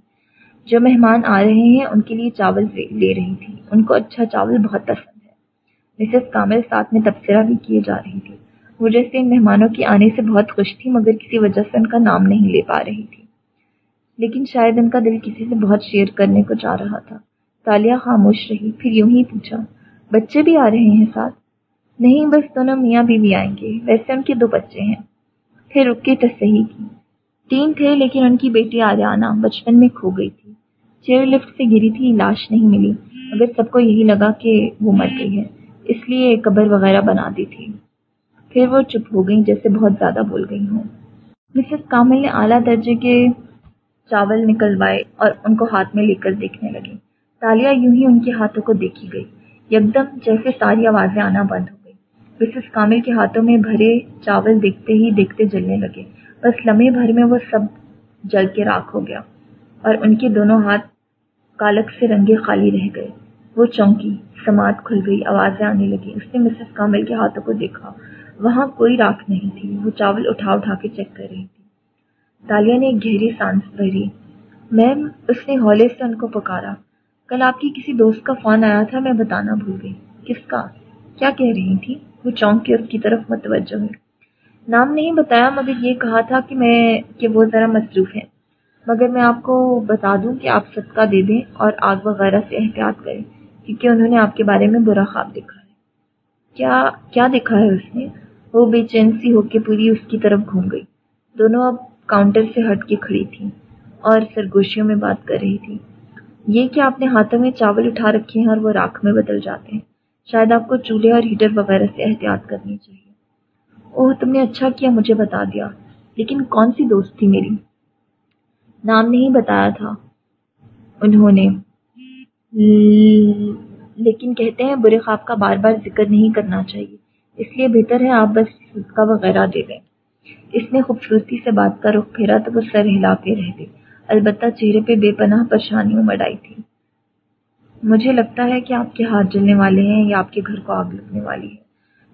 جو مہمان آ رہے ہیں، ان کے لیے چاول لے رہی تھی۔ ان کو اچھا چاول بہت پسند ہے۔ مسز کامل ساتھ میں تبصرہ بھی کیے جا رہی تھی۔ وہ جیسے ان مہمانوں کے آنے سے بہت خوش تھی مگر کسی وجہ سے ان کا نام نہیں لے پا رہی تھی۔ لیکن شاید ان کا دل کسی سے بہت شیئر کرنے کو چاہ رہا تھا۔ تالیہ خاموش رہی پھر یوں ہی پوچھا بچے بھی آ رہے ہیں ساتھ؟ نہیں بس دونوں میاں بھی, بھی آئیں گے۔ ویسے ان کے دو بچے ہیں۔ پھر رک کے تصحیح کی۔ تین تھے لیکن ان کی بیٹی آریانہ بچپن میں کھو گئی تھی۔ چیئر لفٹ سے گری تھی لاش نہیں ملی مگر سب کو یہی لگا کہ وہ مر گئی ہے۔ اس لیے قبر وغیرہ بنا دی تھی۔ پھر وہ چپ ہو گئی جیسے بہت زیادہ بول گئی ہوں۔ مسز کامل نے اعلیٰ درجے کے چاول نکلوائے اور ان کو ہاتھ میں لے کر دیکھنے لگی تالیہ یوں ہی ان کے ہاتھوں کو دیکھی گئی۔ یکدم جیسے ساری آوازیں آنا بند ہو گئی مسز کامل کے ہاتھوں میں بھرے چاول دیکھتے ہی دیکھتے جلنے لگے۔ بس لمحے بھر میں وہ سب جل کے راکھ ہو گیا اور ان کے دونوں ہاتھ کالک سے رنگے خالی رہ گئے۔ وہ چونکی، سماعت کھل گئی، آوازیں آنے لگی اس نے مسز کامل کے ہاتھوں کو دیکھا۔ وہاں کوئی راکھ نہیں تھی۔ وہ چاول اٹھا اٹھا کے چیک کر رہی تھی۔ تالیہ نے ایک گہری سانس بھری۔ میم، اس نے ہولے سے ان کو پکارا۔ کل آپ کی کسی دوست کا فون آیا تھا، میں بتانا بھول گئی۔ کس کا؟ کیا کہہ رہی تھی؟ وہ چونک کے اس کی طرف متوجہ ہوئی۔ نام نہیں بتایا، مگر یہ کہا تھا کہ میں، کہ وہ ذرا مصروف ہیں۔ مگر میں آپ کو بتا دوں کہ آپ صدقہ دے دیں اور آگ وغیرہ سے احتیاط کریں، کیونکہ انہوں نے آپ کے بارے میں برا خواب دیکھا ہے۔ کیا کیا دیکھا ہے اس نے؟ وہ بے چین سی ہو کے پوری اس کی طرف گھوم گئی۔ دونوں اب کاؤنٹر سے ہٹ کے کھڑی تھی اور سرگوشیوں میں بات کر رہی تھی یہ کہ آپ نے ہاتھوں میں چاول اٹھا رکھے ہیں اور وہ راکھ میں بدل جاتے ہیں، شاید آپ کو چولہے اور ہیٹر وغیرہ سے احتیاط کرنی چاہیے۔ اوہ، تم نے اچھا کیا، مجھے بتا دیا۔ لیکن کون سی دوست تھی میری؟ نام نہیں بتایا تھا۔ انہوں نے۔ لیکن کہتے ہیں برے خواب کا بار بار ذکر نہیں کرنا چاہیے۔ اس لیے بہتر ہے آپ بس صدقہ وغیرہ دے دیں۔ اس نے خوبصورتی سے بات کا رخ پھیرا تو وہ سر ہلا کے رہ گئی البتہ چہرے پہ بے پناہ پریشانیوں مڈائی تھی۔ مجھے لگتا ہے کہ آپ کے ہاتھ جلنے والے ہیں یا آپ کے گھر کو آگ لگنے والی ہے۔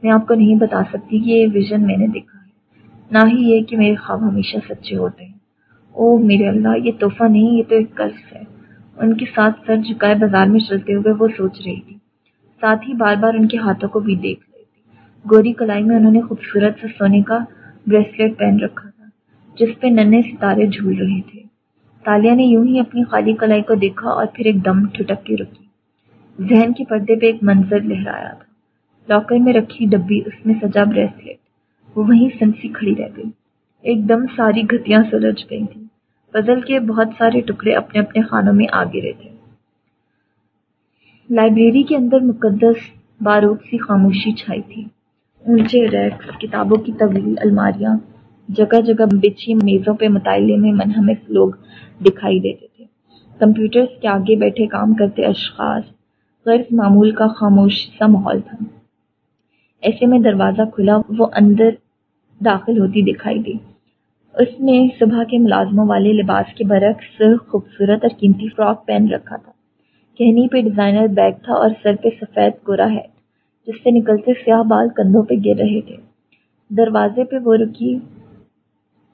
میں آپ کو نہیں بتا سکتی کہ یہ ویژن میں نے دیکھا ہے۔ نہ ہی یہ کہ میرے خواب ہمیشہ سچے ہوتے ہیں۔ اوہ میرے اللہ، یہ تحفہ نہیں، یہ تو ایک قرض ہے۔ ان کے ساتھ سر جھکائے بازار میں چلتے ہوئے وہ سوچ رہی تھی۔ ساتھ ہی بار بار ان کے ہاتھوں کو بھی دیکھ۔ گوری کلائی میں انہوں نے خوبصورت سے سونے کا بریسلیٹ پہن رکھا تھا، جس پہ ننے ستارے جھول رہے تھے۔ تالیہ نے یوں ہی اپنی خالی کلائی کو دیکھا اور پھر ایک دم ٹھٹک کے رکی۔ ذہن کے پردے پہ ایک منظر لہرایا تھا۔ لاکر میں رکھی ڈبی، اس میں سجا بریسلیٹ وہ وہیں سنسی کھڑی رہ گئی۔ ایک دم ساری گھتیاں سلجھ گئی تھیں۔ پزل کے بہت سارے ٹکڑے اپنے اپنے خانوں میں آ گرے تھے۔ لائبریری کے اندر مقدس بارود سی خاموشی چھائی تھی۔ اونچے ریکس، کتابوں کی طویل الماریاں، جگہ جگہ بچھی میزوں پہ مطالعے میں منہمس لوگ دکھائی دیتے تھے۔ کمپیوٹرز کے آگے بیٹھے کام کرتے اشخاص غرض معمول کا خاموش سا ماحول تھا۔ ایسے میں دروازہ کھلا، وہ اندر داخل ہوتی دکھائی دی۔ اس نے صبح کے ملازموں والے لباس کے برعکس خوبصورت اور قیمتی فراک پہن رکھا تھا۔ کہنی پہ ڈیزائنر بیگ تھا اور سر پہ سفید گورا ہے۔ جس سے نکلتے سیاہ بال کندھوں پہ گر رہے تھے۔ دروازے پہ وہ رکی،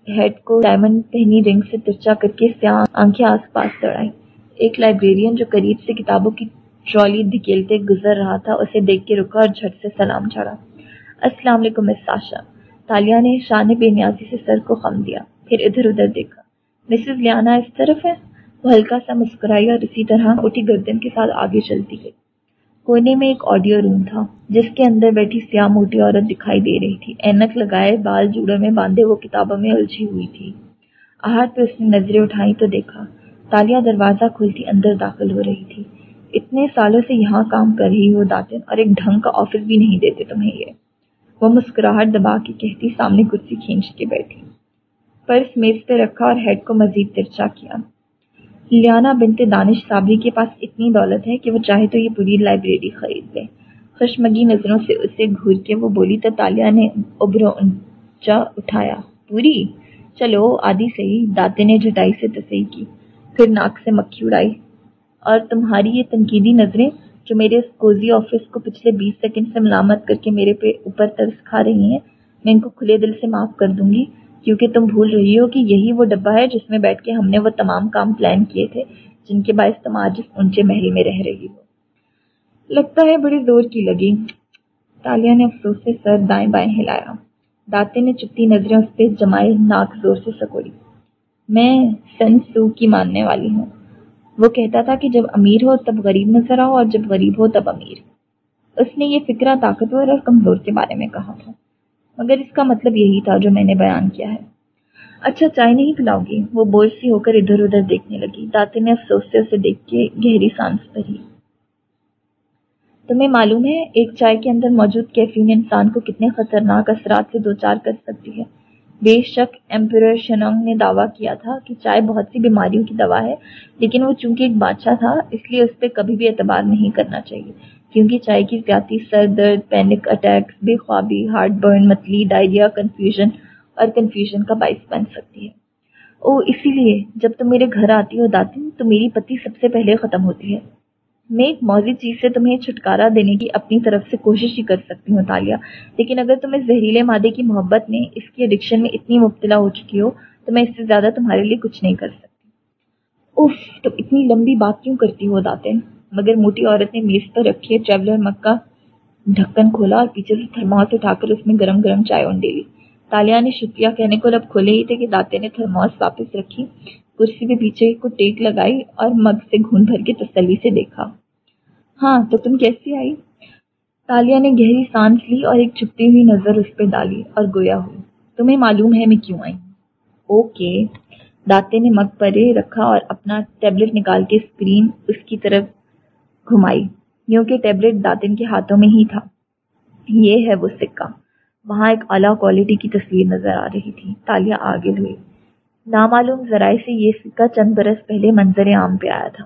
ہیڈ کو ڈائمنڈ پہنی رنگ سے ترچا کر کے سیاہ آنکھیں آس پاس دوڑائی ایک لائبریرین جو قریب سے کتابوں کی ٹرالی دھکیلتے گزر رہا تھا، اسے دیکھ کے رکا اور جھٹ سے سلام چڑھا السلام علیکم، مس ساشا۔ تالیہ نے شان بے نیازی سے سر کو خم دیا، پھر ادھر ادھر دیکھا۔ مسز لیانا اس طرف ہے؟ وہ ہلکا سا مسکرائی اور اسی طرح اٹھی گردن کے ساتھ آگے چلتی گئی۔ کونے میں ایک آڈیو روم تھا، جس کے اندر بیٹھی سیاہ موٹی عورت دکھائی دے رہی تھی۔ اینک لگائے بال جوڑوں میں باندھے وہ کتابوں میں الجھی ہوئی تھی۔ آہٹ پہ اس نے نظریں اٹھائی تو دیکھا تالیہ دروازہ کھولتی اندر داخل ہو رہی تھی۔ اتنے سالوں سے یہاں کام کر رہی ہو داتن، اور ایک ڈھنگ کا آفس بھی نہیں دیتے تمہیں یہ۔ وہ مسکراہٹ دبا کے کہتی، سامنے کرسی کھینچ کے بیٹھی۔ پرس میز پہ رکھا اور ہیڈ کو مزید ترچا کیا۔ لیانا بنت دانش صابری کے پاس اتنی دولت ہے کہ وہ چاہے تو یہ پوری لائبریری خرید لے۔ خشمگی نظروں سے اسے گھور کے وہ بولی، تو تالیہ نے ابرو انچا اٹھایا۔ پوری؟ چلو، آدھی صحیح، داتے نے جٹائی سے تسہی کی۔ پھر ناک سے مکھی اڑائی۔ اور تمہاری یہ تنقیدی نظریں جو میرے اس کوزی آفس کو پچھلے بیس سیکنڈ سے ملامت کر کے میرے پہ اوپر ترس کھا رہی ہیں، میں ان کو کھلے دل سے معاف کر دوں گی۔ کیونکہ تم بھول رہی ہو کہ یہی وہ ڈبہ ہے جس میں بیٹھ کے ہم نے وہ تمام کام پلان کیے تھے، جن کے باعث تم آج اس اونچے محل میں رہ رہی ہو۔ لگتا ہے بڑی زور کی لگی۔ تالیہ نے افسوس سے سر دائیں بائیں ہلایا۔ داتے نے چپتی نظریں اس پہ جمائے ناک زور سے سکوڑی۔ میں سن سو کی ماننے والی ہوں۔ وہ کہتا تھا کہ جب امیر ہو تب غریب نظر آؤ اور جب غریب ہو تب امیر۔ اس نے یہ فکرہ طاقتور اور کمزور کے بارے میں کہا تھا۔ مگر اس کا مطلب یہی تھا جو میں نے بیان کیا ہے۔ اچھا چائے نہیں پلاؤ گی؟ وہ بوجھ سی ہو کر ادھر ادھر دیکھنے لگی۔ داتے نے افسوس سے اسے دیکھ کے گہری سانس بھری۔ تمہیں معلوم ہے ایک چائے کے اندر موجود کیفین انسان کو کتنے خطرناک اثرات سے دوچار کر سکتی ہے۔ بے شک ایمپرر شنونگ نے دعویٰ کیا تھا کہ چائے بہت سی بیماریوں کی دوا ہے، لیکن وہ چونکہ ایک بادشاہ تھا، اس لیے اس پہ کبھی بھی اعتبار نہیں کرنا چاہیے۔ کیونکہ چائے کی زیادتی، سر درد، پینک اٹیک بے خوابی، ہارٹ برن، متلی، ڈائریا، کنفیوژن اور کنفیوژن کا باعث بن سکتی ہے۔ او، اسی لیے جب تم میرے گھر آتی ہو داتی، تو میری پتی سب سے پہلے ختم ہوتی ہے۔ میں ایک موزی چیز سے تمہیں چھٹکارا دینے کی اپنی طرف سے کوشش ہی کر سکتی ہوں تالیہ لیکن اگر تم اس زہریلے مادے کی محبت میں اس کی ایڈکشن میں اتنی مبتلا ہو چکی ہو، تو میں اس سے زیادہ تمہارے لیے کچھ نہیں کر سکتی۔ اف تو اتنی لمبی بات کیوں کرتی ہو داتے مگر موٹی عورت نے میز پر رکھی ٹریولر مگ کا ڈھکن کھولا اور پیچھے سے تھرماس اٹھا کر اس میں گرم گرم چائے اونڈے لی۔ تالیہ نے شکریہ کہنے کو لب کھولے ہی تھے کہ داتے نے تھرماس واپس رکھی۔ کرسی پہ پیچھے کو ٹیک لگائی اور مگ سے گھون بھر کے تسلی سے دیکھا۔ ہاں تو تم کیسی آئی؟ تالیہ نے گہری سانس لی اور ایک چھپتی ہوئی نظر اس پہ ڈالی اور گویا ہوئی۔ تمہیں معلوم ہے میں کیوں آئی؟ اوکے۔ داتے نے مگ پرے رکھا اور اپنا ٹیبلٹ نکال کے اسکرین اس کی طرف گھمائی۔ یوں کہ ٹیبلٹ داتن کے ہاتھوں میں ہی تھا۔ یہ ہے وہ سکہ۔ وہاں ایک اعلیٰ کوالٹی کی تصویر نظر آ رہی تھی۔ تالیہ آگے ہوئی نامعلوم ذرائع سے یہ سکہ چند برس پہلے منظر عام پہ آیا تھا۔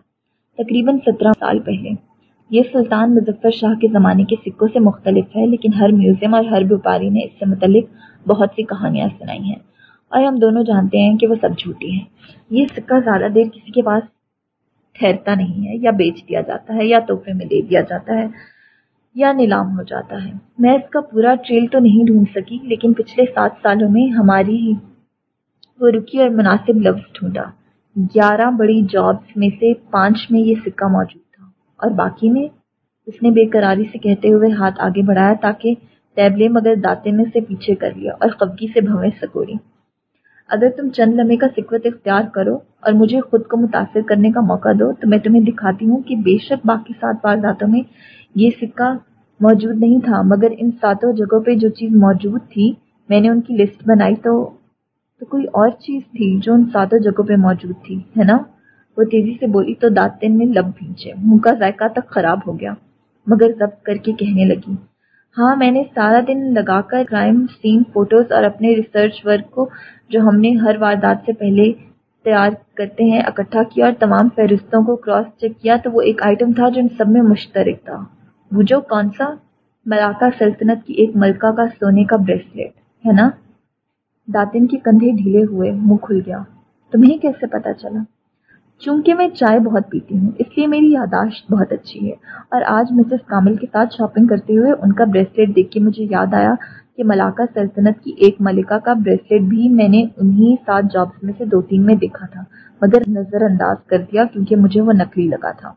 تقریباً سترہ سال پہلے۔ یہ سلطان مظفر شاہ کے زمانے کے سکوں سے مختلف ہے، لیکن ہر میوزیم اور ہر بیوپاری نے اس سے متعلق بہت سی کہانیاں سنائی ہیں۔ اور ہم دونوں جانتے ہیں کہ وہ سب جھوٹی ہیں۔ یہ سکہ زیادہ دیر کسی کے پاس ٹھہرتا نہیں ہے، یا بیچ دیا جاتا ہے، یا تحفے میں دے دیا جاتا ہے، یا نیلام ہو جاتا ہے۔ میں اس کا پورا ٹریل تو نہیں ڈھونڈ سکی، لیکن پچھلے سات سالوں میں ہماری وہ رکی اور مناسب لفظ ڈھونڈا۔ گیارہ بڑی جابس میں سے پانچ میں یہ سکہ موجود تھا۔ اور باقی میں؟ اس نے بے قراری سے کہتے ہوئے ہاتھ آگے بڑھایا تاکہ ٹیبلے مگر داتے نے سے پیچھے کر لیا اور قبگی سے بھویں سکوڑی۔ اگر تم چند لمحے کا سکوت اختیار کرو اور مجھے خود کو متاثر کرنے کا موقع دو، تو میں تمہیں دکھاتی ہوں کہ بے شک باقی سات وارداتوں میں یہ سکہ موجود نہیں تھا، مگر ان ساتوں جگہوں پہ جو چیز موجود تھی، میں نے ان کی لسٹ بنائی تو تو کوئی اور چیز تھی جو ان ساتوں جگہوں پہ موجود تھی، ہے نا؟ وہ تیزی سے بولی تو داتن نے لب بھینچے منہ کا ذائقہ تک خراب ہو گیا، مگر ضبط کر کے کہنے لگی ہاں میں نے سارا دن لگا کر کرائم سین فوٹوز اور اپنے ریسرچ ورک کو جو ہم نے ہر واردات سے پہلے تیار کرتے ہیں اکٹھا کیا اور تمام فہرستوں کو کراس چیک کیا تو وہ ایک آئٹم تھا جو ان سب میں مشترک تھا۔ وہ جو کون سا؟ مراکہ سلطنت کی ایک ملکہ کا سونے کا بریسلیٹ ہے نا؟ داتن کے کندھے ڈھیلے ہوئے، منہ کھل گیا۔ تمہیں کیسے پتا چلا؟ چونکہ میں چائے بہت پیتی ہوں، اس لیے میری یاداشت بہت اچھی ہے۔ اور آج مسز کامل کے ساتھ شاپنگ کرتے ہوئے ان کا بریسلیٹ دیکھ کے مجھے یاد آیا کہ ملاقہ سلطنت کی ایک ملکہ کا بریسلیٹ بھی میں نے انہی سات جابس میں سے دو تین میں دیکھا تھا، مگر نظر انداز کر دیا کیونکہ مجھے وہ نقلی لگا تھا۔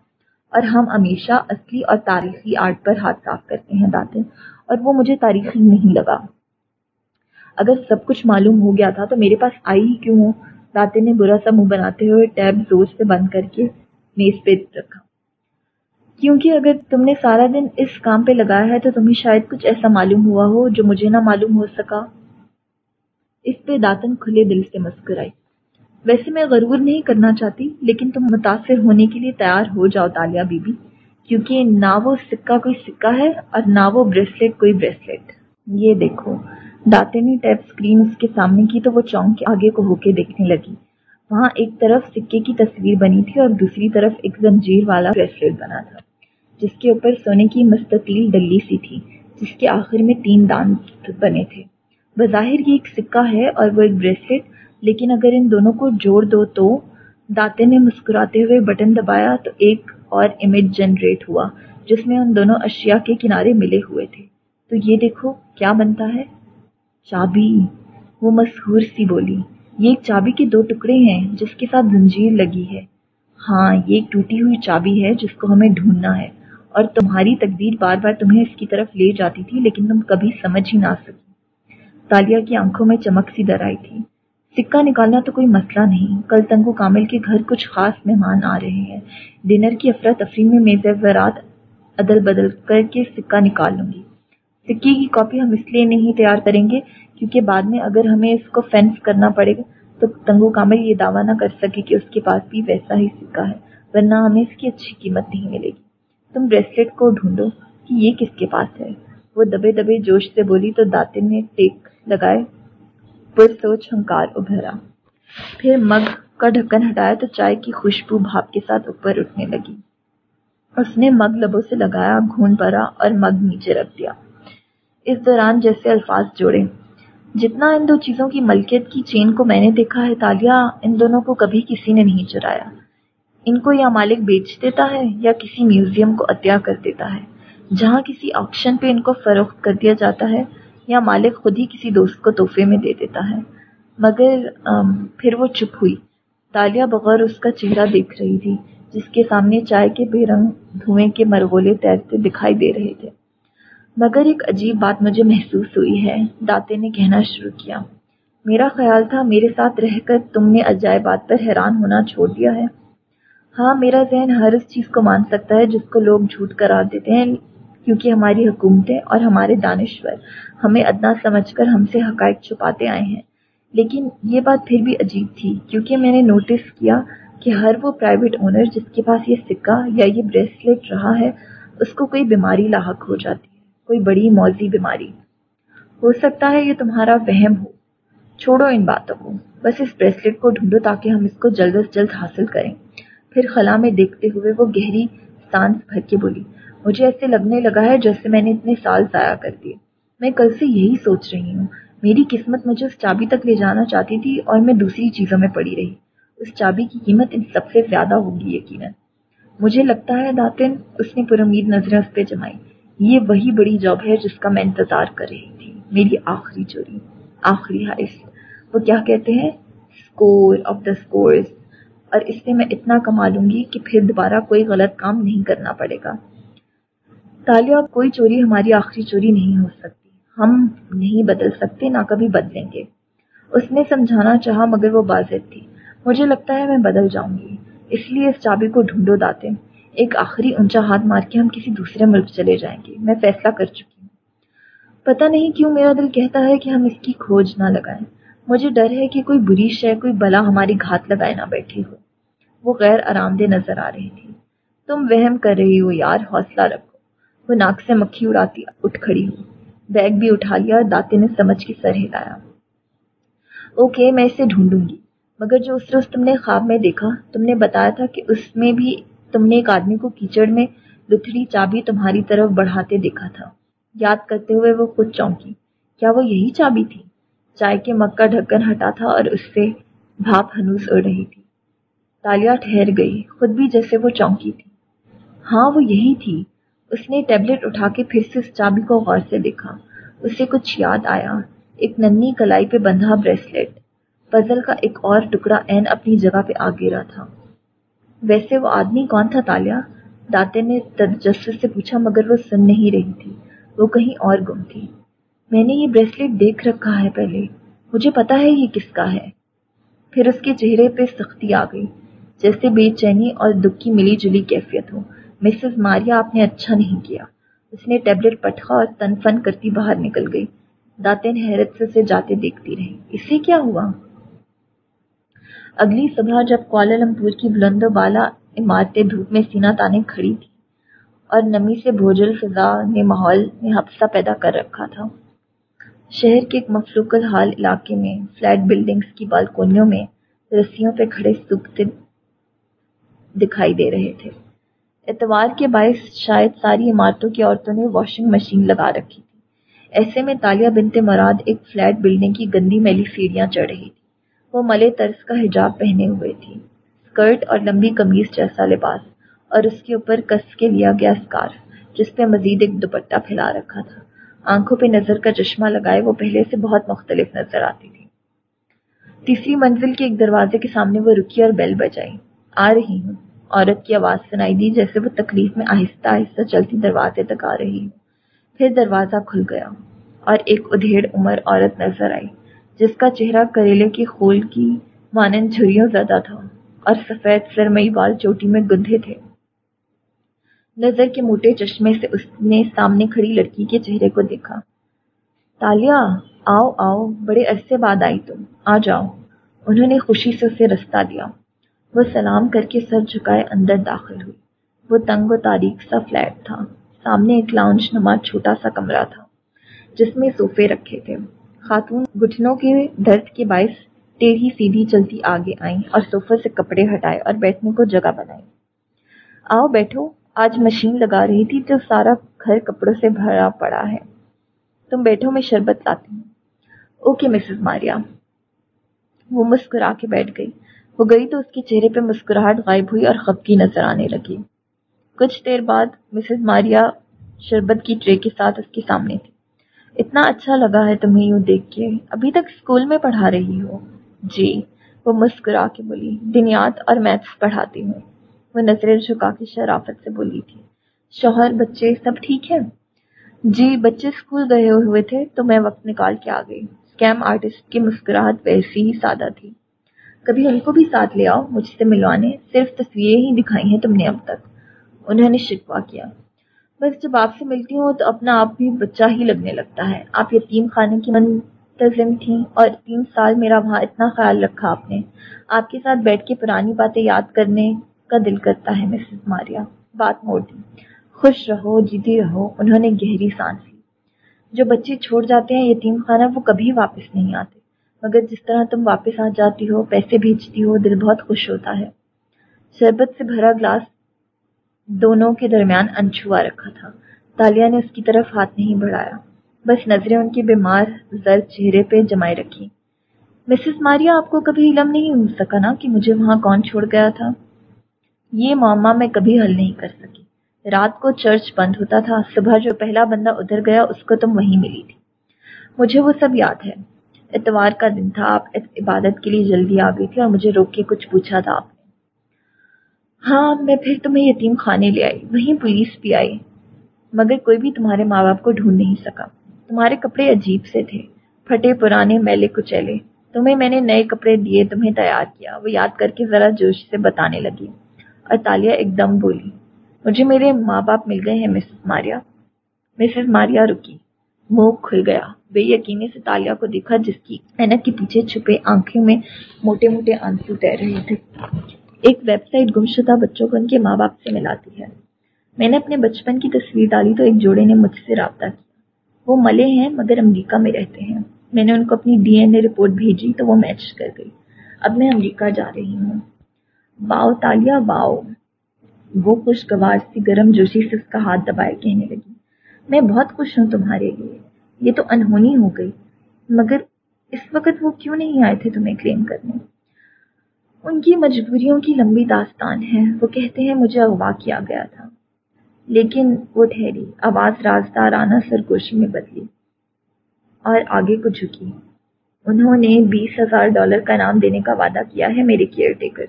اور ہم ہمیشہ اصلی اور تاریخی آرٹ پر ہاتھ صاف کرتے ہیں داتے اور وہ مجھے تاریخی نہیں لگا۔ اگر سب کچھ معلوم ہو گیا تھا تو میرے پاس آئی ہی کیوں ہو داتے نے برا سا منہ بناتے ہوئے ٹیب زور سے بند کر کے میز پہ رکھا۔ کیونکہ اگر تم نے سارا دن اس کام پہ لگایا ہے تو تمہیں شاید کچھ ایسا معلوم ہوا ہو جو مجھے نہ معلوم ہو سکا۔ اس پہ داتن کھلے دل سے مسکرائی ویسے میں غرور نہیں کرنا چاہتی، لیکن تم متاثر ہونے کے لیے تیار ہو جاؤ تالیہ بی بی کیونکہ نہ وہ سکہ کوئی سکہ ہے اور نہ وہ بریسلیٹ کوئی بریسلیٹ یہ دیکھو داتے نے ٹیپ اسکرین اس کے سامنے کی تو وہ چونک کے آگے کو ہو کے دیکھنے لگی۔ وہاں ایک طرف سکے کی تصویر بنی تھی اور دوسری طرف ایک زنجیر والا بریسلیٹ بنا تھا، جس کے اوپر سونے کی مستطیل ڈلی سی تھی، جس کے آخر میں تین دانت بنے تھے۔ بظاہر یہ ایک سکہ ہے اور وہ ایک بریسلیٹ لیکن اگر ان دونوں کو جوڑ دو تو داتے نے مسکراتے ہوئے بٹن دبایا تو ایک اور امیج جنریٹ ہوا، جس میں ان دونوں اشیاء کے کنارے ملے ہوئے تھے۔ تو یہ دیکھو کیا بنتا ہے۔ چابی۔ وہ مسہور سی بولی۔ یہ ایک چابی کے دو ٹکڑے ہیں جس کے ساتھ زنجیر لگی ہے۔ ہاں یہ ایک ٹوٹی ہوئی چابی ہے جس کو ہمیں ڈھونڈنا ہے۔ اور تمہاری تقدیر بار بار تمہیں اس کی طرف لے جاتی تھی، لیکن تم کبھی سمجھ ہی نہ سکی۔ تالیہ کی آنکھوں میں چمک سی در آئی تھی۔ سکہ نکالنا تو کوئی مسئلہ نہیں۔ کل تنگو کامل کے گھر کچھ خاص مہمان آ رہے ہیں۔ ڈنر کی افراتفری میں میزیورات عدل بدل کر کے سکہ نکال لوں گی۔ سکے کی کاپی ہم اس لیے نہیں تیار کریں گے کیونکہ بعد میں اگر ہمیں اس کو فینس کرنا پڑے گا تو تنگو کامل یہ دعویٰ نہ کر سکے کہ اس کے پاس بھی ویسا ہی سکہ ہے، ورنہ ہمیں اس کی اچھی قیمت نہیں ملے گی۔ تم بریسلیٹ کو ڈھونڈو کہ یہ کس کے پاس ہے۔ وہ دبے دبے جوش سے بولی، تو داتے نے ٹیک لگائے۔ پر سوچ ہنکار ابھرا۔ پھر مگ کا ڈھکن ہٹایا تو چائے کی خوشبو بھاپ کے ساتھ اوپر اٹھنے لگی۔ اس نے مگ لبوں سے لگایا گھون بھرا اور مگ نیچے رکھ دیا۔ اس دوران جیسے الفاظ جوڑے جتنا ان دو چیزوں کی ملکیت کی چین کو میں نے دیکھا ہے تالیہ ان دونوں کو کبھی کسی نے نہیں چرایا۔ ان کو یا مالک بیچ دیتا ہے یا کسی میوزیم کو عطیہ کر دیتا ہے۔ جہاں کسی آپشن پہ ان کو فروخت کر دیا جاتا ہے، یا مالک خود ہی کسی دوست کو تحفے میں دے دیتا ہے۔ مگر پھر وہ چپ ہوئی۔ تالیہ بغیر اس کا چہرہ دیکھ رہی تھی، جس کے سامنے چائے کے بے رنگ دھوئیں کے مرغولے تیرتے دکھائی دے رہے تھے۔ مگر ایک عجیب بات مجھے محسوس ہوئی ہے۔ داتے نے کہنا شروع کیا، میرا خیال تھا میرے ساتھ رہ کر تم نے عجائب بات پر حیران ہونا چھوڑ دیا ہے۔ ہاں میرا ذہن ہر اس چیز کو مان سکتا ہے جس کو لوگ جھوٹ کرا دیتے ہیں، کیونکہ ہماری حکومتیں اور ہمارے دانشور ہمیں ادنا سمجھ کر ہم سے حقائق چھپاتے آئے ہیں۔ لیکن یہ بات پھر بھی عجیب تھی، کیونکہ میں نے نوٹس کیا کہ ہر وہ پرائیویٹ اونر جس کے پاس یہ سکہ یا یہ بریسلیٹ رہا ہے، اس کو کوئی بیماری لاحق ہو جاتی۔ کوئی بڑی موزی بیماری۔ ہو سکتا ہے یہ تمہارا وہم ہو۔ چھوڑو ان باتوں کو۔ بس اس بریسلیٹ کو ڈھونڈو تاکہ ہم اس کو جلد از جلد حاصل کریں۔ پھر خلا میں دیکھتے ہوئے وہ گہری سانس بھر کے بولی، مجھے ایسے لگنے لگا ہے جیسے میں نے اتنے سال ضائع کر دیے۔ میں کل سے یہی سوچ رہی ہوں۔ میری قسمت مجھے اس چابی تک لے جانا چاہتی تھی اور میں دوسری چیزوں میں پڑی رہی۔ اس چابی کی قیمت ان سب سے زیادہ ہوگی یقیناً۔ مجھے لگتا ہے داتن، اس نے پرامید نظریں اس پہ جمائی۔ یہ وہی بڑی جاب ہے جس کا میں انتظار کر رہی تھی۔ میری آخری چوری آخری حائث وہ کیا کہتے ہیں؟ اسکور آف دا اسکورز اور اس سے میں اتنا کما لوں گی کہ پھر دوبارہ کوئی غلط کام نہیں کرنا پڑے گا۔ تالیہ، کوئی چوری ہماری آخری چوری نہیں ہو سکتی۔ ہم نہیں بدل سکتے، نہ کبھی بدلیں گے۔ اس نے سمجھانا چاہا مگر وہ بازت تھی۔ مجھے لگتا ہے میں بدل جاؤں گی۔ اس لیے اس چابی کو ڈھونڈو داتے۔ ایک آخری اونچا ہاتھ مار کے ہم کسی دوسرے ملک چلے جائیں گے۔ میں فیصلہ کر چکی ہوں۔ پتہ نہیں کیوں میرا دل کہتا ہے کہ ہم اس کی کھوج نہ لگائیں۔ مجھے ڈر ہے کہ کوئی بری شے، کوئی بلا ہماری گھات لگائے نہ بیٹھی ہو۔ وہ غیر آرام دہ نظر آ رہی تھی۔ تم وہم کر رہی ہو یار، حوصلہ رکھو۔ وہ ناک سے مکھی اڑاتی اٹھ کھڑی ہو۔ بیگ بھی اٹھا لیا اور داتے نے سمجھ کے سر ہلایا۔ اوکے، میں اسے ڈھونڈوں گی۔ مگر جو اس روز تم نے خواب میں دیکھا، تم نے بتایا تھا کہ اس میں بھی تم نے ایک آدمی کو کیچڑ میں لتھڑی چابی تمہاری طرف بڑھاتے دیکھا تھا۔ یاد کرتے ہوئے وہ خود چونکی۔ کیا وہ یہی چابی تھی؟ چائے کے مگ کا ڈھکن ہٹا تھا اور اس سے بھاپ ہنوس اڑ رہی تھی۔ تالیہ ٹھہر گئی۔ خود بھی جیسے وہ چونکی تھی۔ ہاں وہ یہی تھی۔ اس نے ٹیبلٹ اٹھا کے پھر سے اس چابی کو غور سے دیکھا۔ اسے کچھ یاد آیا۔ ایک ننی کلائی پہ بندھا بریسلیٹ۔ پزل کا ایک اور ٹکڑا این اپنی جگہ پہ آ گرا تھا۔ ویسے وہ آدمی کون تھا تالیہ داتے نے تجسس سے پوچھا، مگر وہ سن نہیں رہی تھی۔ وہ کہیں اور گم تھی۔ میں نے یہ بریسلیٹ دیکھ رکھا ہے پہلے۔ مجھے پتا ہے یہ کس کا ہے۔ پھر اس کے چہرے پہ سختی آ گئی۔ جیسے بے چینی اور دکھ کی ملی جلی کیفیت ہو۔ مسز ماریا، آپ نے اچھا نہیں کیا۔ اس نے ٹیبلٹ پٹخا اور تن فن کرتی باہر نکل گئی۔ داتن حیرت سے اسے جاتے دیکھتی رہی۔ اسے کیا ہوا؟ اگلی صبح جب کوالالمپور کی بلند و بالا عمارتیں دھوپ میں سینہ تانے کھڑی تھی اور نمی سے بھوجل فضا نے ماحول میں حفصہ پیدا کر رکھا تھا، شہر کے ایک مفلوق الحال علاقے میں فلیٹ بلڈنگز کی بالکونیوں میں رسیوں پہ کھڑے سوکھتے دکھائی دے رہے تھے۔ اتوار کے باعث شاید ساری عمارتوں کی عورتوں نے واشنگ مشین لگا رکھی تھی۔ ایسے میں تالیہ بنت مراد ایک فلیٹ بلڈنگ کی گندی میلی سیڑھیاں چڑھ رہی تھی وہ ملے طرز کا حجاب پہنے ہوئے تھی اسکرٹ اور لمبی قمیض جیسا لباس، اور اس کے اوپر کس کے لیا گیا اسکارف جس پہ مزید ایک دوپٹہ پھیلا رکھا تھا۔ آنکھوں پہ نظر کا چشمہ لگائے وہ پہلے سے بہت مختلف نظر آتی تھی۔ تیسری منزل کے ایک دروازے کے سامنے وہ رکی اور بیل بجائی۔ آ رہی ہوں۔ عورت کی آواز سنائی دی جیسے وہ تکلیف میں آہستہ آہستہ چلتی دروازے تک آ رہی ہوں۔ پھر دروازہ کھل گیا اور ایک ادھیڑ عمر عورت نظر آئی۔ جس کا چہرہ کریلے کی خول کی مانند جھریوں زدہ تھا اور سفید سرمئی بال چوٹی میں گندھے تھے۔ نظر کے موٹے چشمے سے اس نے سامنے کھڑی لڑکی کے چہرے کو دیکھا۔ تالیا، آؤ آؤ، بڑے عرصے بعد آئی تم۔ آ جاؤ۔ انہوں نے خوشی سے اسے رستہ دیا۔ وہ سلام کر کے سر جھکائے اندر داخل ہوئی۔ وہ تنگ و تاریخ سا فلیٹ تھا۔ سامنے ایک لاؤنج نما چھوٹا سا کمرہ تھا، جس میں صوفے رکھے تھے۔ خاتون گٹھنوں کے درد کے باعث ٹیڑھی سیدھی چلتی آگے آئیں اور صوفے سے کپڑے ہٹائے اور بیٹھنے کو جگہ بنائی آؤ بیٹھو، آج مشین لگا رہی تھی تو سارا گھر کپڑوں سے بھرا پڑا ہے۔ تم بیٹھو، میں شربت لاتی ہوں۔ Okay, Mrs Maria. وہ مسکرا کے بیٹھ گئی۔ وہ گئی تو اس کے چہرے پہ مسکراہٹ غائب ہوئی اور خب کی نظر آنے لگی۔ کچھ دیر بعد مسز ماریا شربت کی ٹرے کے ساتھ اس کے سامنے تھی۔ اتنا اچھا لگا ہے تمہیں یوں دیکھ کے۔ ابھی تک اسکول میں پڑھا رہی ہو۔ جی وہ مسکرا کے بولی دنیات اور میتھس پڑھاتی ہوں۔ وہ نظریں جھکا کے شرافت سے بولی تھی۔ شوہر، بچے، سب ٹھیک ہے جی بچے اسکول گئے ہوئے تھے تو میں وقت نکال کے آ گئی۔ اسکیم آرٹسٹ کی مسکراہٹ ویسی ہی سادہ تھی۔ کبھی ان کو بھی ساتھ لے آؤ، مجھ سے ملوانے، صرف تصویریں ہی دکھائی ہیں تم نے اب تک۔ انہوں نے شکوا کیا۔ بس جب آپ سے ملتی ہوں تو اپنا آپ بھی بچہ ہی لگنے لگتا ہے۔ آپ یتیم خانے کی منتظم تھیں اور تین سال میرا وہاں اتنا خیال رکھا آپ نے۔ آپ کے ساتھ بیٹھ کے پرانی باتیں یاد کرنے کا دل کرتا ہے مسز ماریا۔ بات موڑ دی۔ خوش رہو جیتی رہو، انہوں نے گہری سانس لی۔ جو بچے چھوڑ جاتے ہیں، یتیم خانہ، وہ کبھی واپس نہیں آتے۔ مگر جس طرح تم واپس آ جاتی ہو، پیسے بھیجتی ہو، دل بہت خوش ہوتا ہے۔ شربت سے بھرا گلاس دونوں کے درمیان انچھوا رکھا تھا۔ تالیا نے اس کی طرف ہاتھ نہیں بڑھایا۔ بس نظریں ان کے بیمار زرد چہرے پہ جمائے رکھی مسز ماریا، آپ کو کبھی علم نہیں ہو سکا نا کہ مجھے وہاں کون چھوڑ گیا تھا؟ یہ معمہ میں کبھی حل نہیں کر سکی۔ رات کو چرچ بند ہوتا تھا۔ صبح جو پہلا بندہ ادھر گیا، اس کو تم وہیں ملی تھی۔ مجھے وہ سب یاد ہے۔ اتوار کا دن تھا۔ آپ عبادت کے لیے جلدی آ گئی تھی اور مجھے روک کے کچھ پوچھا تھا آپ نے۔ ہاں میں پھر تمہیں یتیم خانے لے آئی، وہیں پولیس بھی آئی۔ مگر کوئی بھی تمہارے ماں باپ کو ڈھونڈ نہیں سکا۔ تمہارے کپڑے عجیب سے تھے، پھٹے پرانے میلے کچیلے۔ تمہیں میں نے نئے کپڑے دیے، تمہیں تیار کیا۔ وہ یاد کر کے ذرا جوش سے بتانے لگی۔ اور تالیا ایک دم بولی، مجھے میرے ماں باپ مل گئے ہیں، مسز ماریا۔ مسز ماریا رکی۔ منہ کھل گیا۔ بے یقینی سے تالیا کو دیکھا، جس کی اینک کے پیچھے چھپے آنکھوں میں موٹے موٹے آنسو تیر رہے تھے۔ ایک ویب سائٹ گمشدہ بچوں کو ان کے ماں باپ سے ملاتی ہے۔ میں نے اپنے بچپن کی تصویر ڈالی تو ایک جوڑے نے مجھ سے رابطہ کیا۔ وہ ملے ہیں مگر امریکہ میں رہتے ہیں۔ میں نے ان کو اپنی ڈی این اے رپورٹ بھیجی تو وہ میچ کر گئی۔ اب میں امریکہ جا رہی ہوں۔ واؤ تالیا واؤ وہ خوشگوار سی گرم جوشی سے اس کا ہاتھ دبائے کہنے لگی۔ میں بہت خوش ہوں تمہارے لیے۔ یہ تو انہونی ہو گئی۔ مگر اس وقت وہ کیوں نہیں آئے تھے تمہیں کلیم کرنے؟ ان کی مجبوریوں کی لمبی داستان ہے وہ کہتے ہیں، مجھے اغوا کیا گیا تھا۔ لیکن وہ ٹھہری، آواز رازدارانہ سرگوشی میں بدلی اور آگے کو جھکی۔ انہوں نے بیس ہزار ڈالر کا نام دینے کا وعدہ کیا ہے میرے کیئر ٹیکر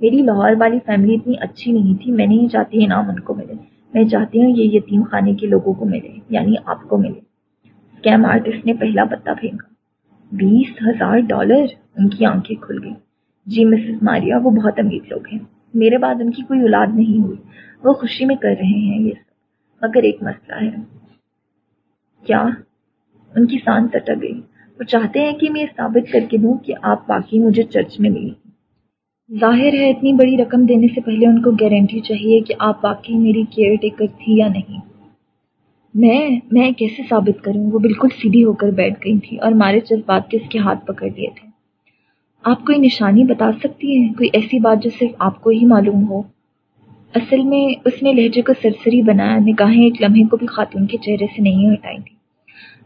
میری لاہور والی فیملی اتنی اچھی نہیں تھی، میں نہیں چاہتی یہ نام ان کو ملے۔ میں چاہتی ہوں یہ یتیم خانے کے لوگوں کو ملے یعنی آپ کو ملے۔ اسکیم آرٹسٹ نے پہلا پتا پھینکا۔ بیس ہزار ڈالر؟ ان کی آنکھیں کھل گئی جی مسز ماریا وہ بہت امیر لوگ ہیں۔ میرے بعد ان کی کوئی اولاد نہیں ہوئی۔ وہ خوشی میں کر رہے ہیں یہ سب۔ مگر ایک مسئلہ ہے۔ کیا ان کی سانس اٹک گئی؟ وہ چاہتے ہیں کہ میں یہ ثابت کر کے دوں کہ آپ باقی مجھے چرچ میں ملی۔ ظاہر ہے، اتنی بڑی رقم دینے سے پہلے ان کو گارنٹی چاہیے کہ آپ واقعی میری کیئر ٹیکر تھی یا نہیں۔ میں میں کیسے ثابت کروں؟ وہ بالکل سیدھی ہو کر بیٹھ گئی تھی اور مارے جذبات کے اس کے ہاتھ پکڑ لیے تھے۔ آپ کوئی نشانی بتا سکتی ہیں؟ کوئی ایسی بات جو صرف آپ کو ہی معلوم ہو؟ اصل میں اس نے لہجے کو سرسری بنایا، نگاہیں ایک لمحے کو بھی خاتون کے چہرے سے نہیں ہٹائی تھی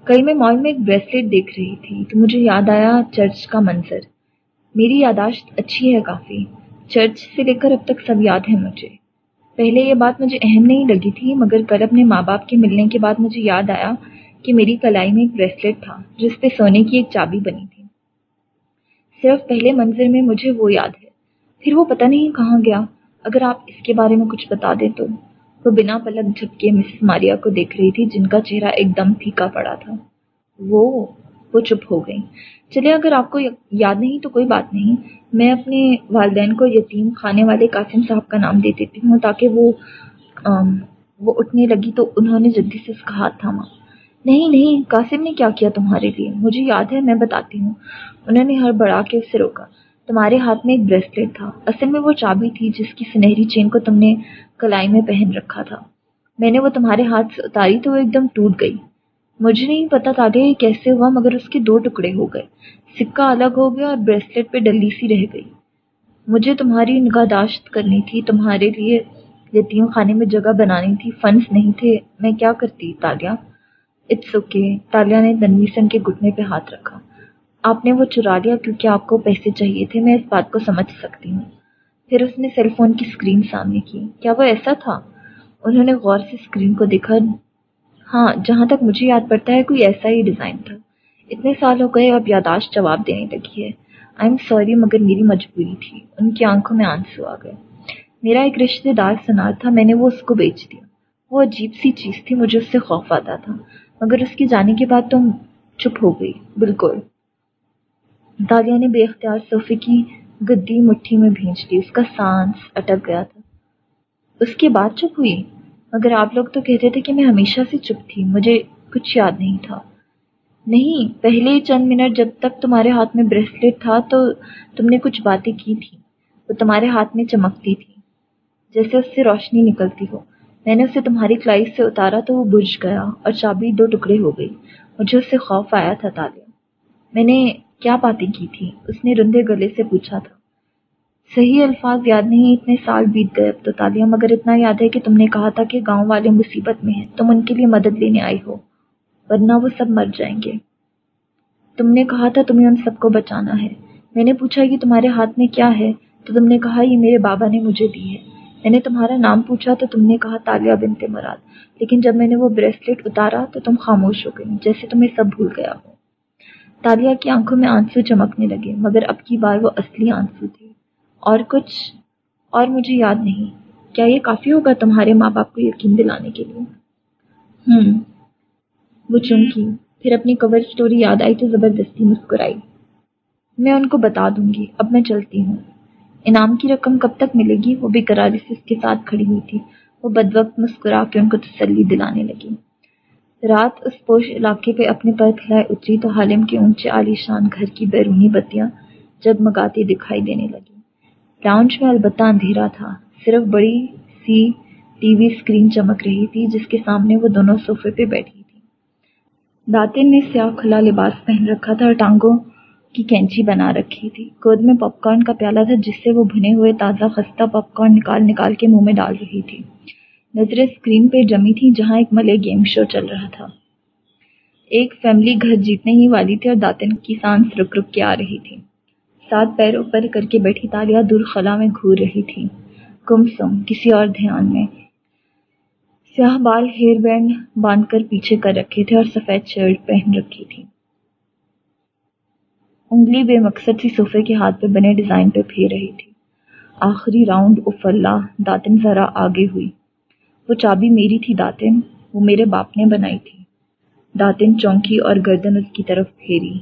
کل میں مال میں ایک بریسلیٹ دیکھ رہی تھی، تو مجھے یاد آیا چرچ کا منظر۔ میری یاداشت اچھی ہے کافی۔ چرچ سے لے کر اب تک سب یاد ہے مجھے۔ پہلے یہ بات مجھے اہم نہیں لگی تھی، مگر کل اپنے ماں باپ کے ملنے کے بعد مجھے یاد آیا کہ میری کلائی میں ایک بریسلیٹ تھا، جس پہ سونے کی ایک چابی بنی تھی۔ صرف پہلے منظر میں مجھے وہ یاد ہے۔ پھر وہ پتہ نہیں کہاں گیا۔ اگر آپ اس کے بارے میں کچھ بتا دیں تو۔ وہ بنا پلک جھپکے مسز ماریا کو دیکھ رہی تھی، جن کا چہرہ ایک دم پھیکا پڑا تھا۔ وہ وہ چپ ہو گئی چلے اگر آپ کو یاد نہیں تو کوئی بات نہیں۔ میں اپنے والدین کو یتیم خانے والے قاسم صاحب کا نام دے دیتی ہوں تاکہ وہ وہ اٹھنے لگی تو انہوں نے جلدی سے اس کا ہاتھ تھاما۔ نہیں نہیں، قاسم نے کیا کیا تمہارے لیے؟ مجھے یاد ہے، میں بتاتی ہوں۔ انہوں نے ہر بڑا کے اسے روکا۔ تمہارے ہاتھ میں ایک بریسلیٹ تھا۔ اصل میں وہ چابی تھی جس کی سنہری چین کو تم نے کلائی میں پہن رکھا تھا۔ میں نے وہ تمہارے ہاتھ سے اتاری تو وہ ایک دم ٹوٹ گئی۔ مجھے نہیں پتا تھا یہ کیسے ہوا، مگر اس کے دو ٹکڑے ہو گئے۔ سکہ الگ ہو گیا اور بریسلیٹ پہ ڈلی سی رہ گئی۔ مجھے تمہاری نگہداشت کرنی تھی، تمہارے لیے یتیم خانے میں جگہ بنانی تھی۔ فنڈس نہیں تھے۔ میں کیا کرتی تالیہ اٹس اوکے تالیہ نے تنویسن کے گھٹنے پہ ہاتھ رکھا آپ نے وہ چرا لیا کیونکہ آپ کو پیسے چاہیے تھے میں اس بات کو سمجھ سکتی ہوں پھر اس نے سیل فون کی اسکرین سامنے کی کیا وہ ایسا تھا انہوں نے غور سے اسکرین کو دیکھا ہاں جہاں تک مجھے یاد پڑتا ہے کوئی ایسا ہی ڈیزائن تھا اتنے سال ہو گئے اب یاداشت جواب دینے لگی ہے آئی ایم سوری مگر میری مجبوری تھی ان کی آنکھوں میں آنسو آ گئے میرا ایک رشتے دار سنار تھا میں نے وہ اس کو بیچ دیا وہ عجیب سی چیز تھی مجھے اس سے خوف آتا تھا مگر اس کے جانے کے بعد تم چپ ہو گئی۔ بالکل۔ دالیا نے بے اختیار صوفے کی گدی مٹھی میں بھیج دی۔ اس کا سانس اٹک گیا تھا۔ اس کے بعد چپ ہوئی۔ مگر آپ لوگ تو کہتے تھے کہ میں ہمیشہ سے چپ تھی۔ مجھے کچھ یاد نہیں تھا۔ نہیں، پہلے چند منٹ جب تک تمہارے ہاتھ میں بریسلیٹ تھا تو تم نے کچھ باتیں کی تھی وہ تمہارے ہاتھ میں چمکتی تھی، جیسے اس سے روشنی نکلتی ہو۔ میں نے اسے تمہاری کلائی سے اتارا تو وہ بجھ گیا اور چابی دو ٹکڑے ہو گئی، مجھے اس سے خوف آیا تھا تالیا میں نے کیا باتیں کی تھی اس نے رندے گلے سے پوچھا تھا۔ صحیح الفاظ یاد نہیں، اتنے سال بیت گئے اب تو، تالیہ، مگر اتنا یاد ہے کہ تم نے کہا تھا کہ گاؤں والے مصیبت میں ہیں، تم ان کے لیے مدد لینے آئی ہو، ورنہ وہ سب مر جائیں گے۔ تم نے کہا تھا تمہیں ان سب کو بچانا ہے۔ میں نے پوچھا کہ تمہارے ہاتھ میں کیا ہے؟ تو تم نے کہا، یہ میرے بابا نے مجھے دی ہے۔ میں نے تمہارا نام پوچھا تو تم نے کہا تالیہ بنتے مراد، لیکن جب میں نے وہ بریسلیٹ اتارا تو تم خاموش ہو گئی جیسے تمہیں سب بھول گیا ہو۔ تالیہ کی آنکھوں میں آنسو چمکنے لگے، مگر اب کی بار وہ اصلی آنسو تھے۔ اور کچھ اور مجھے یاد نہیں، کیا یہ کافی ہوگا تمہارے ماں باپ کو یقین دلانے کے لیے؟ ہوں وہ چونکی، پھر اپنی کور اسٹوری یاد آئی تو زبردستی مسکرائی۔ میں ان کو بتا دوں گی، اب میں چلتی ہوں۔ انعام کی رقم کب تک ملے گی؟ وہ بھی کراری سے اس کے ساتھ کھڑی ہوئی تھی۔ وہ بد وقت مسکرا کے ان کو تسلی دلانے لگی۔ رات اس پوش علاقے پہ اپنے پر پھیلائے اتری تو حالم کے اونچے عالی شان گھر کی بیرونی بتیاں جگمگاتی دکھائی دینے لگی۔ لاؤنج میں البتہ اندھیرا تھا۔ صرف بڑی سی ٹی وی اسکرین چمک رہی تھی جس کے سامنے وہ دونوں صوفے پہ بیٹھی تھی۔ داتن نے سیاہ کھلا لباس پہن رکھا تھا اور ٹانگوں کی کینچی بنا رکھی تھی۔ گود میں پاپ کارن کا پیالہ تھا جس سے وہ بھنے ہوئے تازہ خستہ پاپ کارن نکال نکال کے منہ میں ڈال رہی تھی۔ نظریں اسکرین پہ جمی تھی جہاں ایک ملے گیم شو چل رہا تھا۔ ایک فیملی گھر جیتنے ہی والی تھی اور داتن کی سانس رک رک کے آ رہی تھی۔ ساتھ پیروں پر کر کے بیٹھی تالیا دور خلا میں گھور رہی تھی کم سم، کسی اور دھیان میں۔ سیاہ بال ہیئر بینڈ باندھ کر پیچھے کر رکھے تھے اور سفید شرٹ پہن رکھی تھی۔ انگلی بے مقصد سی صوفے کے ہاتھ پہ بنے ڈیزائن پہ پھیر رہی تھی۔ آخری راؤنڈ افلا داتن ذرا آگے ہوئی۔ وہ چابی میری تھی داتن وہ میرے باپ نے بنائی تھی۔ داتن چونکی اور گردن اس کی طرف پھیری۔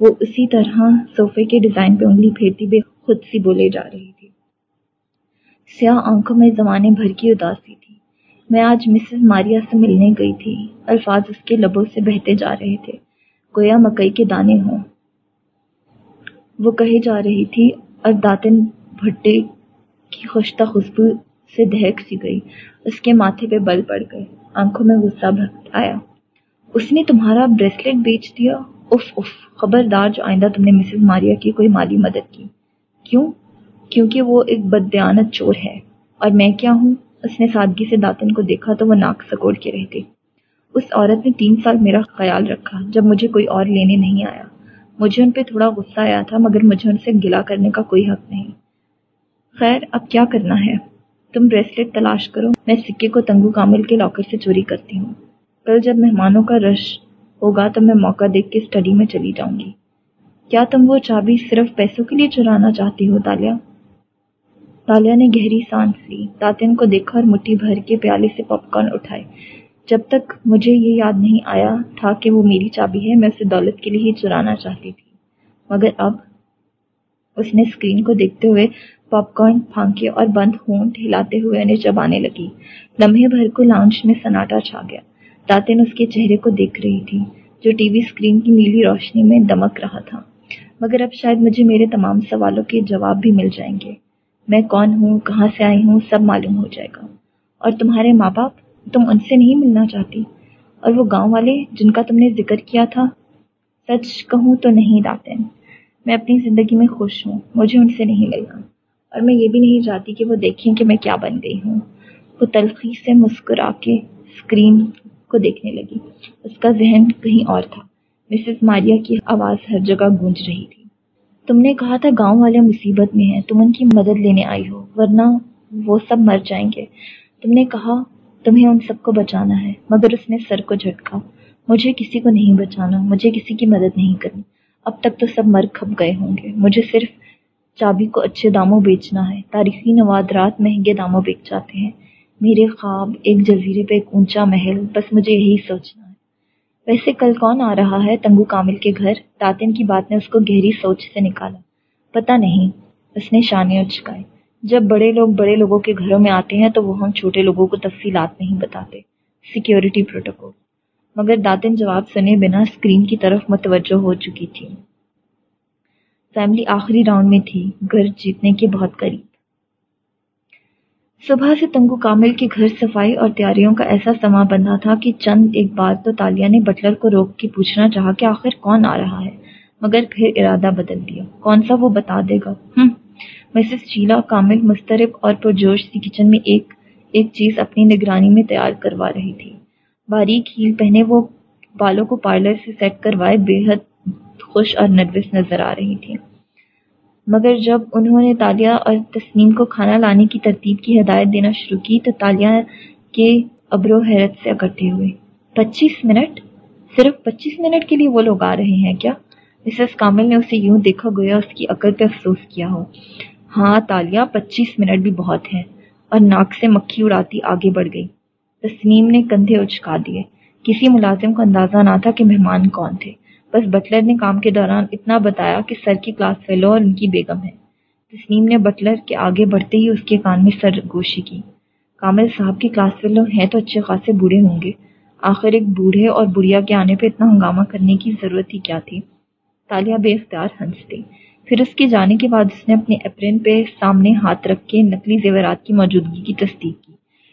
وہ اسی طرح صوفے کے ڈیزائن پہ انگلی پھیرتی بے خود سی بولے جا رہی تھی۔ سیاہ آنکھوں میں زمانے بھر کی اداسی تھی۔ میں آج مسز ماریا سے ملنے گئی تھی۔ الفاظ اس کے لبوں سے بہتے جا رہے تھے۔ گویا مکئی کے دانے ہوں۔ وہ کہے جا رہی تھی، اور داتن بھٹے کی خشتہ خوشبو سے دہک سی گئی۔ اس کے ماتھے پہ بل پڑ گئے۔ آنکھوں میں غصہ بھٹ آیا۔ اس نے تمہارا بریسلیٹ بیچ دیا؟ اف اف خبردار جو آئندہ تم نے مسز ماریا کی کوئی مالی مدد کی۔ کیوں؟ کیونکہ وہ ایک بدیانت چور ہے۔ اور میں کیا ہوں؟ اس نے سادگی سے داتن کو دیکھا تو وہ ناک سکوڑ کے رہ گئی اس عورت نے تین سال میرا خیال رکھا جب مجھے کوئی اور لینے نہیں آیا۔ مجھے ان پہ تھوڑا غصہ آیا تھا، مگر مجھے ان سے گلا کرنے کا کوئی حق نہیں۔ خیر، اب کیا کرنا ہے؟ تم بریسلیٹ تلاش کرو۔ میں سکے کو تنگو کامل کے لاکر سے چوری کرتی ہوں۔ کل جب مہمانوں کا رش ہوگا تو میں موقع دیکھ کے اسٹڈی میں چلی جاؤں گی۔ کیا تم وہ چابی صرف پیسوں کے لیے چرانا چاہتی ہو تالیہ تالیہ نے گہری سانس لی۔ تاطن کو دیکھا اور مٹھی بھر کے پیالے سے پاپ کارن اٹھائے۔ جب تک مجھے یہ یاد نہیں آیا تھا کہ وہ میری چابی ہے، میں اسے دولت کے لیے ہی چرانا چاہتی تھی۔ مگر اب اس نے اسکرین کو دیکھتے ہوئے پاپ کارن پھانکے اور بند ہونٹ ہلاتے ہوئے انہیں چبانے لگی۔ لمحے بھر کو لانچ میں سناٹا چھا گیا۔ داتن اس کے چہرے کو دیکھ رہی تھی جو ٹی وی اسکرین کی نیلی روشنی میں دمک رہا تھا۔ مگر اب شاید مجھے میرے تمام سوالوں کے جواب بھی مل جائیں گے۔ میں کون ہوں، کہاں سے آئی ہوں، سب معلوم ہو جائے گا۔ اور تمہارے ماں باپ؟ تم ان سے نہیں ملنا چاہتی۔ اور وہ گاؤں والے جن کا تم نے ذکر کیا تھا، سچ کہوں تو نہیں داتن میں اپنی زندگی میں خوش ہوں، مجھے ان سے نہیں ملنا۔ اور میں یہ بھی نہیں چاہتی کہ وہ دیکھیں کہ میں کیا بن گئی ہوں۔ وہ تلخی سے مسکرا کے اسکرین کو دیکھنے لگی۔ اس کا ذہن کہیں اور تھا۔ مسز ماریا کی آواز ہر جگہ گونج رہی تھی۔ تم نے کہا تھا گاؤں والے مصیبت میں ہیں، تم ان کی مدد لینے آئی ہو، ورنہ وہ سب مر جائیں گے۔ تم نے کہا تمہیں ان سب کو بچانا ہے، مگر اس نے سر کو جھٹکا۔ مجھے کسی کو نہیں بچانا، مجھے کسی کی مدد نہیں کرنی۔ اب تک تو سب مر کھپ گئے ہوں گے۔ مجھے صرف چابی کو اچھے داموں بیچنا ہے۔ تاریخی نوادرات مہنگے داموں بیچ جاتے ہیں۔ میرے خواب ایک جزیرے پہ ایک اونچا محل، بس مجھے یہی سوچنا ہے۔ ویسے کل کون آ رہا ہے تنگو کامل کے گھر؟ تاطن کی بات نے اس کو گہری سوچ سے نکالا۔ پتا نہیں، اس نے شانے اچکائے۔ جب بڑے لوگ بڑے لوگوں کے گھروں میں آتے ہیں تو وہ ہم چھوٹے لوگوں کو تفصیلات نہیں بتاتے سیکیورٹی پروٹوکول مگر داتن جواب سنے بنا اسکرین کی طرف متوجہ ہو چکی تھی۔ فیملی آخری راؤنڈ میں تھی، گھر جیتنے کے بہت قریب۔ صبح سے تنگو کامل کے گھر صفائی اور تیاریوں کا ایسا سما بندھا تھا کہ چند ایک بار تو تالیہ نے بٹلر کو روک کے پوچھنا چاہا کہ آخر کون آ رہا ہے، مگر پھر ارادہ بدل دیا۔ کون سا وہ بتا دے گا؟ ہم۔ مسز شیلا، کامل، مسترب اور پرجوش سی کچن میں ایک ایک چیز اپنی نگرانی میں تیار کروا رہی تھی۔ باریک ہیل پہنے وہ بالوں کو پارلر سے سیٹ کروائے بے حد خوش اور نروس نظر آ رہی تھی۔ مگر جب انہوں نے تالیہ اور تسنیم کو کھانا لانے کی ترتیب کی ہدایت دینا شروع کی تو تالیہ کے ابرو حیرت سے اکڑتے ہوئے۔ پچیس منٹ؟ صرف پچیس منٹ کے لیے وہ لوگ آ رہے ہیں کیا؟ مسز کامل نے اسے یوں دیکھا گویا اس کی عقل پہ افسوس کیا ہو۔ ہاں تالیہ پچیس منٹ بھی بہت ہیں اور ناک سے مکھی اڑاتی آگے بڑھ گئی۔ تسنیم نے کندھے اچکا دیے۔ کسی ملازم کو اندازہ نہ تھا کہ مہمان کون تھے۔ بس بٹلر نے کام کے دوران اتنا بتایا کہ سر کی کلاس فیلو اور ان کی بیگم ہے تسنیم نے بٹلر کے آگے بڑھتے ہی اس کے کان میں سر گوشی کی۔ کامل صاحب کی کلاس فیلو ہیں تو اچھے خاصے بوڑھے ہوں گے۔ آخر ایک بوڑھے اور بڑھیا کے آنے پہ اتنا ہنگامہ کرنے کی ضرورت ہی کیا تھی؟ تالیہ بے اختیار ہنس دی پھر اس کے جانے کے بعد اس نے اپنے اپرین پہ سامنے ہاتھ رکھ کے نقلی زیورات کی موجودگی کی تصدیق کی،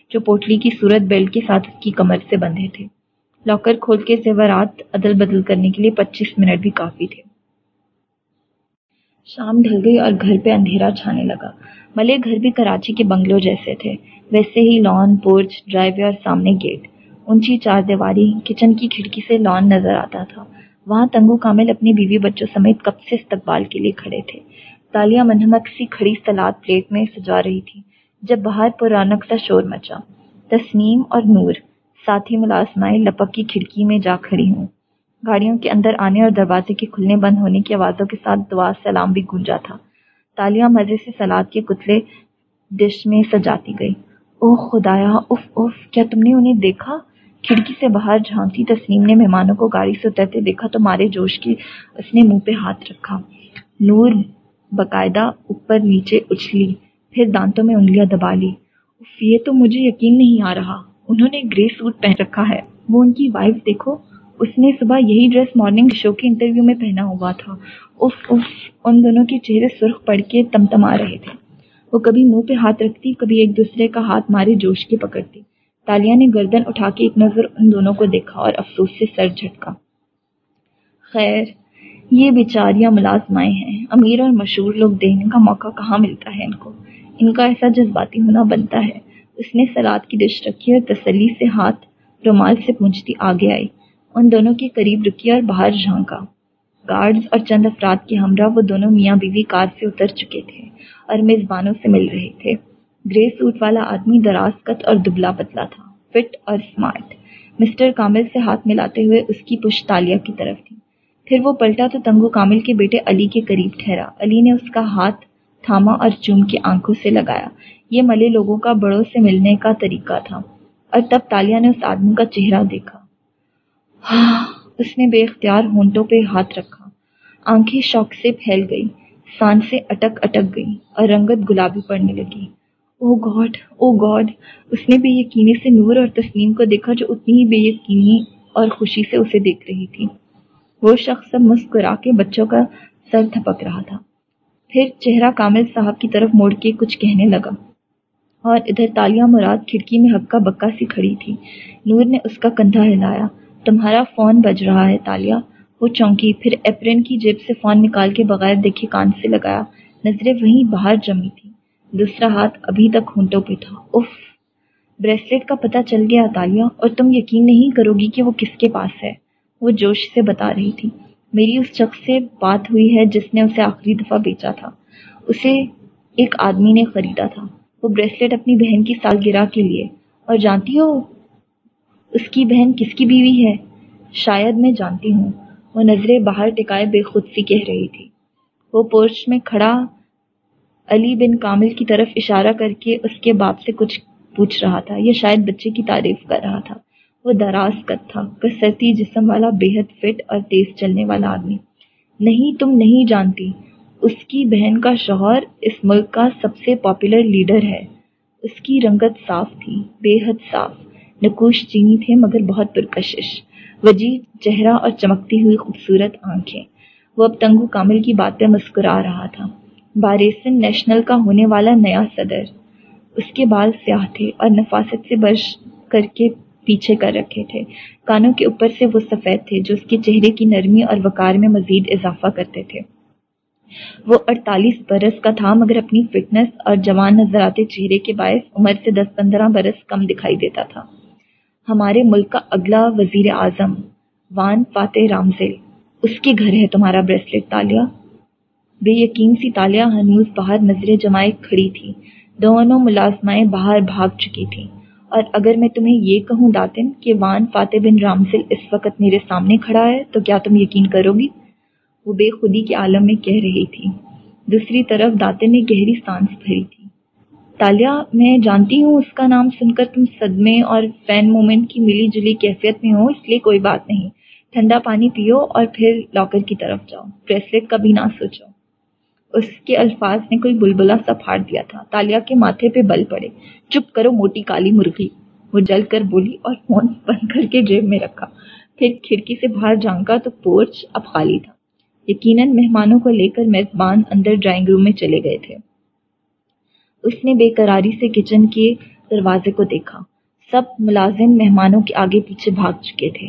جو پوٹلی کی صورت بیلٹ کے ساتھ اس کی کمر سے بندھے تھے۔ لاکر کھول کے زیورات عدل بدل کرنے کے لیے پچیس منٹ بھی کافی تھے۔ شام ڈھل گئی اور گھر پہ اندھیرا چھانے لگا۔ ملے گھر بھی کراچی کے بنگلو جیسے تھے۔ ویسے ہی لان، پورچ، ڈرائیو اور سامنے گیٹ۔ اونچی چار دیواری، کچن کی کھڑکی سے لان نظر آتا تھا۔ وہاں تنگو کامل اپنی بیوی بچوں سمیت کب سے استقبال کے لیے کھڑے تھے۔ تالیاں منہمک سی کھڑی سلاد پلیٹ میں سجا رہی تھی، جب باہر پرانک سا شور مچا۔ تسنیم اور نور، ساتھی ملازمائیں لپک کی کھڑکی میں جا کھڑی ہوں۔ گاڑیوں کے اندر آنے اور دروازے کے کھلنے بند ہونے کی آوازوں کے ساتھ دعا سلام بھی گونجا تھا۔ تالیاں مزے سے سلاد کے کتلے ڈش میں سجاتی گئی۔ اوہ خدایا اف اف کیا تم نے انہیں دیکھا؟ کھڑکی سے باہر جھانکتی تسلیم نے مہمانوں کو گاڑی سے اترتے دیکھا تو مارے جوش کی اس نے منہ پہ ہاتھ رکھا۔ نور باقاعدہ اوپر نیچے اچھلی، پھر دانتوں میں انگلیاں دبا لی۔ یہ تو مجھے یقین نہیں آ رہا۔ انہوں نے گرے سوٹ پہن رکھا ہے۔ وہ ان کی وائف دیکھو، اس نے صبح یہی ڈریس مارننگ شو کے انٹرویو میں پہنا ہوا تھا۔ اف اف ان دونوں کے چہرے سرخ پڑ کے تم تم آ رہے تھے۔ وہ کبھی منہ پہ ہاتھ رکھتی، کبھی ایک دوسرے کا ہاتھ مارے جوش کے پکڑتی۔ تالیہ نے گردن اٹھا کے ایک نظر ان دونوں کو دیکھا اور افسوس سے سر جھٹکا۔ خیر، یہ بیچاریاں ملازمائیں ہیں۔ امیر اور مشہور لوگ دینے کا موقع کہاں ملتا ہے ان کو؟ ان کا ایسا جذباتی ہونا بنتا ہے۔ اس نے سلاد کی ڈش رکھی اور تسلی سے ہاتھ رومال سے پونچھتی آگے آئی۔ ان دونوں کے قریب رکی اور باہر جھانکا۔ گارڈز اور چند افراد کے ہمراہ وہ دونوں میاں بیوی کار سے اتر چکے تھے اور میزبانوں سے مل رہے تھے۔ گرے سوٹ والا آدمی دراز کت اور دبلا پتلا تھا، فٹ اور اسمارٹ مسٹر کامل سے ہاتھ ملاتے ہوئے اس کی پشت تالیا کی طرف تھی۔ پھر وہ پلٹا تو تنگو کامل کے بیٹے علی کے قریب ٹھہرا۔ علی نے اس کا ہاتھ تھاما اور چوم کی آنکھوں سے لگایا۔ یہ ملے لوگوں کا بڑوں سے ملنے کا طریقہ تھا۔ اور تب تالیا نے اس آدمی کا چہرہ دیکھا۔ اس نے بے اختیار ہونٹوں پہ ہاتھ رکھا۔ آنکھیں شوق سے پھیل گئی سانسیں اٹک اٹک گئی اور رنگت گلابی پڑنے لگی۔ او گاڈ او گاڈ اس نے بے یقینی سے نور اور تسلیم کو دیکھا جو اتنی ہی بے یقینی اور خوشی سے اسے دیکھ رہی تھی۔ وہ شخص سب مسکرا کے بچوں کا سر تھپک رہا تھا۔ پھر چہرہ کامل صاحب کی طرف موڑ کے کچھ کہنے لگا۔ اور ادھر تالیہ مراد کھڑکی میں ہکا بکا سی کھڑی تھی۔ نور نے اس کا کندھا ہلایا۔ تمہارا فون بج رہا ہے تالیہ وہ چونکی۔ پھر اپرین کی جیب سے فون نکال کے بغیر دیکھے کان سے لگایا۔ نظریں وہیں باہر جمی تھی دوسرا ہاتھ ابھی تک ہونٹوں پہ تھا۔ اف بریسلیٹ کا پتہ چل گیا تالیہ اور تم یقین نہیں کرو گی کہ وہ کس کے پاس ہے۔ وہ جوش سے بتا رہی تھی۔ میری اس شخص سے بات ہوئی ہے جس نے اسے آخری دفعہ بیچا تھا۔ اسے ایک آدمی نے خریدا تھا۔ وہ بریسلیٹ اپنی بہن کی سالگرہ کے لیے۔ اور جانتی ہو، اس کی بہن کس کی بیوی ہے؟ شاید میں جانتی ہوں۔ وہ نظریں باہر ٹکائے بے خود سی کہہ رہی تھی۔ وہ پورچ میں کھڑا علی بن کامل کی طرف اشارہ کر کے اس کے باپ سے کچھ پوچھ رہا تھا، یا شاید بچے کی تعریف کر رہا تھا۔ وہ دراز کت تھا کسرتی جسم والا بے حد فٹ اور تیز چلنے والا آدمی۔ نہیں، تم نہیں جانتی۔ اس کی بہن کا شوہر اس ملک کا سب سے پاپولر لیڈر ہے۔ اس کی رنگت صاف تھی بے حد صاف۔ نکوش چینی تھے مگر بہت پرکشش۔ وجی چہرہ اور چمکتی ہوئی خوبصورت آنکھیں۔ وہ اب تنگو کامل کی بات پہ مسکرا رہا تھا۔ باریسن نیشنل کا ہونے والا نیا صدر۔ اس کے بال سیاہ تھے اور نفاست سے برش کر کے پیچھے کر رکھے تھے۔ کانوں کے اوپر سے وہ سفید تھے، جو اس کے چہرے کی نرمی اور وقار میں مزید اضافہ کرتے تھے۔ وہ اڑتالیس برس کا تھا، مگر اپنی فٹنس اور جوان نظر آتے چہرے کے باعث عمر سے دس پندرہ برس کم دکھائی دیتا تھا۔ ہمارے ملک کا اگلا وزیر اعظم، وان فاتح رامزل اس کے گھر ہے تمہارا بریسلیٹ تالیہ۔ بے یقین سی تالیہ ہنوز باہر نظریں جمائے کھڑی تھی۔ دونوں ملازمائیں باہر بھاگ چکی تھیں۔ اور اگر میں تمہیں یہ کہوں داتن کہ وان فاتح بن رامزل اس وقت میرے سامنے کھڑا ہے، تو کیا تم یقین کرو گی؟ وہ بے خودی کے عالم میں کہہ رہی تھی۔ دوسری طرف داتن نے گہری سانس بھری تھی۔ تالیہ میں جانتی ہوں اس کا نام سن کر تم صدمے اور فین مومنٹ کی ملی جلی کیفیت میں ہو، اس لیے کوئی بات نہیں۔ ٹھنڈا پانی پیو اور پھر لاکر کی طرف جاؤ۔ بریسلیٹ کا بھی نہ سوچو۔ اس کے الفاظ نے کوئی بلبلا سا پھاڑ دیا تھا۔ تالیا کے ماتھے پہ بل پڑے۔ چپ کرو موٹی کالی مرغی۔ وہ جل کر بولی اور فون بند کر کے جیب میں رکھا۔ پھر کھڑکی سے باہر جھانکا تو پورچ اب خالی تھا۔ یقیناً مہمانوں کو لے کر میزبان اندر ڈرائنگ روم میں چلے گئے تھے۔ اس نے بے قراری سے کچن کے دروازے کو دیکھا۔ سب ملازم مہمانوں کے آگے پیچھے بھاگ چکے تھے۔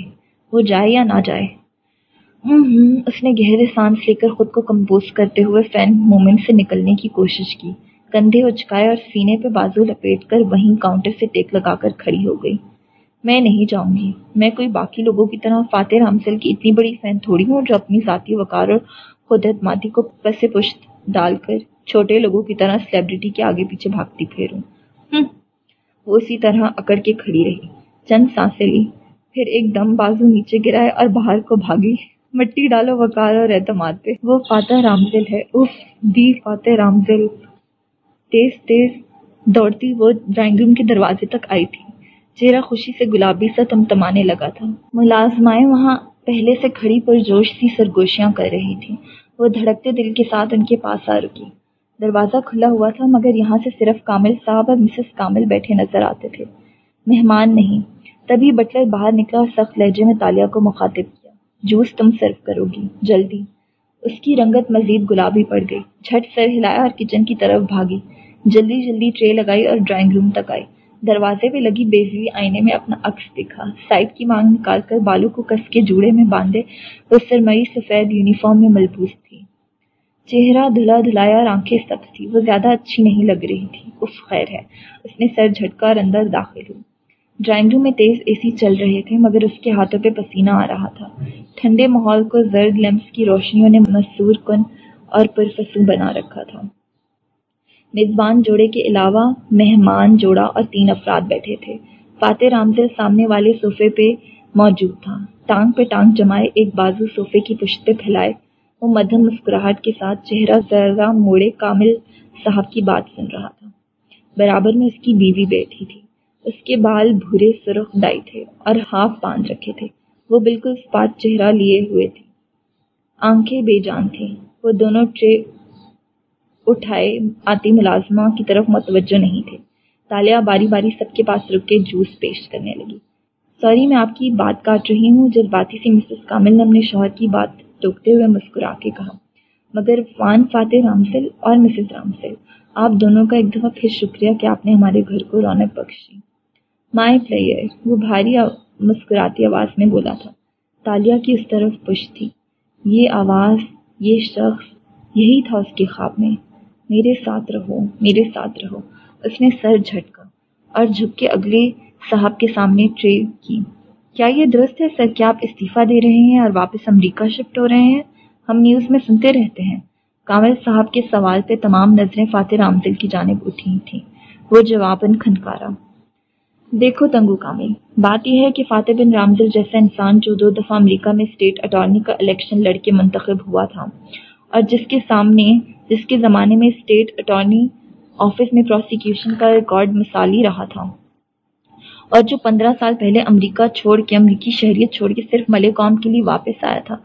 وہ جائے یا نہ جائے اس نے گہرے سانس لے کر خود کو کمپوز کرتے ہوئے فین مومنٹ سے نکلنے کی کوشش کی۔ کندھے اچکائے اور سینے پہ بازو لپیٹ کر وہیں کاؤنٹر سے ٹیک لگا کر کھڑی ہو گئی۔ میں نہیں جاؤں گی۔ میں کوئی باقی لوگوں کی طرح فاتح رامسل کی اتنی بڑی فین تھوڑی ہوں جو اپنی ذاتی وقار اور خود اعتمادی کو پس پشت ڈال کر چھوٹے لوگوں کی طرح سیلیبریٹی کے آگے پیچھے بھاگتی پھیروں۔ وہ اسی طرح اکڑ کے کھڑی رہی۔ چند سانسیں لی۔ پھر ایک دم بازو نیچے گرائے اور باہر کو بھاگی۔ مٹی ڈالو، وقار اور اعتماد پہ۔ وہ فاتح رامزل ہے۔ اف دی فاتح رامزل۔ تیز تیز دوڑتی، وہ ڈرائنگ روم کے دروازے تک آئی تھی۔ چہرہ خوشی سے گلابی سا تمتمانے لگا تھا۔ ملازمائیں وہاں پہلے سے کھڑی پر جوش سی سرگوشیاں کر رہی تھیں۔ وہ دھڑکتے دل کے ساتھ ان کے پاس آ رکی۔ دروازہ کھلا ہوا تھا، مگر یہاں سے صرف کامل صاحب اور مسز کامل بیٹھے نظر آتے تھے۔ مہمان نہیں، تبھی بٹلر باہر نکلا اور سخت لہجے میں تالیہ کو مخاطب کیا جوس تم سرو کرو گی، جلدی۔ اس کی رنگت مزید گلابی پڑ گئی۔ جھٹ سر ہلایا اور کچن کی طرف بھاگی۔ جلدی جلدی ٹرے لگائی اور ڈرائنگ روم تک آئی۔ دروازے پہ لگی بیزوی آئینے میں اپنا عکس دیکھا۔ سائڈ کی مانگ نکال کر بالوں کو کس کے جوڑے میں باندھے وہ سرمئی سفید یونیفارم میں ملبوس تھی۔ چہرہ دھلا دھلایا اور آنکھیں سبز تھی وہ زیادہ اچھی نہیں لگ رہی تھی۔ اس خیر ہے، اس نے سر جھٹکا اور اندر داخل ہوئی۔ ڈرائنگ روم میں تیز اے سی چل رہے تھے، مگر اس کے ہاتھوں پہ پسینہ آ رہا تھا۔ ٹھنڈے ماحول کو زرد لیمپس کی روشنیوں نے مسور کن اور پرفسو بنا رکھا تھا۔ میزبان جوڑے کے علاوہ مہمان جوڑا اور تین افراد بیٹھے تھے۔ فاتح رامزل سامنے والے صوفے پہ موجود تھا۔ ٹانگ پہ ٹانگ جمائے ایک بازو صوفے کی پشت پہ پھیلائے۔ وہ مدھم مسکراہٹ کے ساتھ چہرہ ذرا موڑے کامل صاحب کی بات سن رہا تھا۔ برابر میں اس کی بیوی بیٹھی تھی۔ اس کے بال بھورے سرخ ڈائی تھے اور ہاف باندھ رکھے تھے۔ وہ بالکل اسپاٹ چہرہ لیے ہوئے تھی آنکھیں بے جان تھیں۔ وہ دونوں ٹرے اٹھائے آتی ملازمہ کی طرف متوجہ نہیں تھے۔ تالیا باری باری سب کے پاس رک کے جوس پیش کرنے لگی۔ سوری، میں آپ کی بات کاٹ رہی ہوں۔ جذباتی سی مسز کامل نے اپنے شوہر کی بات ٹوکتے ہوئے مسکرا کے کہا، مگر فان فاتح رامسل اور مسز رامسل، آپ دونوں کا ایک دفعہ پھر شکریہ کہ آپ نے ہمارے گھر کو رونق بخشی۔ مائی پلیئر وہ بھاری مسکراتی آواز میں بولا تھا۔ تالیہ کی اس طرف پش تھی۔ یہ آواز، یہ شخص، یہی تھا اس کے خواب میں۔ میرے ساتھ رہو، میرے ساتھ رہو۔ اس نے سر جھٹکا اور جھک کے اگلے صاحب کے سامنے ٹرے کی۔ کیا یہ درست ہے سر؟ کیا آپ استعفیٰ دے رہے ہیں اور واپس امریکہ شفٹ ہو رہے ہیں؟ ہم نیوز میں سنتے رہتے ہیں۔ کامل صاحب کے سوال پہ تمام نظریں فاتح رامدل کی جانب اٹھی تھیں۔ وہ جواباً کھنکارا۔ دیکھو تنگو کامل بات یہ ہے کہ فاتح بن رامزل جیسا انسان جو دو دفعہ امریکہ میں اسٹیٹ اٹارنی کا الیکشن لڑ کے منتخب ہوا تھا، اور جس کے سامنے، جس کے زمانے میں اسٹیٹ اٹارنی آفس میں پروسیکیوشن کا ریکارڈ مثالی رہا تھا۔ اور جو پندرہ سال پہلے امریکہ چھوڑ کے، امریکی شہریت چھوڑ کے صرف ملے قوم کے لیے واپس آیا تھا،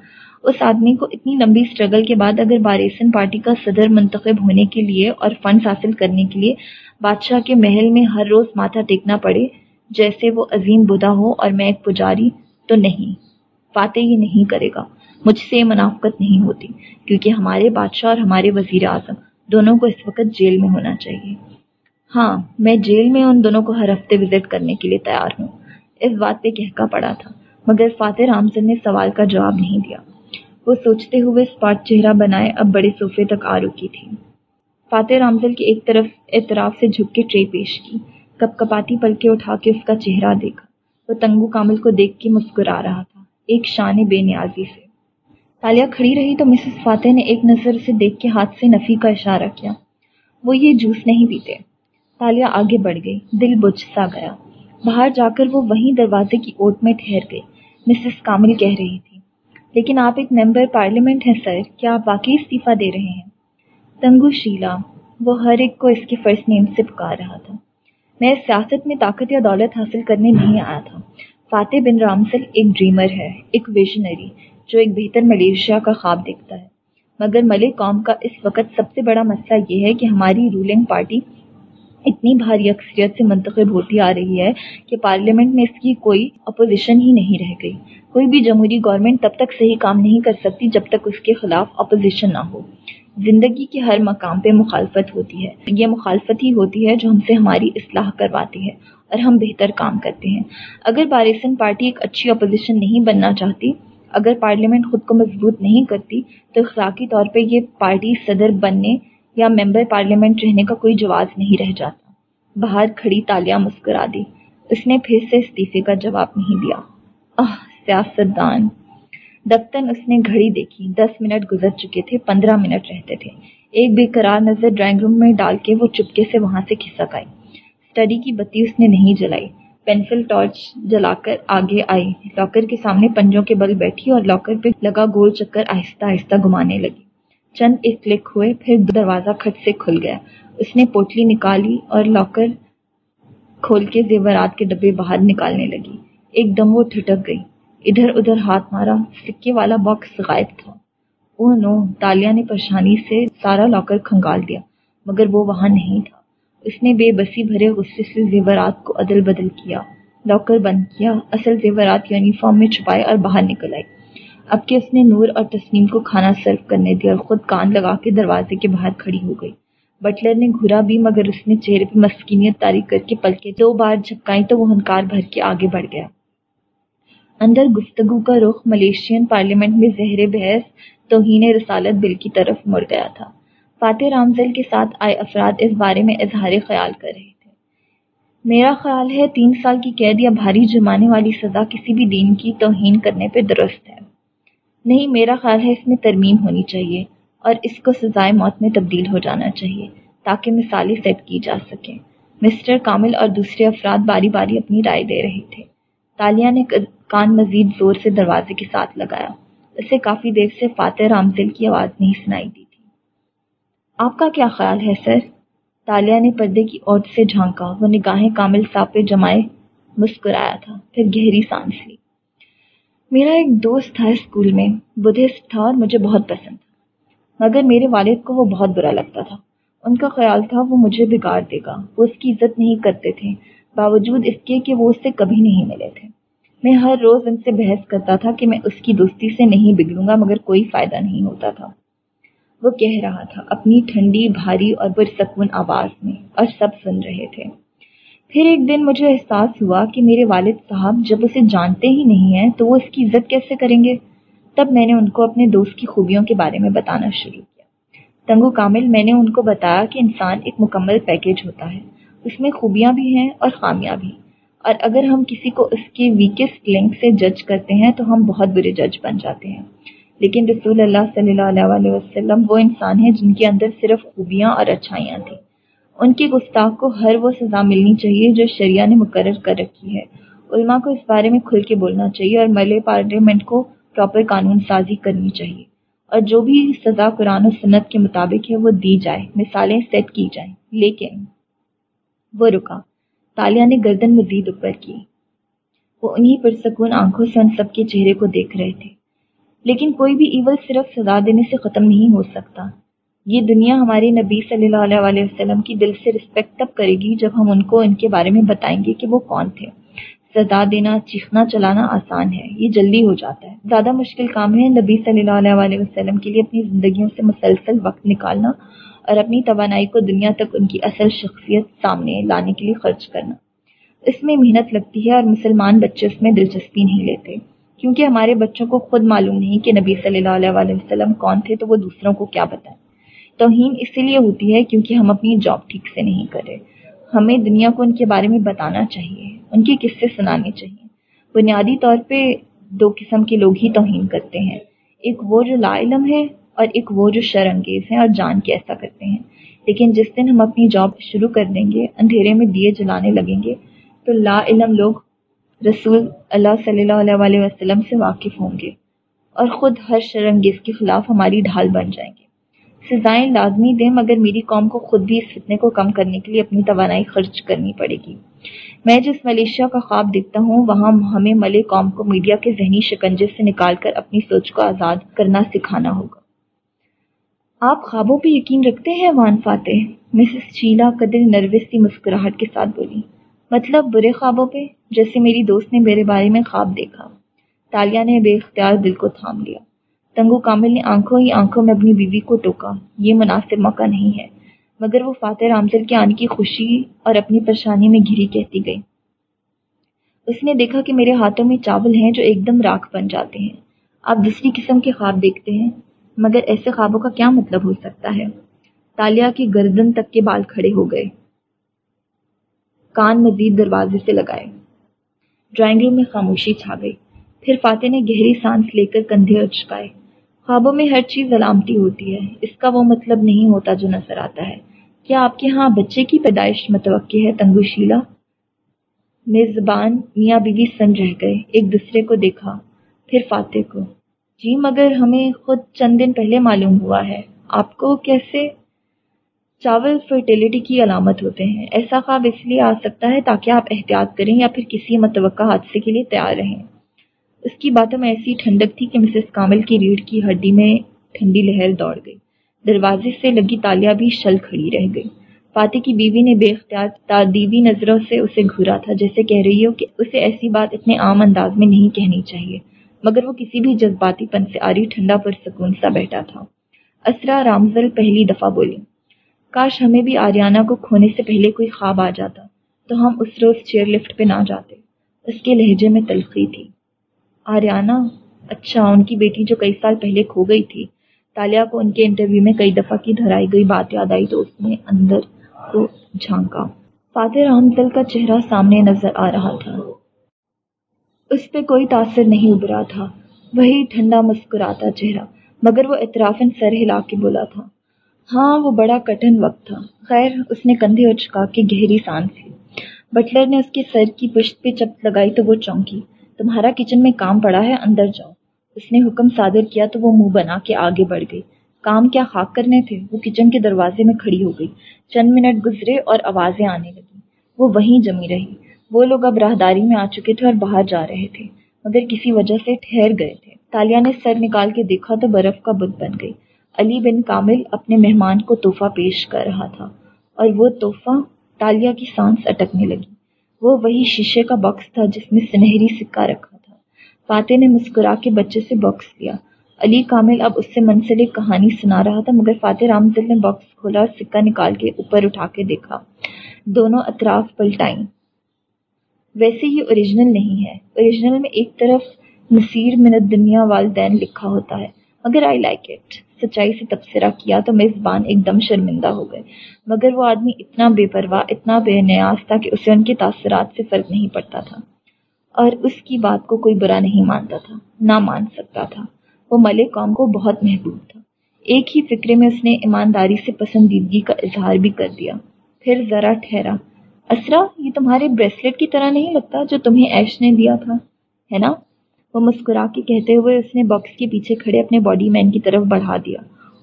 اس آدمی کو اتنی لمبی اسٹرگل کے بعد اگر بارسن پارٹی کا صدر منتخب ہونے کے لیے اور فنڈز حاصل کرنے کے لیے بادشاہ کے محل میں ہر روز ماتھا ٹیکنا پڑے، جیسے وہ عظیم بدا ہو اور میں ایک پجاری تو نہیں۔ فاتح یہ نہیں کرے گا۔ مجھ سے منافقت نہیں ہوتی، کیونکہ ہمارے بادشاہ اور ہمارے وزیر اعظم دونوں کو اس وقت جیل میں ہونا چاہیے۔ ہاں میں جیل میں ان دونوں کو ہر ہفتے وزٹ کرنے کے لیے تیار ہوں۔ اس بات پہ کہکا پڑا تھا، مگر فاتح رامزن نے سوال کا جواب نہیں دیا۔ وہ سوچتے ہوئے اسپاٹ چہرہ بنائے، اب بڑے صوفے تک آ رکی تھی۔ فاتح رامزل کی ایک طرف اعتراف سے جھک کے ٹرے پیش کی، کپ کپاتی پل کے اٹھا کے اس کا چہرہ دیکھا۔ وہ تنگو کامل کو دیکھ کے مسکرا رہا تھا، ایک شان بے نیازی سے۔ تالیہ کھڑی رہی تو مسز فاتح نے ایک نظر سے دیکھ کے ہاتھ سے نفی کا اشارہ کیا۔ وہ یہ جوس نہیں پیتے۔ تالیہ آگے بڑھ گئی، دل بجھ سا گیا۔ باہر جا کر وہ وہیں دروازے کی اوٹ میں ٹھہر گئی، مسز کامل کہہ رہی تھی۔ لیکن آپ ایک ممبر پارلیمنٹ ہیں سر، کیا آپ واقعی استعفیٰ دے رہے ہیں؟ تنگو شیلا، وہ ہر ایک کو اس کے فرسٹ نیم سے پکار رہا تھا۔ میں سیاست میں طاقت یا دولت حاصل کرنے نہیں آیا تھا۔ فاتح بن رامسل ایک ڈریمر ہے، ایک ویژنری جو ایک بہتر ملیشیا کا خواب دیکھتا ہے۔ مگر ملک قوم کا اس وقت سب سے بڑا مسئلہ یہ ہے کہ ہماری رولنگ پارٹی اتنی بھاری اکثریت سے منتخب ہوتی آ رہی ہے کہ پارلیمنٹ میں اس کی کوئی اپوزیشن ہی نہیں رہ گئی۔ کوئی بھی جمہوری گورنمنٹ تب تک صحیح کام نہیں کر سکتی جب تک اس کے خلاف اپوزیشن نہ ہو۔ زندگی کے ہر مقام پہ مخالفت ہوتی ہے۔ یہ مخالفت ہی ہوتی ہے جو ہم سے ہماری اصلاح کرواتی ہے اور ہم بہتر کام کرتے ہیں۔ اگر بارسن پارٹی ایک اچھی اپوزیشن نہیں بننا چاہتی، اگر پارلیمنٹ خود کو مضبوط نہیں کرتی، تو اخلاقی طور پہ یہ پارٹی صدر بننے یا ممبر پارلیمنٹ رہنے کا کوئی جواز نہیں رہ جاتا۔ باہر کھڑی تالیاں مسکرا دی، اس نے پھر سے استعفے کا جواب نہیں دیا۔ سیاست دان دفتن اس نے گھڑی دیکھی۔ دس منٹ گزر چکے تھے، پندرہ منٹ رہتے تھے۔ ایک بے قرار نظر ڈرائنگ روم میں ڈال کے وہ چپکے سے وہاں سے کھسک آئی۔ اسٹڈی کی بتی اس نے نہیں جلائی۔ پینسل ٹارچ جلا کر آگے آئی۔ لاکر کے سامنے پنجوں کے بل بیٹھی اور لاکر پہ لگا گول چکر آہستہ آہستہ گھمانے لگی۔ چند ایک کلک ہوئے، پھر دروازہ کھٹ سے کھل گیا۔ اس نے پوٹلی نکالی اور لاکر کھول کے زیورات کے ڈبے باہر نکالنے لگی۔ ایک دم وہ ٹھٹک گئی۔ ادھر ادھر ہاتھ مارا، سکے والا باکس غائب تھا۔ او نو، تالیا نے پریشانی سے سارا لاکر کھنگال دیا، مگر وہ وہاں نہیں تھا۔ اس نے بے بسی بھرے غصے سے زیورات کو عدل بدل کیا۔ لاکر بند کیا، اصل زیورات یونیفارم میں چھپائے اور باہر نکل آئی۔ اب کہ اس نے نور اور تسنیم کو کھانا سرو کرنے دیا اور خود کان لگا کے دروازے کے باہر کھڑی ہو گئی۔ بٹلر نے گھرا بھی، مگر اس نے چہرے پہ مسکینیت تاریخ کر کے پل کے دو بار جھپکائی تو وہ ہنکار بھر کے آگے بڑھ گیا۔ اندر گفتگو کا رخ ملیشین پارلیمنٹ میں زہر بحث، توہین رسالت بل کی طرف مڑ گیا تھا۔ فاتح رامزل کے ساتھ آئے افراد اس بارے میں اظہار خیال کر رہے تھے۔ میرا خیال ہے تین سال کی قید یا بھاری جرمانے والی سزا کسی بھی دین کی توہین کرنے پہ درست ہے۔ نہیں، میرا خیال ہے اس میں ترمیم ہونی چاہیے اور اس کو سزائے موت میں تبدیل ہو جانا چاہیے تاکہ مثالیں سیٹ کی جا سکیں۔ مسٹر کامل اور دوسرے افراد باری باری اپنی رائے دے رہے تھے۔ تالیہ نے کان مزید زور سے دروازے کے ساتھ لگایا۔ اسے کافی دیر سے فاتح رامزل کی آواز نہیں سنائی دی تھی۔ آپ کا کیا خیال ہے سر؟ تالیہ نے پردے کی عورت سے جھانکا۔ وہ نگاہیں کامل صاحب پہ جمائے مسکرایا تھا۔ پھر گہری سانس لی۔ میرا ایک دوست تھا اسکول میں۔ بدھسٹ تھا اور مجھے بہت پسند تھا۔ مگر میرے والد کو وہ بہت برا لگتا تھا۔ ان کا خیال تھا وہ مجھے بگاڑ دے گا۔ وہ اس کی عزت نہیں کرتے تھے۔ باوجود اس کے کہ وہ اس سے کبھی نہیں ملے تھے۔ میں ہر روز ان سے بحث کرتا تھا کہ میں اس کی دوستی سے نہیں بگڑوں گا، مگر کوئی فائدہ نہیں ہوتا تھا۔ وہ کہہ رہا تھا، اپنی ٹھنڈی، بھاری اور پرسکون آواز میں، اور سب سن رہے تھے۔ پھر ایک دن مجھے احساس ہوا کہ میرے والد صاحب جب اسے جانتے ہی نہیں ہیں تو وہ اس کی عزت کیسے کریں گے؟ تب میں نے ان کو اپنے دوست کی خوبیوں کے بارے میں بتانا شروع کیا۔ تنگو کامل، میں نے ان کو بتایا کہ انسان ایک مکمل پیکیج ہوتا ہے۔ اس میں خوبیاں بھی ہیں اور خامیاں بھی۔ اور اگر ہم کسی کو اس کے ویکسٹ لنک سے جج کرتے ہیں تو ہم بہت برے جج بن جاتے ہیں۔ لیکن رسول اللہ صلی اللہ علیہ وسلم وہ انسان ہیں جن کے اندر صرف خوبیاں اور اچھائیاں تھیں۔ ان کی گستاخ کو ہر وہ سزا ملنی چاہیے جو شریعہ نے مقرر کر رکھی ہے۔ علماء کو اس بارے میں کھل کے بولنا چاہیے اور ملے پارلیمنٹ کو پراپر قانون سازی کرنی چاہیے۔ اور جو بھی سزا قرآن و سنت کے مطابق ہے وہ دی جائے، مثالیں سیٹ کی جائیں۔ لیکن وہ رکا۔ تالیہ نے گردن مزید اوپر کی۔ وہ انہی پرسکون آنکھوں سے ان سب کے چہرے کو دیکھ رہے تھے۔ لیکن کوئی بھی ایول صرف سزا دینے سے ختم نہیں ہو سکتا۔ یہ دنیا ہمارے نبی صلی اللہ علیہ وسلم کی دل سے رسپیکٹ تب کرے گی جب ہم ان کو ان کے بارے میں بتائیں گے کہ وہ کون تھے۔ سزا دینا، چیخنا، چلانا آسان ہے۔ یہ جلدی ہو جاتا ہے۔ زیادہ مشکل کام ہے نبی صلی اللہ علیہ وسلم کے لیے اپنی زندگیوں سے مسلسل وقت نکالنا۔ اور اپنی توانائی کو دنیا تک ان کی اصل شخصیت سامنے لانے کے لیے خرچ کرنا۔ اس میں محنت لگتی ہے اور مسلمان بچے اس میں دلچسپی نہیں لیتے۔ کیونکہ ہمارے بچوں کو خود معلوم نہیں کہ نبی صلی اللہ علیہ وسلم کون تھے تو وہ دوسروں کو کیا بتائیں۔ توہین اسی لیے ہوتی ہے کیونکہ ہم اپنی جاب ٹھیک سے نہیں کرے۔ ہمیں دنیا کو ان کے بارے میں بتانا چاہیے، ان کے قصے سنانے چاہیے۔ بنیادی طور پہ دو قسم کے لوگ ہی توہین کرتے ہیں۔ ایک وہ جو لا علم ہے اور ایک وہ جو شرنگیز ہیں اور جان کے ایسا کرتے ہیں۔ لیکن جس دن ہم اپنی جاب شروع کر دیں گے، اندھیرے میں دیے جلانے لگیں گے، تو لا علم لوگ رسول اللہ صلی اللہ علیہ وسلم سے واقف ہوں گے اور خود ہر شرنگیز کے خلاف ہماری ڈھال بن جائیں گے۔ سزائیں لازمی دیں، مگر میری قوم کو خود بھی اس فتنے کو کم کرنے کے لیے اپنی توانائی خرچ کرنی پڑے گی۔ میں جس ملیشیا کا خواب دیکھتا ہوں، وہاں ہمیں ملے قوم کو میڈیا کے ذہنی شکنجے سے نکال کر اپنی سوچ کو آزاد کرنا سکھانا ہوگا۔ آپ خوابوں پہ یقین رکھتے ہیں وان فاتح؟ مسز شیلا قدر نروس سی مسکراہٹ کے ساتھ بولی مطلب برے خوابوں پہ، جیسے میری دوست نے میرے بارے میں خواب دیکھا۔ تالیہ نے بے اختیار دل کو تھام لیا۔ تنگو کامل نے آنکھوں ہی آنکھوں میں اپنی بیوی کو ٹوکا۔ یہ مناسب موقع نہیں ہے۔ مگر وہ فاتح رامزل کے آنے کی خوشی اور اپنی پریشانی میں گھری کہتی گئی۔ اس نے دیکھا کہ میرے ہاتھوں میں چاول ہیں جو ایک دم راکھ بن جاتے ہیں۔ آپ دوسری قسم کے خواب دیکھتے ہیں۔ مگر ایسے خوابوں کا کیا مطلب ہو سکتا ہے؟ تالیا کی گردن تک کے بال کھڑے ہو گئے۔ کان مزید دروازے سے لگائے۔ ڈرائنگ روم میں خاموشی چھا گئی۔ پھر فاتح نے گہری سانس لے کر کندھے اچکائے۔ خوابوں میں ہر چیز علامتی ہوتی ہے۔ اس کا وہ مطلب نہیں ہوتا جو نظر آتا ہے۔ کیا آپ کے ہاں بچے کی پیدائش متوقع ہے، تنگو شیلا؟ میزبان میاں بیوی سن رہ گئے۔ ایک دوسرے کو دیکھا۔ پھر فاتح کو۔ جی مگر ہمیں خود چند دن پہلے معلوم ہوا ہے۔ آپ کو کیسے چاول فرٹیلیٹی کی علامت ہوتے ہیں؟ ایسا خواب اس لیے آ سکتا ہے تاکہ آپ احتیاط کریں یا پھر کسی متوقع حادثے کے لیے تیار رہیں۔ اس کی باتوں میں ایسی ٹھنڈک تھی کہ مسز کامل کی ریڑھ کی ہڈی میں ٹھنڈی لہر دوڑ گئی۔ دروازے سے لگی تالیاں بھی شل کھڑی رہ گئی۔ فاتح کی بیوی نے بے اختیار تعدیبی نظروں سے اسے گھورا تھا، جیسے کہہ رہی ہو کہ اسے ایسی بات اتنے عام انداز میں نہیں کہنی چاہیے۔ مگر وہ کسی بھی جذباتی پن سے آری ٹھنڈا پر سکون سا بیٹھا تھا۔ اسرا رامزل پہلی دفعہ بولی، کاش ہمیں بھی آریانہ کو کھونے سے پہلے کوئی خواب آ جاتا، تو ہم اس روز چیئر لفٹ پہ نہ جاتے۔ اس کے لہجے میں تلخی تھی۔ آریانہ اچھا ان کی بیٹی جو کئی سال پہلے کھو گئی تھی۔ تالیہ کو ان کے انٹرویو میں کئی دفعہ کی دھرائی گئی بات یاد آئی تو اس نے اندر کو جھانکا۔ فاتح رام کا چہرہ سامنے نظر آ رہا تھا۔ اس پہ کوئی تاثر نہیں ابھرا تھا۔ وہی ٹھنڈا مسکراتا چہرہ، مگر وہ اطرافن سر ہلا کے بولا تھا۔ ہاں وہ بڑا کٹن وقت تھا۔ خیر، اس نے کندھے اچکا کے گہری سانس لی بٹلر نے اس کے سر کی پشت پہ چپ لگائی تو وہ چونکی۔ تمہارا کچن میں کام پڑا ہے، اندر جاؤ۔ اس نے حکم صادر کیا تو وہ منہ بنا کے آگے بڑھ گئی۔ کام کیا خاک کرنے تھے؟ وہ کچن کے دروازے میں کھڑی ہو گئی۔ چند منٹ گزرے اور آوازیں آنے لگی وہ وہیں جمی رہی۔ وہ لوگ اب راہداری میں آ چکے تھے اور باہر جا رہے تھے، مگر کسی وجہ سے ٹھہر گئے تھے۔ تالیہ نے سر نکال کے دیکھا تو برف کا بت بن گئی۔ علی بن کامل اپنے مہمان کو تحفہ پیش کر رہا تھا اور وہ تحفہ تالیہ کی سانس اٹکنے لگی۔ وہ وہی شیشے کا باکس تھا جس میں سنہری سکہ رکھا تھا۔ فاتح نے مسکرا کے بچے سے باکس لیا علی کامل اب اس سے منسلک کہانی سنا رہا تھا، مگر فاتح رام دل نے باکس کھولا اور سکہ نکال کے اوپر اٹھا کے دیکھا۔ دونوں اطراف پلٹائیں۔ ویسے یہ اوریجنل نہیں ہے۔ اوریجنل میں ایک طرف نصیر من دنیا والدین لکھا ہوتا ہے۔ مگر آئی لائک اٹ سچائی سے تبصرہ کیا تو میزبان ایک دم شرمندہ ہو گئے۔ مگر وہ آدمی اتنا بے پرواہ، اتنا بے نیاز تھا کہ اسے ان کے تاثرات سے فرق نہیں پڑتا تھا۔ اور اس کی بات کو کوئی برا نہیں مانتا تھا، نہ مان سکتا تھا۔ وہ ملک قوم کو بہت محبوب تھا۔ ایک ہی فکرے میں اس نے ایمانداری سے پسندیدگی کا اظہار بھی کر دیا۔ پھر ذرا ٹھہرا۔ اسرا، یہ تمہارے بریسلیٹ کی طرح نہیں لگتا جو تمہیں ایش نے دیا تھا، ہے نا؟ وہ مسکرا کے کہتے ہوئے اس نے باکس کے پیچھے کھڑے اپنے باڈی مین کی طرف بڑھا دیا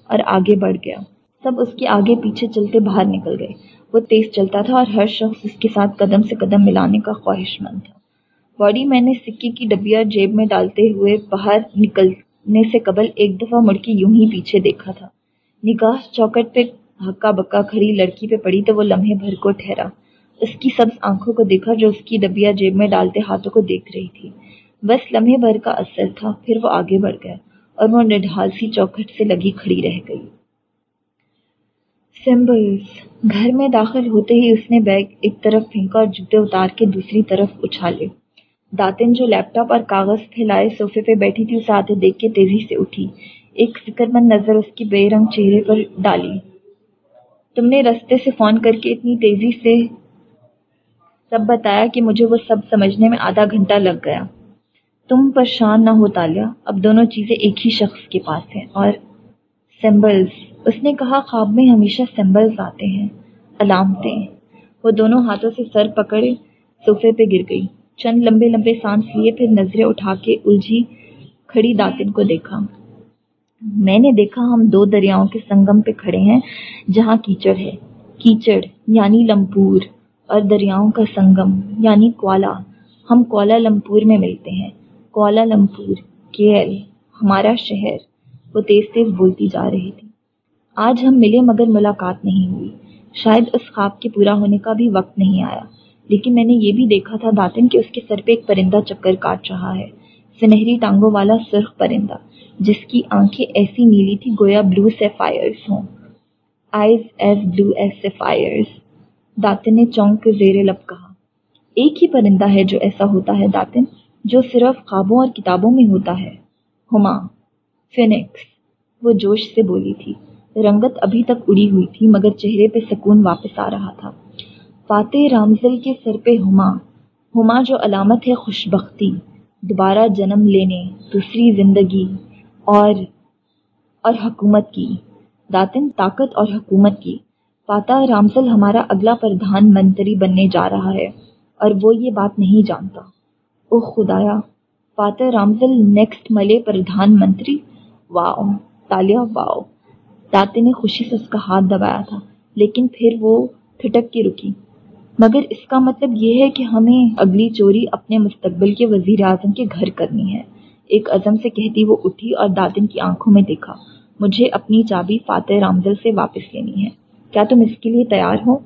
اور آگے بڑھ گیا۔ سب اس کے آگے پیچھے چلتے باہر نکل گئے۔ وہ تیز چلتا تھا اور ہر شخص اس کے ساتھ قدم سے قدم ملانے کا خواہش مند تھا۔ باڈی مین نے سکے کی ڈبیا جیب میں ڈالتے ہوئے باہر نکلنے سے قبل ایک دفعہ مڑ کے یوں ہی پیچھے دیکھا تھا۔ نگاہ چوکٹ پہ ہکا بکا کھڑی لڑکی پہ پڑی تو وہ لمحے بھر کو ٹھہرا۔ اس کی سبز آنکھوں کو دیکھا جو اس کی ڈبیا جیب میں ڈالتے ہاتھوں کو دیکھ رہی تھی۔ بس لمحے بھر کا اثر تھا، پھر وہ آگے بڑھ گیا اور وہ نڈھال سی چوکھٹ سے لگی کھڑی رہ گئی۔ سمبلز، گھر میں داخل ہوتے ہی اس نے بیگ ایک طرف پھینکا اور جوتے اتار کے دوسری طرف اچھالے۔ داتن جو لیپ ٹاپ اور کاغذ پھیلائے صوفے پہ بیٹھی تھی اسے آتے دیکھ کے تیزی سے اٹھی۔ ایک فکر مند نظر اس کی بے رنگ چہرے پر ڈالی۔ تم نے رستے سے فون کر کے اتنی تیزی سے سب بتایا کہ مجھے وہ سب سمجھنے میں آدھا گھنٹہ لگ گیا۔ تم پریشان نہ ہو تالیا اب دونوں چیزیں ایک ہی شخص کے پاس ہیں اور سمبلز۔ اس نے کہا، خواب میں ہمیشہ سمبلز آتے ہیں، علامتیں۔ وہ دونوں ہاتھوں سے سر پکڑے صوفے پہ گر گئی۔ چند لمبے لمبے سانس لیے پھر نظریں اٹھا کے الجھی کھڑی داتن کو دیکھا۔ میں نے دیکھا ہم دو دریاؤں کے سنگم پہ کھڑے ہیں جہاں کیچڑ ہے۔ کیچڑ یعنی لمپور۔ اور دریاؤں کا سنگم یعنی کولا ہم کولا لمپور میں ملتے ہیں۔ کولا لمپور، کیل، ہمارا شہر۔ وہ تیز تیز بولتی جا رہی تھی۔ آج ہم ملے مگر ملاقات نہیں ہوئی۔ شاید اس خواب کے پورا ہونے کا بھی وقت نہیں آیا۔ لیکن میں نے یہ بھی دیکھا تھا داتن کہ اس کے سر پہ ایک پرندہ چکر کاٹ رہا ہے۔ سنہری ٹانگوں والا سرخ پرندہ، جس کی آنکھیں ایسی نیلی تھی گویا بلو سیفائرس ہوں۔ Eyes as blue as sapphires داتن نے چونک کے زیر لب کہا۔ ایک ہی پرندہ ہے جو ایسا ہوتا ہے داتن، جو صرف خوابوں اور کتابوں میں ہوتا ہے۔ ہما فینکس، وہ جوش سے بولی تھی۔ رنگت ابھی تک اڑی ہوئی تھی، مگر چہرے پہ سکون واپس آ رہا تھا۔ فاتح رامزل کے سر پہ ہما ہما جو علامت ہے خوش بختی دوبارہ جنم لینے، دوسری زندگی، اور اور حکومت کی۔ داتن طاقت اور حکومت کی۔ فاتح رامزل ہمارا اگلا پردھان منتری بننے جا رہا ہے، اور وہ یہ بات نہیں جانتا۔ او خدایا فاتح رامزل نیکسٹ ملے پردھان منتری؟ واؤ، تالیا، واؤ۔ تاتے نے خوشی سے اس کا ہاتھ دبایا تھا، لیکن پھر وہ پھٹک کے رکی۔ مگر اس کا مطلب یہ ہے کہ ہمیں اگلی چوری اپنے مستقبل کے وزیر اعظم کے گھر کرنی ہے۔ ایک عزم سے کہتی وہ اٹھی اور دادن کی آنکھوں میں دیکھا، مجھے اپنی چابی فاتح رامزل سے واپس لینی ہے۔ کیا تم اس کے لیے تیار ہو؟